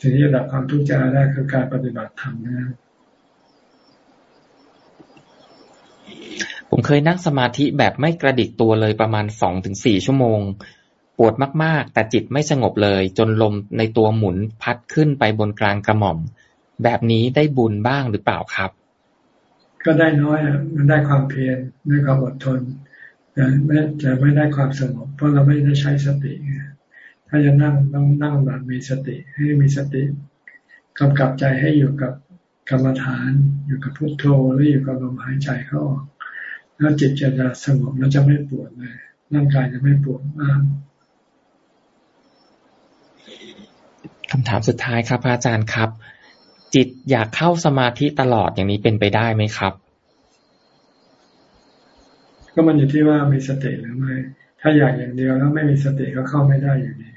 สิ่งที่จะดับความทุกข์ใจได้คือการปฏิบัติธรรมนะผม เคยนั่งสมาธิแบบไม่กระดิกตัวเลยประมาณสองถึงสี่ชั่วโมง ปวดมากๆ แต่จิตไม่สงบเลย จนลมในตัวหมุนพัดขึ้นไปบนกลางกระหม่อม แบบนี้ได้บุญบ้างหรือเปล่าครับ ก็ได้น้อยมันได้ความเพียรได้ความอดทนแต่ไม่จะไม่ได้ความสงบ เพราะเราไม่ได้ใช้สติ ถ้าจะนั่งต้องนั่งแบบมีสติให้มีสติกำกับใจให้อยู่กับกรรมฐานอยู่กับพุทโธหรืออยู่กับลมหายใจเข้าออก แล้วจิตจะจะสงบแล้วจะไม่ปวดเลยร่างกายจะไม่ปวดมากคำถามสุดท้ายครับอาจารย์ครับ จิตอยากเข้าสมาธิตลอดอย่างนี้เป็นไปได้ไหมครับ ก็มันอยู่ที่ว่ามีสติหรือไม่ ถ้าอยากอย่างเดียวแล้วไม่มีสติก็เข้าไม่ได้อยู่ดี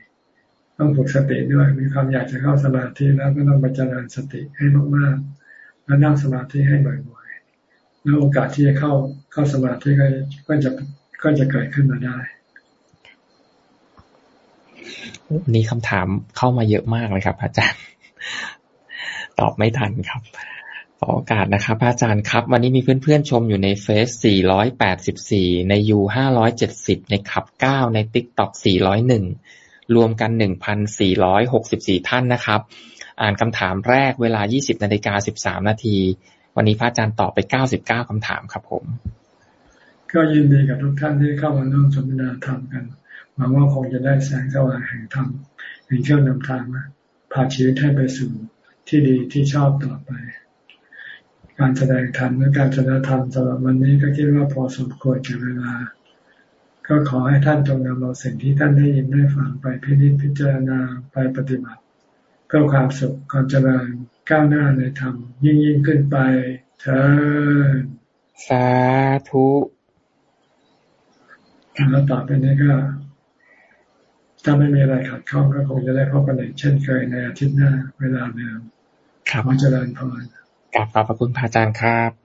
ต้องฝึกสติด้วย มีความอยากจะเข้าสมาธิแล้วก็ต้องไปเจริญสติให้มากๆแล้วนั่งสมาธิให้บ่อยๆ แล้วโอกาสที่จะเข้าเข้าสมาธิก็ก็จะก็จะเกิดขึ้นมาได้นี่คำถามเข้ามาเยอะมากเลยครับ อาจารย์ ตอบไม่ทันครับขอโอกาสนะครับอาจารย์ครับ วันนี้มีเพื่อนๆชมอยู่ในเฟซ484 ในยู570 ในขับ9ในติ๊กต็อก401 รวมกัน 1,464 ท่านนะครับ อ่านคำถามแรกเวลา 20นาฬิกา13 นาที วันนี้พระอาจารย์ตอบไป 99คำถามครับผม ก็ยินดีกับทุกท่านที่เข้ามาร่วมสมนาธรรมกันหวังว่าคงจะได้แสงสว่างแห่งธรรมเป็นเครื่องนำทางมาพาชีวิตให้ไปสู่ที่ดีที่ชอบต่อไป การแสดงธรรมและการแสดงธรรมสำหรับวันนี้ก็คิดว่าพอสมควรแก่เวลา ก็ขอให้ท่านจงนำเอาสิ่งที่ท่านได้ยินได้ฟังไปพิจิตพิจารณาไปปฏิบัติ เพื่อความสุขความเจริญ ก้าวหน้าในธรรมยิ่งยิ่งขึ้นไปเถิดสาธุแล้วต่อไปนี้ก็ถ้าไม่มีอะไรขัดข้องก็คงจะได้พบกันอีกเช่นเคยในอาทิตย์หน้าเวลาเดิมครับขอเจริญพรกลับขอบพระคุณพระอาจารย์ครับ